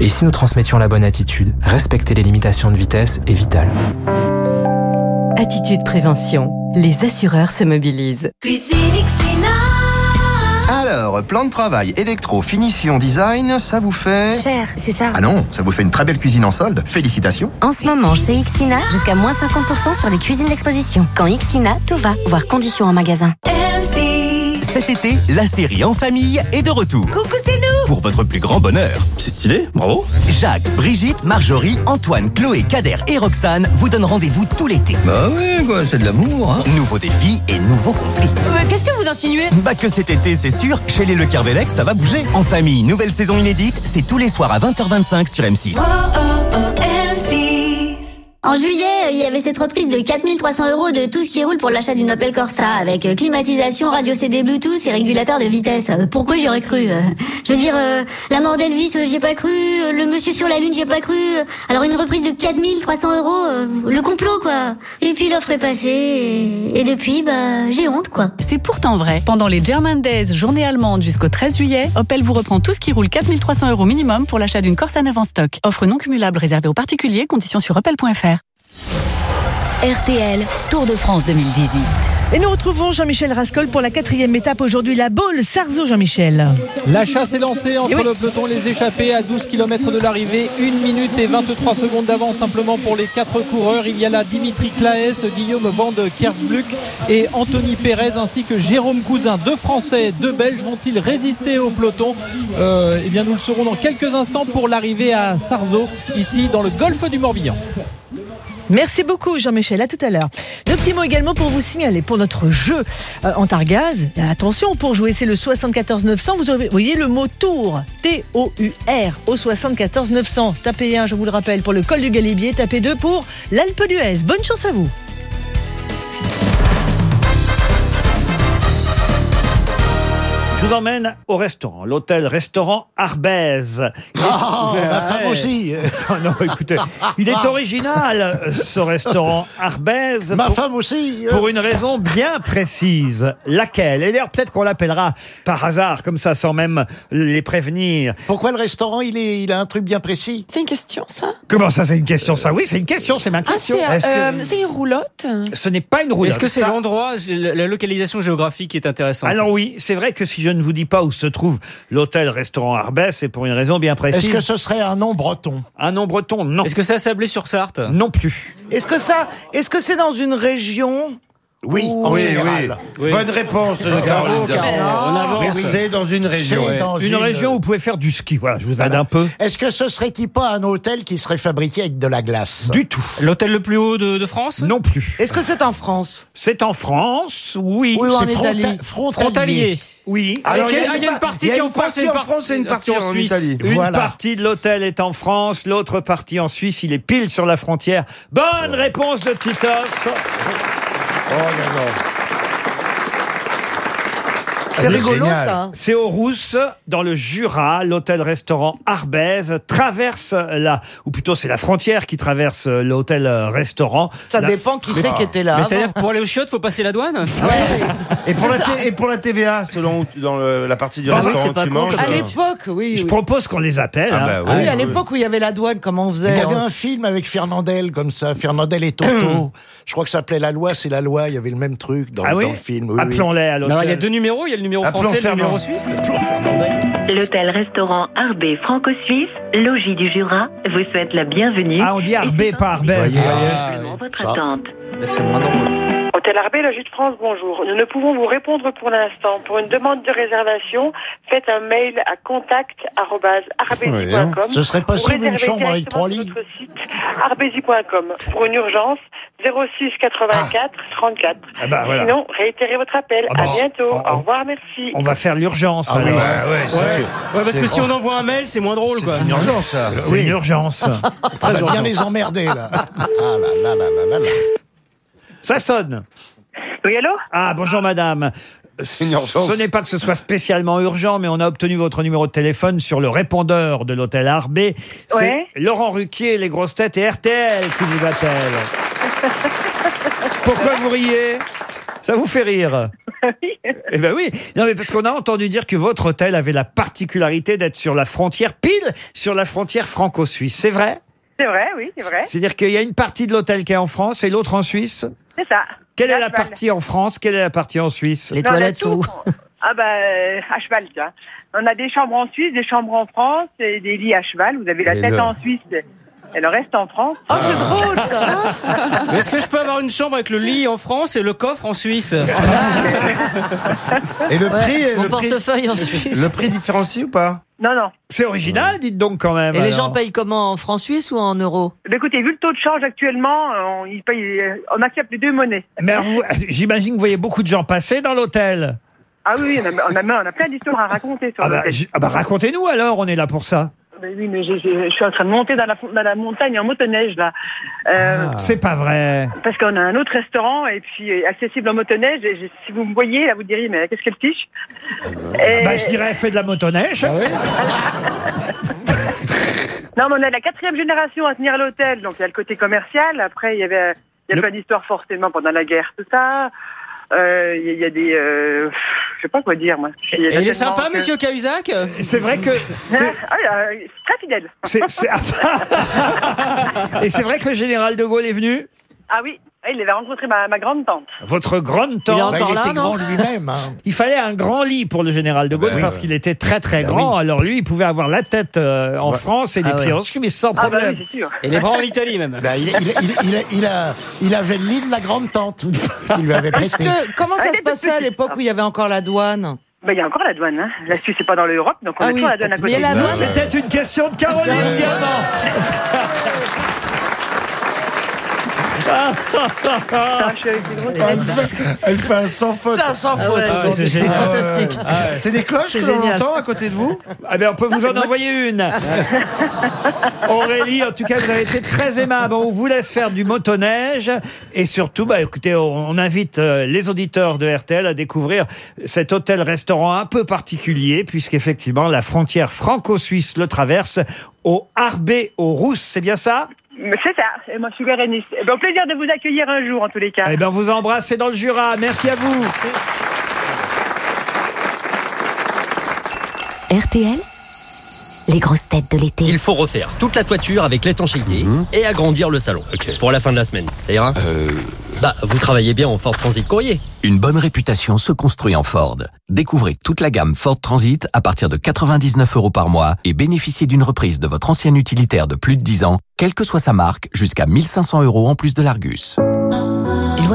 Et si nous transmettions la bonne attitude, respecter les limitations de vitesse est vital. Attitude prévention. Les assureurs se mobilisent. Alors, plan de travail, électro, finition, design, ça vous fait... Cher, c'est ça. Ah non, ça vous fait une très belle cuisine en solde. Félicitations. En ce moment, chez Xina, jusqu'à moins 50% sur les cuisines d'exposition. Quand Xina, tout va. Voir conditions en magasin. Cet été, la série En famille est de retour. Coucou, c'est nous Pour votre plus grand bonheur. C'est stylé, bravo. Jacques, Brigitte, Marjorie, Antoine, Chloé, Kader et Roxane vous donnent rendez-vous tout l'été. Bah ouais, quoi, c'est de l'amour, hein. Nouveaux défis et nouveaux conflits. Qu'est-ce que vous insinuez? Bah que cet été, c'est sûr, chez les Le Kervelec, ça va bouger. En famille, nouvelle saison inédite, c'est tous les soirs à 20h25 sur M6. En juillet, il y avait cette reprise de 4300 euros de tout ce qui roule pour l'achat d'une Opel Corsa avec euh, climatisation, radio CD Bluetooth et régulateur de vitesse. Euh, Pourquoi j'y aurais cru euh? Je veux dire, la mort d'Elvis, euh, j'y ai pas cru. Le monsieur sur la lune, j'y ai pas cru. Alors une reprise de 4300 euros, le complot quoi. Et puis l'offre est passée et, et depuis, bah, j'ai honte quoi. C'est pourtant vrai. Pendant les German Days, journée allemande jusqu'au 13 juillet, Opel vous reprend tout ce qui roule 4300 euros minimum pour l'achat d'une Corsa neuve en stock. Offre non cumulable réservée aux particuliers, conditions sur opel.fr. RTL Tour de France 2018. Et nous retrouvons Jean-Michel Rascol pour la quatrième étape aujourd'hui, la Baule Sarzeau Jean-Michel. La chasse est lancée entre oui. le peloton et les échappés à 12 km de l'arrivée. 1 minute et 23 secondes d'avance simplement pour les quatre coureurs. Il y a là Dimitri Claes, Guillaume Van de Kerfbluck et Anthony Pérez ainsi que Jérôme Cousin. Deux Français, deux Belges vont-ils résister au peloton? Euh, Eh bien nous le saurons dans quelques instants pour l'arrivée à Sarzeau, ici dans le golfe du Morbihan. Merci beaucoup Jean-Michel, à tout à l'heure. Deux petits mots également pour vous signaler pour notre jeu euh, Antargaz. Attention, pour jouer c'est le 74 900, vous avez- voyez le mot tour, T-O-U-R au 74 900. Tapez 1, je vous le rappelle, pour le col du Galibier, tapez 2 pour l'Alpe d'Huez. Bonne chance à vous. Je vous emmène au restaurant, l'hôtel-restaurant Arbèze. Ah, ma femme aussi. Ah non, écoutez, il est original, euh, ce restaurant Arbèze. Ma pour- femme aussi. Pour une raison bien précise. Laquelle? Et d'ailleurs, peut-être qu'on l'appellera par hasard, comme ça, sans même les prévenir. Pourquoi le restaurant, il, est, il a un truc bien précis? C'est une question, ça? Comment ça, c'est une question, ça? Oui, c'est une question, c'est ma Ah, question. que- euh, c'est une roulotte? Ce n'est pas une roulotte. Est-ce que c'est ça- l'endroit, la la localisation géographique qui est intéressante? Alors oui, c'est vrai que si je ne vous dis pas où se trouve l'hôtel-restaurant Arbès, c'est pour une raison bien précise. Est-ce que ce serait un nom breton Un nom breton, non. Est-ce que c'est à Sablé-sur-Sarthe Non plus. Est-ce que ça, est-ce que c'est dans une région Oui, Ou- en Oui, général. oui. Bonne réponse Caroline. On avance. C'est dans une région. C'est dans Une région où vous pouvez faire du ski. Voilà, je vous aide un peu. Est-ce que ce serait-il pas un hôtel qui serait fabriqué avec de la glace Du tout. L'hôtel le plus haut de, de France? Non plus. Est-ce que c'est en France? C'est en France, oui. Oui, ou en C'est fronta- Italie frontalier. Frontalier. Oui. Alors, Est-ce qu'il y a- il y a une partie qui est en une France et une partie- France et une partie en Suisse. Italie. Une Voilà. partie de l'hôtel est en France, l'autre partie en Suisse. Il est pile sur la frontière. Bonne réponse de Titoff. Oh, non, non. C'est rigolo génial. ça. C'est aux Rousses, dans le Jura, l'hôtel-restaurant Arbèze traverse la, ou plutôt c'est la frontière qui traverse l'hôtel-restaurant. Ça La- dépend qui c'est qui était là. Mais c'est-à-dire que pour aller aux chiottes, faut passer la douane Et pour, la C'est ça. T- et pour la TVA, selon où tu- dans le- la partie du Ah oui, restaurant c'est où pas tu con, manges. À euh, l'époque, oui. Je oui. propose qu'on les appelle. Ah hein. bah Ah oui, oui, à oui. l'époque où il y avait la douane, comment on Il faisait y avait un film avec Fernandel comme ça, Fernandel et Toto. Je crois que ça s'appelait La loi, c'est la loi. Il y avait le même truc dans, Ah oui dans le film. Oui, oui. Appelons-les à l'hôtel. Alors il y a deux numéros, il y a le numéro Appelons français et le Fernand. numéro suisse. L'hôtel-restaurant Arbé Franco-Suisse, logis du Jura, vous souhaite la bienvenue. Ah, on dit Arbé, pas Arbès. Voyez, Simplement votre ça. attente. C'est moins drôle. Hôtel Arbé, Logis de France, bonjour. Nous ne pouvons vous répondre pour l'instant. Pour une demande de réservation, faites un mail à contact.arbesi.com. Ce serait possible une chambre avec trois lits notre site. Pour une urgence, 06 84 34. Ah bah, voilà. Sinon, réitérez votre appel. Ah bah, à bientôt. on- Au revoir, merci. On va faire l'urgence. Ah oui, ouais, ouais, c'est- Ouais, ouais, parce que si on envoie un mail, c'est moins drôle quoi. C'est une urgence, ça. C'est une urgence. On va bien les emmerder là. Ah là là là là là là. Ça sonne. Oui, allô Ah, bonjour madame. une urgence. Ce n'est pas que ce soit spécialement urgent, mais on a obtenu votre numéro de téléphone sur le répondeur de l'hôtel Arbé. C'est Ouais. Laurent Ruquier, les grosses têtes et RTL qui vous appellent. Pourquoi vous riez? Ça vous fait rire? Eh ben oui, non mais parce qu'on a entendu dire que votre hôtel avait la particularité d'être sur la frontière, pile sur la frontière franco-suisse. C'est vrai? C'est vrai, oui, c'est vrai. C'est-à-dire qu'il y a une partie de l'hôtel qui est en France et l'autre en Suisse? C'est ça. Quelle est la cheval. partie en France Quelle est la partie en Suisse Les Non, on a toilettes tout. sont où Ah bah, euh, à cheval, tu vois. On a des chambres en Suisse, des chambres en France, et des lits à cheval. Vous avez la Et tête le- en Suisse et le reste en France. Oh, c'est drôle ça. Mais Est-ce que je peux avoir une chambre avec le lit en France et le coffre en Suisse Et le prix, Mon le prix, portefeuille en Suisse. le prix différencie ou pas Non, non. C'est original, dites donc quand même. Et les alors. gens payent comment En francs suisses ou en euros écoutez, vu le taux de change actuellement, euh, on, il paye, euh, on accepte les deux monnaies. Mais alors, vous- j'imagine que vous voyez beaucoup de gens passer dans l'hôtel. Ah oui, on a, on a, on a plein d'histoires à raconter sur Ah bah, l'hôtel. j- ah bah, racontez-nous alors, on est là pour ça. Bah oui, mais j'ai- j'ai- je suis en train de monter dans la, fon- dans la montagne en motoneige, là. Euh, C'est pas vrai. Parce qu'on a un autre restaurant, et puis euh, accessible en motoneige. Et je- si vous me voyez, là, vous diriez, mais qu'est-ce qu'elle fiche? Et- Bah, je dirais, fait de la motoneige. Non, mais on a la quatrième génération à tenir l'hôtel, donc il y a le côté commercial. Après, il y avait, il y a plein d'histoires forcément pendant la guerre, tout ça. Euh, Il y, a- il y a des, euh, je sais pas quoi dire moi. Il est sympa, monsieur Cahuzac C'est vrai que. c'est- Ah, euh, très fidèle. c'est- c'est- Et c'est vrai que le général de Gaulle est venu. Ah oui, il avait rencontré ma, ma grande tante. Votre grande tante. Bah, il était grand lui-même. hein. Il fallait un grand lit pour le général de Gaulle Ben oui, parce ouais. qu'il était très très Ben grand. Alors lui, il pouvait avoir la tête euh, en Ouais. France et les Ah pieds ouais. en Suisse, mais sans Ah bah problème. oui, c'est sûr. Et les bras en Italie même. Bah, il, il- il- il- il a, il avait le lit de la grande tante. Il lui avait Est-ce prêté. que, comment Ah, ça il se passait à l'époque où il y avait encore la douane? Bah, il y a encore la douane. Hein. La Suisse n'est pas dans l'Europe, donc on Ah a oui. toujours la douane à côté. Mais la douane- C'était une question de Caroline Diamant. Elle fait, elle fait un sans faute. C'est un sans faute. Ah, c'est fantastique. Ah ouais. C'est des cloches que l'on entend à côté de vous Ah ben on peut vous en envoyer une. Aurélie, en tout cas, vous avez été très aimable. On vous laisse faire du motoneige et surtout, bah écoutez, on, on invite euh, les auditeurs de RTL à découvrir cet hôtel-restaurant un peu particulier, puisqu'effectivement la frontière franco-suisse le traverse au Harbé aux Rousses. C'est bien ça? C'est ça, et moi je suis bérénice. Eh ben, au plaisir de vous accueillir un jour en tous les cas. Eh ben, on vous embrasse. C'est dans le Jura. Merci à vous. RTL, les grosses têtes de l'été. Il faut refaire toute la toiture avec l'étanchéité et agrandir le salon. Pour la fin de la semaine. Ça ira Bah, vous travaillez bien en Ford Transit Courrier. Une bonne réputation se construit en Ford. Découvrez toute la gamme Ford Transit à partir de 99 euros par mois et bénéficiez d'une reprise de votre ancien utilitaire de plus de 10 ans, quelle que soit sa marque, jusqu'à 1500 euros en plus de l'Argus.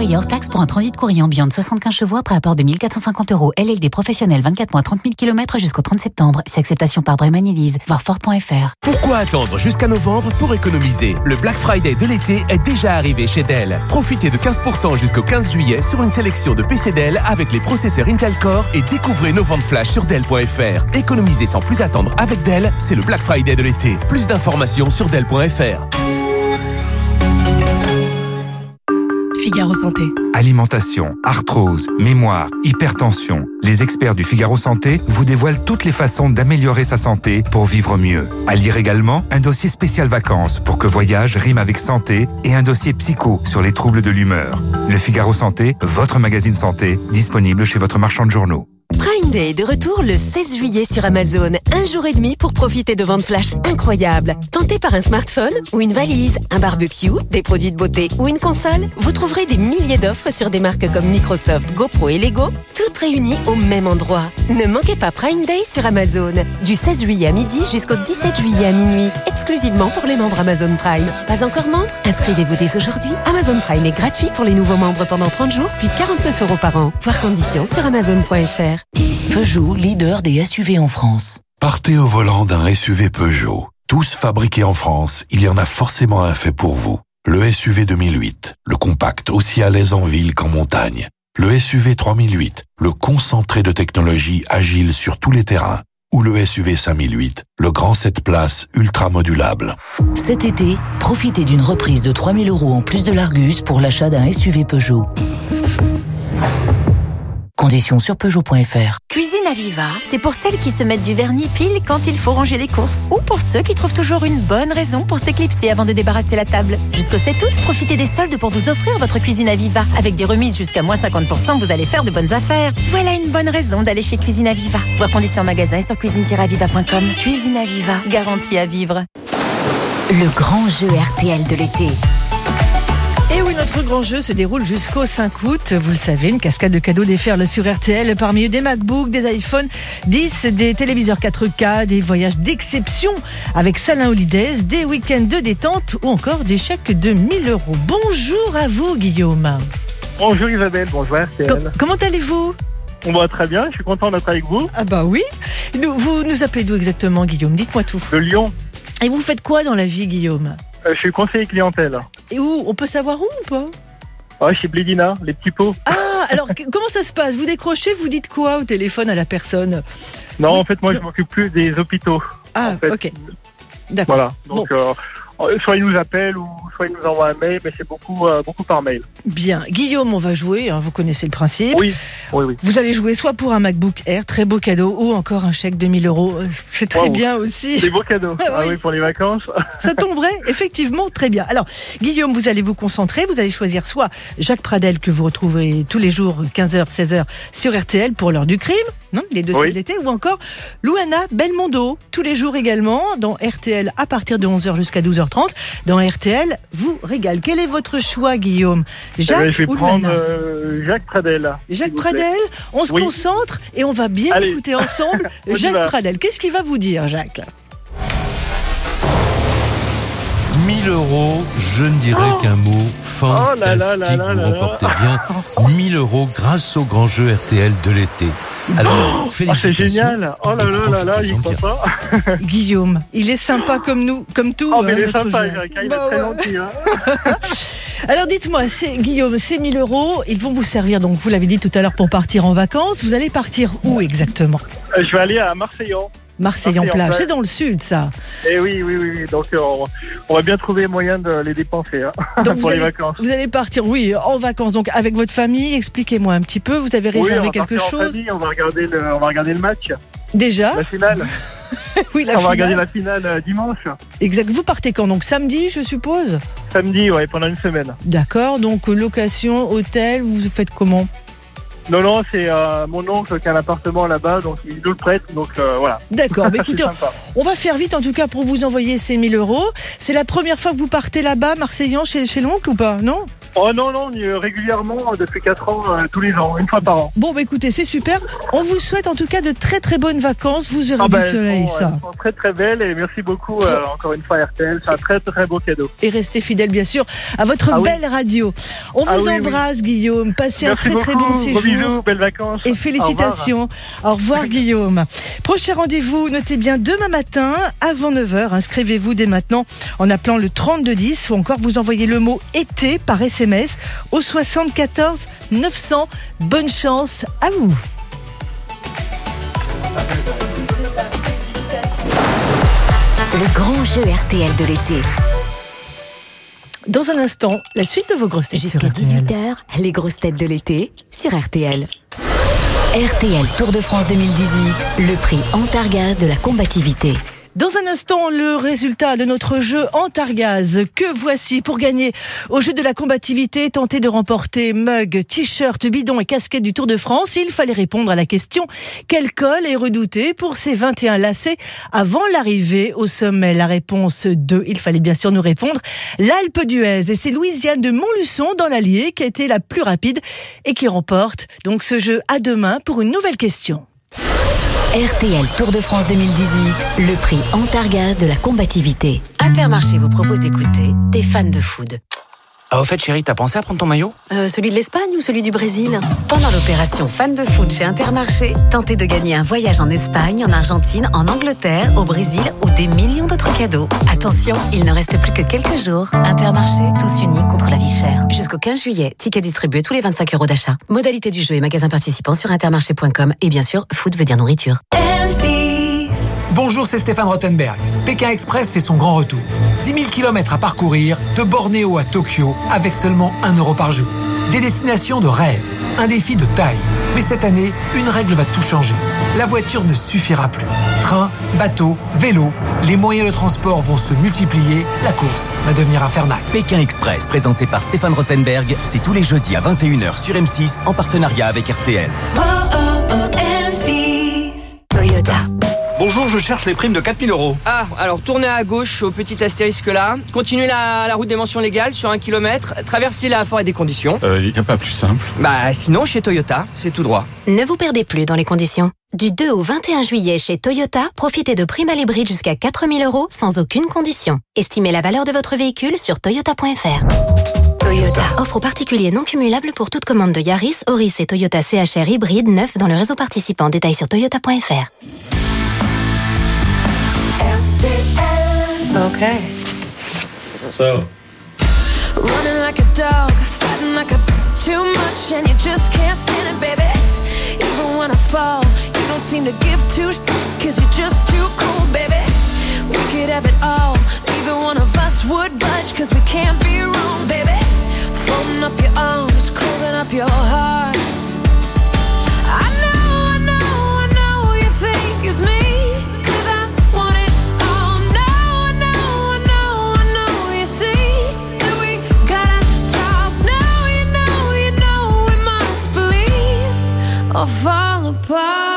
Loyer hors taxe pour un transit courrier ambiant de 75 chevaux après apport de 1450 euros. LLD professionnel 24 mois 30 000 km jusqu'au 30 septembre. Si acceptation par Bremen Elise. Voir. Pourquoi attendre jusqu'à novembre pour économiser? Le Black Friday de l'été est déjà arrivé chez Dell. Profitez de 15% jusqu'au 15 juillet sur une sélection de PC Dell avec les processeurs Intel Core et découvrez nos ventes flash sur Dell.fr. Économiser sans plus attendre avec Dell, c'est le Black Friday de l'été. Plus d'informations sur Dell.fr. Figaro Santé. Alimentation, arthrose, mémoire, hypertension. Les experts du Figaro Santé vous dévoilent toutes les façons d'améliorer sa santé pour vivre mieux. À lire également un dossier spécial vacances pour que voyage rime avec santé et un dossier psycho sur les troubles de l'humeur. Le Figaro Santé, votre magazine santé, disponible chez votre marchand de journaux. Prime Day de retour le 16 juillet sur Amazon. Un jour et demi pour profiter de ventes flash incroyables. Tenté par un smartphone ou une valise, un barbecue, des produits de beauté ou une console, vous trouverez des milliers d'offres sur des marques comme Microsoft, GoPro et Lego, toutes réunies au même endroit. Ne manquez pas Prime Day sur Amazon. Du 16 juillet à midi jusqu'au 17 juillet à minuit, exclusivement pour les membres Amazon Prime. Pas encore membre Inscrivez-vous dès aujourd'hui. Amazon Prime est gratuit pour les nouveaux membres pendant 30 jours, puis 49 euros par an. Voir conditions sur amazon.fr. Peugeot, leader des SUV en France. Partez au volant d'un SUV Peugeot. Tous fabriqués en France, il y en a forcément un fait pour vous. Le SUV 2008, le compact aussi à l'aise en ville qu'en montagne. Le SUV 3008, le concentré de technologie agile sur tous les terrains. Ou le SUV 5008, le grand 7 places ultra modulable. Cet été, profitez d'une reprise de 3000 euros en plus de l'Argus pour l'achat d'un SUV Peugeot. Conditions sur Peugeot.fr. Cuisine Aviva, c'est pour celles qui se mettent du vernis pile quand il faut ranger les courses. Ou pour ceux qui trouvent toujours une bonne raison pour s'éclipser avant de débarrasser la table. Jusqu'au 7 août, profitez des soldes pour vous offrir votre cuisine Aviva. Avec des remises jusqu'à moins 50%, vous allez faire de bonnes affaires. Voilà une bonne raison d'aller chez Cuisine Aviva. Voir conditions en magasin et sur cuisine-aviva.com. Cuisine Aviva, garantie à vivre. Le grand jeu RTL de l'été. Oui, notre grand jeu se déroule jusqu'au 5 août. Vous le savez, une cascade de cadeaux déferle sur RTL. Parmi eux, des MacBooks, des iPhones 10, des téléviseurs 4K, des voyages d'exception avec Salin Holidays, des week-ends de détente ou encore des chèques de 1000 euros. Bonjour à vous, Guillaume. Bonjour Isabelle, bonjour RTL. Com- comment allez-vous? On va très bien, je suis content d'être avec vous. Ah bah oui. Nous- vous nous appelez d'où exactement, Guillaume? Dites-moi tout. De Lyon. Et vous faites quoi dans la vie, Guillaume? Euh, je suis conseiller clientèle. Et où On peut savoir où ou pas? Ah, chez Blédina, les petits pots. Ah, alors comment ça se passe? Vous décrochez, vous dites quoi au téléphone à la personne? Non, en fait, moi, je m'occupe plus des hôpitaux. Ah, en fait. ok. D'accord. Voilà. Donc, euh, soit ils nous appellent ou soit ils nous envoient un mail, mais c'est beaucoup, euh, beaucoup par mail. Bien. Guillaume, on va jouer, hein, vous connaissez le principe. Oui, oui, oui. Vous allez jouer soit pour un MacBook Air, très beau cadeau, ou encore un chèque de 1000 euros. Euh, C'est très bien aussi. Des beaux cadeaux. Ah Ah oui. oui, pour les vacances. Ça tomberait effectivement très bien. Alors, Guillaume, vous allez vous concentrer. Vous allez choisir soit Jacques Pradel, que vous retrouverez tous les jours, 15h, 16h, sur RTL pour l'heure du crime, non les dossiers Oui. de l'été, ou encore Louana Belmondo, tous les jours également, dans RTL à partir de 11h jusqu'à 12h30. Dans RTL, vous régale. Quel est votre choix, Guillaume? Eh Jacques ben, je vais ou prendre Louana? euh, Jacques Pradel. Jacques. Pradel, on se Oui. concentre et on va bien Allez. écouter ensemble Jacques. Pradel. Qu'est-ce qu'il va vous dire, Jacques? 1000 euros, je ne dirais qu'un mot fantastique, Oh là là là là vous bien 1000 euros grâce au grand jeu RTL de l'été. Alors, Oh, c'est félicitations. génial. Oh là là là là, il croit pas. Guillaume, il est sympa comme nous, comme tout. Oh, mais hein, il est sympa. Eric, il est Bah très ouais. gentil. hein. Alors dites-moi, c'est- Guillaume, ces 1000 euros, ils vont vous servir, donc vous l'avez dit tout à l'heure, pour partir en vacances. Vous allez partir où exactement? Euh, Je vais aller à Marseillan. Marseille en plage, Marseille-en-Plage. c'est dans le sud ça. Et oui, oui, oui. oui. Donc, euh, on, on va bien trouver moyen de les dépenser hein, Donc pour les allez, vacances. vous allez partir, oui, en vacances, donc avec votre famille. Expliquez-moi un petit peu, vous avez Oui, réservé on quelque en chose famille, on va regarder le, on va regarder le match. Déjà La finale. Oui, la on va regarder finale. la finale euh, dimanche. Exact. Vous partez quand? Donc samedi, je suppose? Samedi, ouais, pendant une semaine. D'accord, donc location, hôtel, vous faites comment? Non, non, c'est euh, mon oncle qui a un appartement là-bas, donc il nous le prête, donc euh, voilà. D'accord, C'est écoutez, on va faire vite en tout cas pour vous envoyer ces 1000 euros. C'est la première fois que vous partez là-bas, Marseillan, chez, chez l'oncle ou pas Non? Oh non, non, est régulièrement euh, depuis 4 ans, euh, tous les ans, une fois par an. Bon, bah écoutez, c'est super. On vous souhaite en tout cas de très très bonnes vacances. Vous aurez Ah bah, du soleil, sont, ça. elles sont très très belles et merci beaucoup euh, encore une fois RTL, c'est un très très beau cadeau. Et restez fidèles, bien sûr, à votre Ah oui. belle radio. On Ah vous oui, oui. embrasse, Guillaume. Passez un Merci très très beaucoup, bon séjour. Bisous, belles vacances. Et félicitations. Au revoir, Guillaume. Prochain rendez-vous, notez bien demain matin avant 9h. Inscrivez-vous dès maintenant en appelant le 3210 ou encore vous envoyez le mot été par SMS au 74 900. Bonne chance à vous. Le grand jeu RTL de l'été. Dans un instant, la suite de vos grosses têtes. Jusqu'à sur RTL. 18h, les grosses têtes de l'été sur RTL. RTL Tour de France 2018, le prix Antargaz de la combativité. Dans un instant, le résultat de notre jeu Antargaz que voici pour gagner au jeu de la combativité, tenter de remporter mug, t-shirt, bidon et casquette du Tour de France. Il fallait répondre à la question quel col est redouté pour ces 21 lacets avant l'arrivée au sommet? La réponse 2. Il fallait bien sûr nous répondre l'Alpe d'Huez et c'est Louisiane de Montluçon dans l'Allier qui a été la plus rapide et qui remporte donc ce jeu à demain pour une nouvelle question. RTL Tour de France 2018, le prix Antargaz de la combativité. Intermarché vous propose d'écouter des fans de food. Ah, au fait, chérie, t'as pensé à prendre ton maillot? Euh, celui de l'Espagne ou celui du Brésil? Pendant l'opération Fan de foot chez Intermarché, tentez de gagner un voyage en Espagne, en Argentine, en Angleterre, au Brésil ou des millions d'autres cadeaux. Attention, il ne reste plus que quelques jours. Intermarché, tous unis contre la vie chère. Jusqu'au 15 juillet, tickets distribués tous les 25 euros d'achat. Modalité du jeu et magasins participants sur intermarché.com. Et bien sûr, foot veut dire nourriture. Bonjour, c'est Stéphane Rottenberg. Pékin Express fait son grand retour. 10 000 km à parcourir de Bornéo à Tokyo avec seulement 1 euro par jour. Des destinations de rêve, un défi de taille. Mais cette année, une règle va tout changer. La voiture ne suffira plus. Train, bateau, vélo, les moyens de transport vont se multiplier, la course va devenir infernale. Pékin Express, présenté par Stéphane Rottenberg, c'est tous les jeudis à 21h sur M6 en partenariat avec RTL. Toyota. Bonjour, je cherche les primes de 4000 euros. Ah, alors tournez à gauche au petit astérisque là, continuez la, la route des mentions légales sur un kilomètre, traversez la forêt des conditions. Euh, y a pas plus simple. Bah sinon, chez Toyota, c'est tout droit. Ne vous perdez plus dans les conditions. Du 2 au 21 juillet chez Toyota, profitez de primes à l'hybride jusqu'à 4000 euros sans aucune condition. Estimez la valeur de votre véhicule sur toyota.fr. Toyota. Offre aux particuliers non cumulable pour toute commande de Yaris, Auris et Toyota CHR hybride neuf dans le réseau participant. Détails sur toyota.fr. Okay. So. Running like a dog, fighting like a b- too much, and you just can't stand it, baby. Even when I fall, you don't seem to give two sh- cause you're just too cool, baby. We could have it all, neither one of us would budge, cause we can't be wrong, baby. Folding up your arms, closing up your heart. I know, I know, I know you think it's me. Fall apart.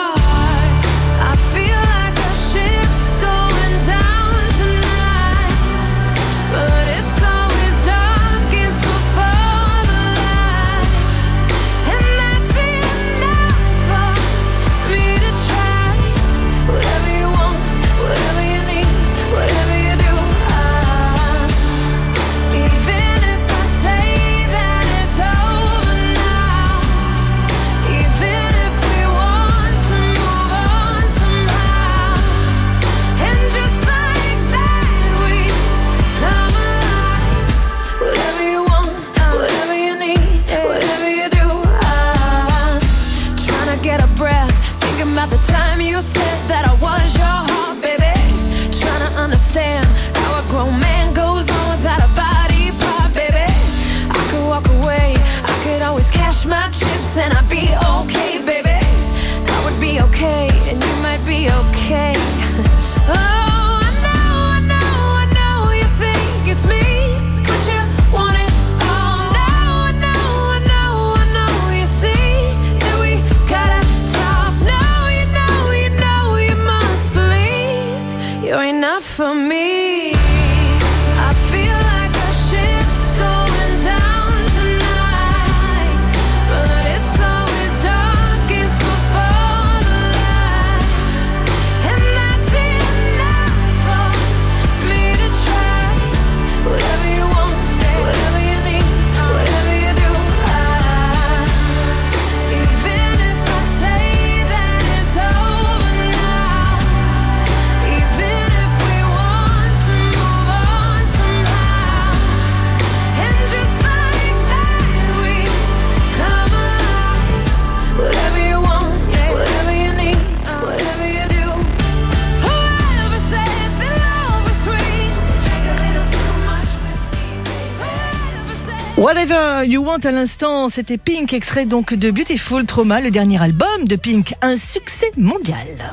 You Want à l'instant, c'était Pink, extrait donc de Beautiful Trauma, le dernier album de Pink, un succès mondial.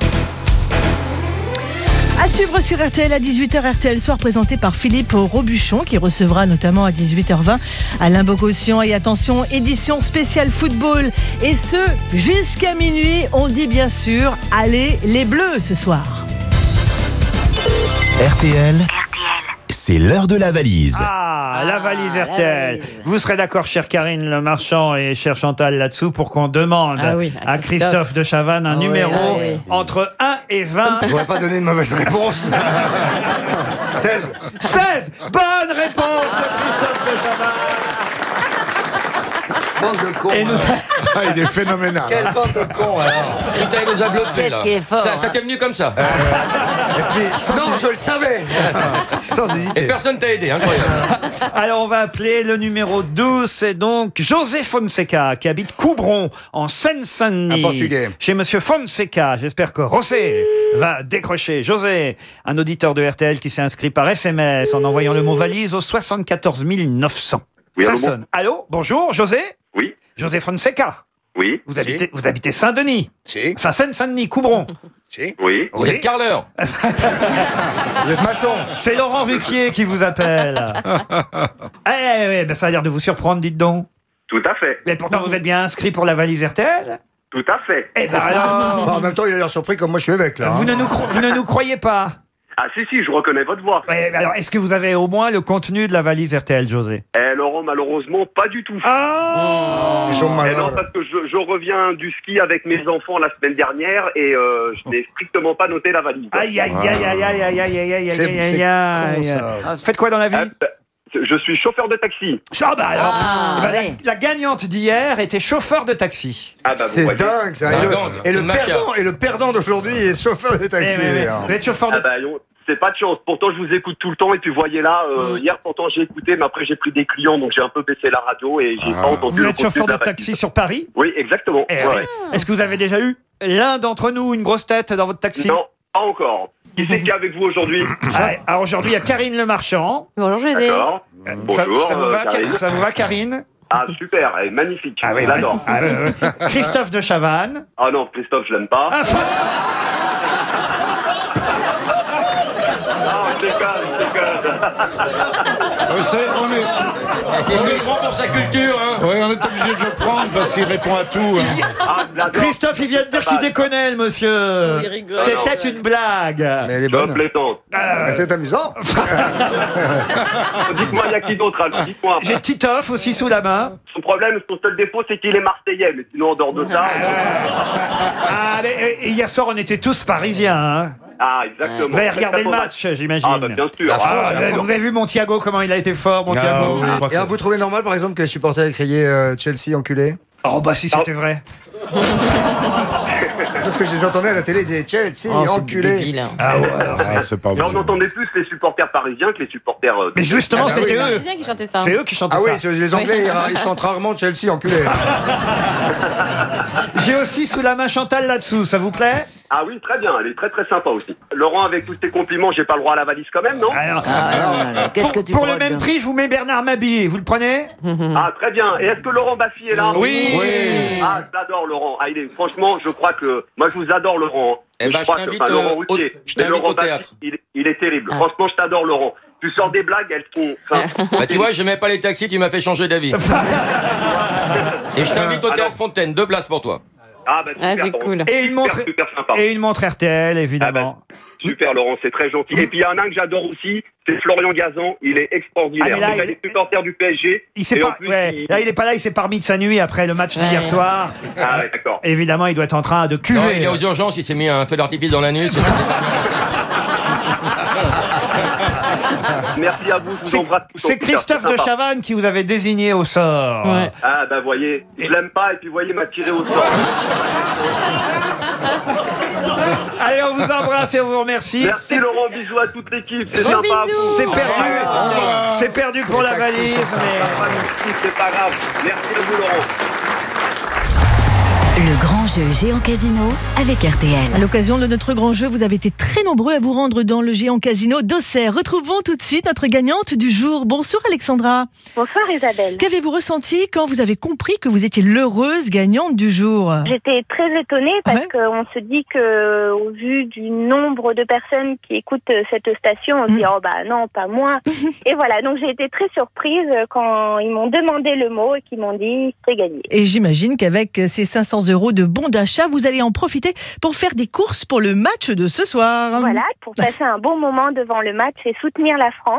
À suivre sur RTL à 18h, RTL Soir présenté par Philippe Robuchon qui recevra notamment à 18h20 Alain Bogossian et attention, édition spéciale football et ce jusqu'à minuit, on dit bien sûr, allez les bleus ce soir. RTL, c'est l'heure de la valise. Ah, la valise RTL. Vous serez d'accord, chère Karine Le Marchand et chère Chantal là-dessous, pour qu'on demande Ah oui, à à Christophe, Christophe. de Chavannes un Ah oui, numéro ah oui. entre 1 et 20. Je voudrais pas donner une mauvaise réponse. 16. 16 Bonne réponse de Christophe de Chavannes Bande de cons. Et nous- Ah, il est phénoménal. Quelle bande de cons alors Putain, il nous a bluffé Qu'est-ce là. qui est fort, Ça, hein. ça t'est venu comme ça. Et puis, non, je le savais. Sans hésiter. Et personne t'a aidé, incroyable. Alors on va appeler le numéro 12, c'est donc José Fonseca qui habite Coubron en Seine-Saint-Denis. Un Portugais. Chez Monsieur Fonseca, j'espère que José va décrocher. José, un auditeur de RTL qui s'est inscrit par SMS en envoyant le mot valise au 74 900. Oui, Ça allô, bon- sonne. Allô, bonjour José Oui. José Fonseca. Oui. Vous habitez, vous habitez Saint-Denis. Enfin Seine-Saint-Denis, Coubron. Oui. Vous êtes carleur. Vous êtes maçon. C'est Laurent Ruquier qui vous appelle. Eh, eh, ben, ça a l'air de vous surprendre, dites donc. Tout à fait. Mais pourtant, vous êtes bien inscrit pour la valise RTL Tout à fait. Eh ben alors Enfin, en même temps, il a l'air surpris comme moi je suis avec là. vous hein. ne, nous, cro- vous ne nous croyez pas Ah si, si, je reconnais votre voix. Ouais, mais Alors, est-ce que vous avez au moins le contenu de la valise RTL, José? Eh, Laurent, malheureusement, pas du tout. Ah Malin. non, parce que je, je reviens du ski avec mes enfants la semaine dernière et euh, je n'ai strictement pas noté la valise. Aïe, aïe, aïe, aïe, aïe, aïe, aïe, aïe, Faites quoi dans la vie Je suis chauffeur de taxi. Ah bah alors, Ah, eh ben, la- la, gagnante d'hier était chauffeur de taxi. Ah bah, C'est dingue ça. Et le, et le perdant, et le perdant d'aujourd'hui est chauffeur de taxi. Eh, ouais, ouais. hein. Vous êtes chauffeur de Ah bah, on- c'est pas de chance. Pourtant, je vous écoute tout le temps. Et puis, voyez là, euh, hier, pourtant, j'ai écouté, mais après, j'ai pris des clients, donc j'ai un peu baissé la radio et j'ai pas entendu Vous le êtes chauffeur de taxi sur Paris Oui, exactement. Eh Ouais. oui. Est-ce que vous avez déjà eu l'un d'entre nous une grosse tête dans votre taxi? Non, pas encore. Qui c'est qui est avec vous aujourd'hui? Ah, Alors aujourd'hui, il y a Karine Le Marchand. Bonjour José. D'accord. Ça, Bonjour, ça vous euh, va, Karine. ça vous va, Karine? Ah, super, elle est magnifique. Ah oui, je l'adore. ah oui. Christophe de Chavannes. Ah non, Christophe, je l'aime pas. Ah, Non, je déconne, je déconne. on est, on est grand pour sa culture, hein. Oui, on est obligé de le prendre parce qu'il répond à tout. hein. Ah. Christophe, il vient de dire qu'il déconnait, le monsieur. C'était une blague. Mais elle est bonne. Ah, C'est amusant. Dites-moi, il y a qui d'autre Dites-moi. J'ai Titoff aussi sous la main. Son problème, son seul défaut, c'est qu'il est marseillais. Mais sinon, en dehors de ça. Ah, mais, euh, hier soir, on était tous parisiens. hein. Ah, exactement. Vous avez regardé le match, j'imagine. Ah, bah, bien sûr. Ah, Ah, vous, avez, vous avez vu mon Thiago, comment il a été fort, mon Thiago Et alors, vous trouvez normal, par exemple, que les supporters aient crié euh, Chelsea enculé Oh, bah si c'était vrai. Parce que je les entendais à la télé, ils disaient Chelsea Oh, c'est enculé. débile, hein. Ah ouais, alors, Ah, c'est pas Mais on bon. entendait plus les supporters parisiens que les supporters. euh, Mais justement, Ah, bah c'était oui. eux. C'est qui chantait ça. C'est eux qui chantaient Ah oui, ça. c'est- les Anglais, ils, ils chantent rarement Chelsea enculé. J'ai aussi sous la main Chantal là-dessous, ça vous plaît? Ah oui, très bien. Elle est très très sympa aussi. Laurent, avec tous tes compliments, j'ai pas le droit à la valise quand même, non Alors, Qu'est-ce pour, que tu pour le même prix, je vous mets Bernard Mabille. Vous le prenez Ah, très bien. Et est-ce que Laurent Baffy est là Oui. Oui. Ah, je l'adore, Laurent. Ah, il est, franchement, je crois que. Moi, je vous adore, Laurent. Eh ben, je crois que- t'invite, enfin, Laurent euh, Ruquier. au- je Mais t'invite Laurent au théâtre. Il, est- il est terrible. Franchement, je t'adore, Laurent. Tu sors des blagues, elles sont. enfin, Bah, tu vois, j'aimais pas les taxis, tu m'as fait changer d'avis. Et je t'invite au théâtre Fontaine, deux places pour toi. Ah, bah, super, Ah, c'est Laurent. cool. Et une Super, montre, super sympa. et une montre RTL, évidemment. Super Laurent, c'est très gentil. Et puis il y en a un que j'adore aussi, c'est Florian Gazan, il est extraordinaire. Ah, là, il- il est supporter du PSG. il s'est et en pas, plus, ouais, il- là, il est pas là, il s'est parmi de sa nuit après le match d'hier soir. Ah ouais, d'accord. Évidemment, il doit être en train de cuver. Non, il est aux urgences, il s'est mis un feu d'artifice dans l'anus. Merci à vous, je vous embrasse tous. C'est Christophe de Chavannes qui vous avait désigné au sort. Ah bah voyez, je l'aime pas et puis voyez m'a tiré au sort. Allez, on vous embrasse et on vous remercie. Merci Laurent, bisous à toute l'équipe, c'est sympa. C'est perdu. C'est perdu pour la valise. mais- C'est pas grave. Merci à vous Laurent. Le grand jeu Géant Casino avec RTL. À l'occasion de notre grand jeu, vous avez été très nombreux à vous rendre dans le géant casino d'Auxerre. Retrouvons tout de suite notre gagnante du jour. Bonsoir Alexandra. Bonsoir Isabelle. Qu'avez-vous ressenti quand vous avez compris que vous étiez l'heureuse gagnante du jour? J'étais très étonnée parce qu'on se dit que au vu du nombre de personnes qui écoutent euh, cette station, on se dit oh bah non pas moi. et voilà donc j'ai été très surprise quand ils m'ont demandé le mot et qu'ils m'ont dit c'est gagné. Et j'imagine qu'avec ces 500 euros de bons d'achat, vous allez en profiter pour faire des courses pour le match de ce soir. Voilà pour passer un bon moment devant le match et soutenir la France.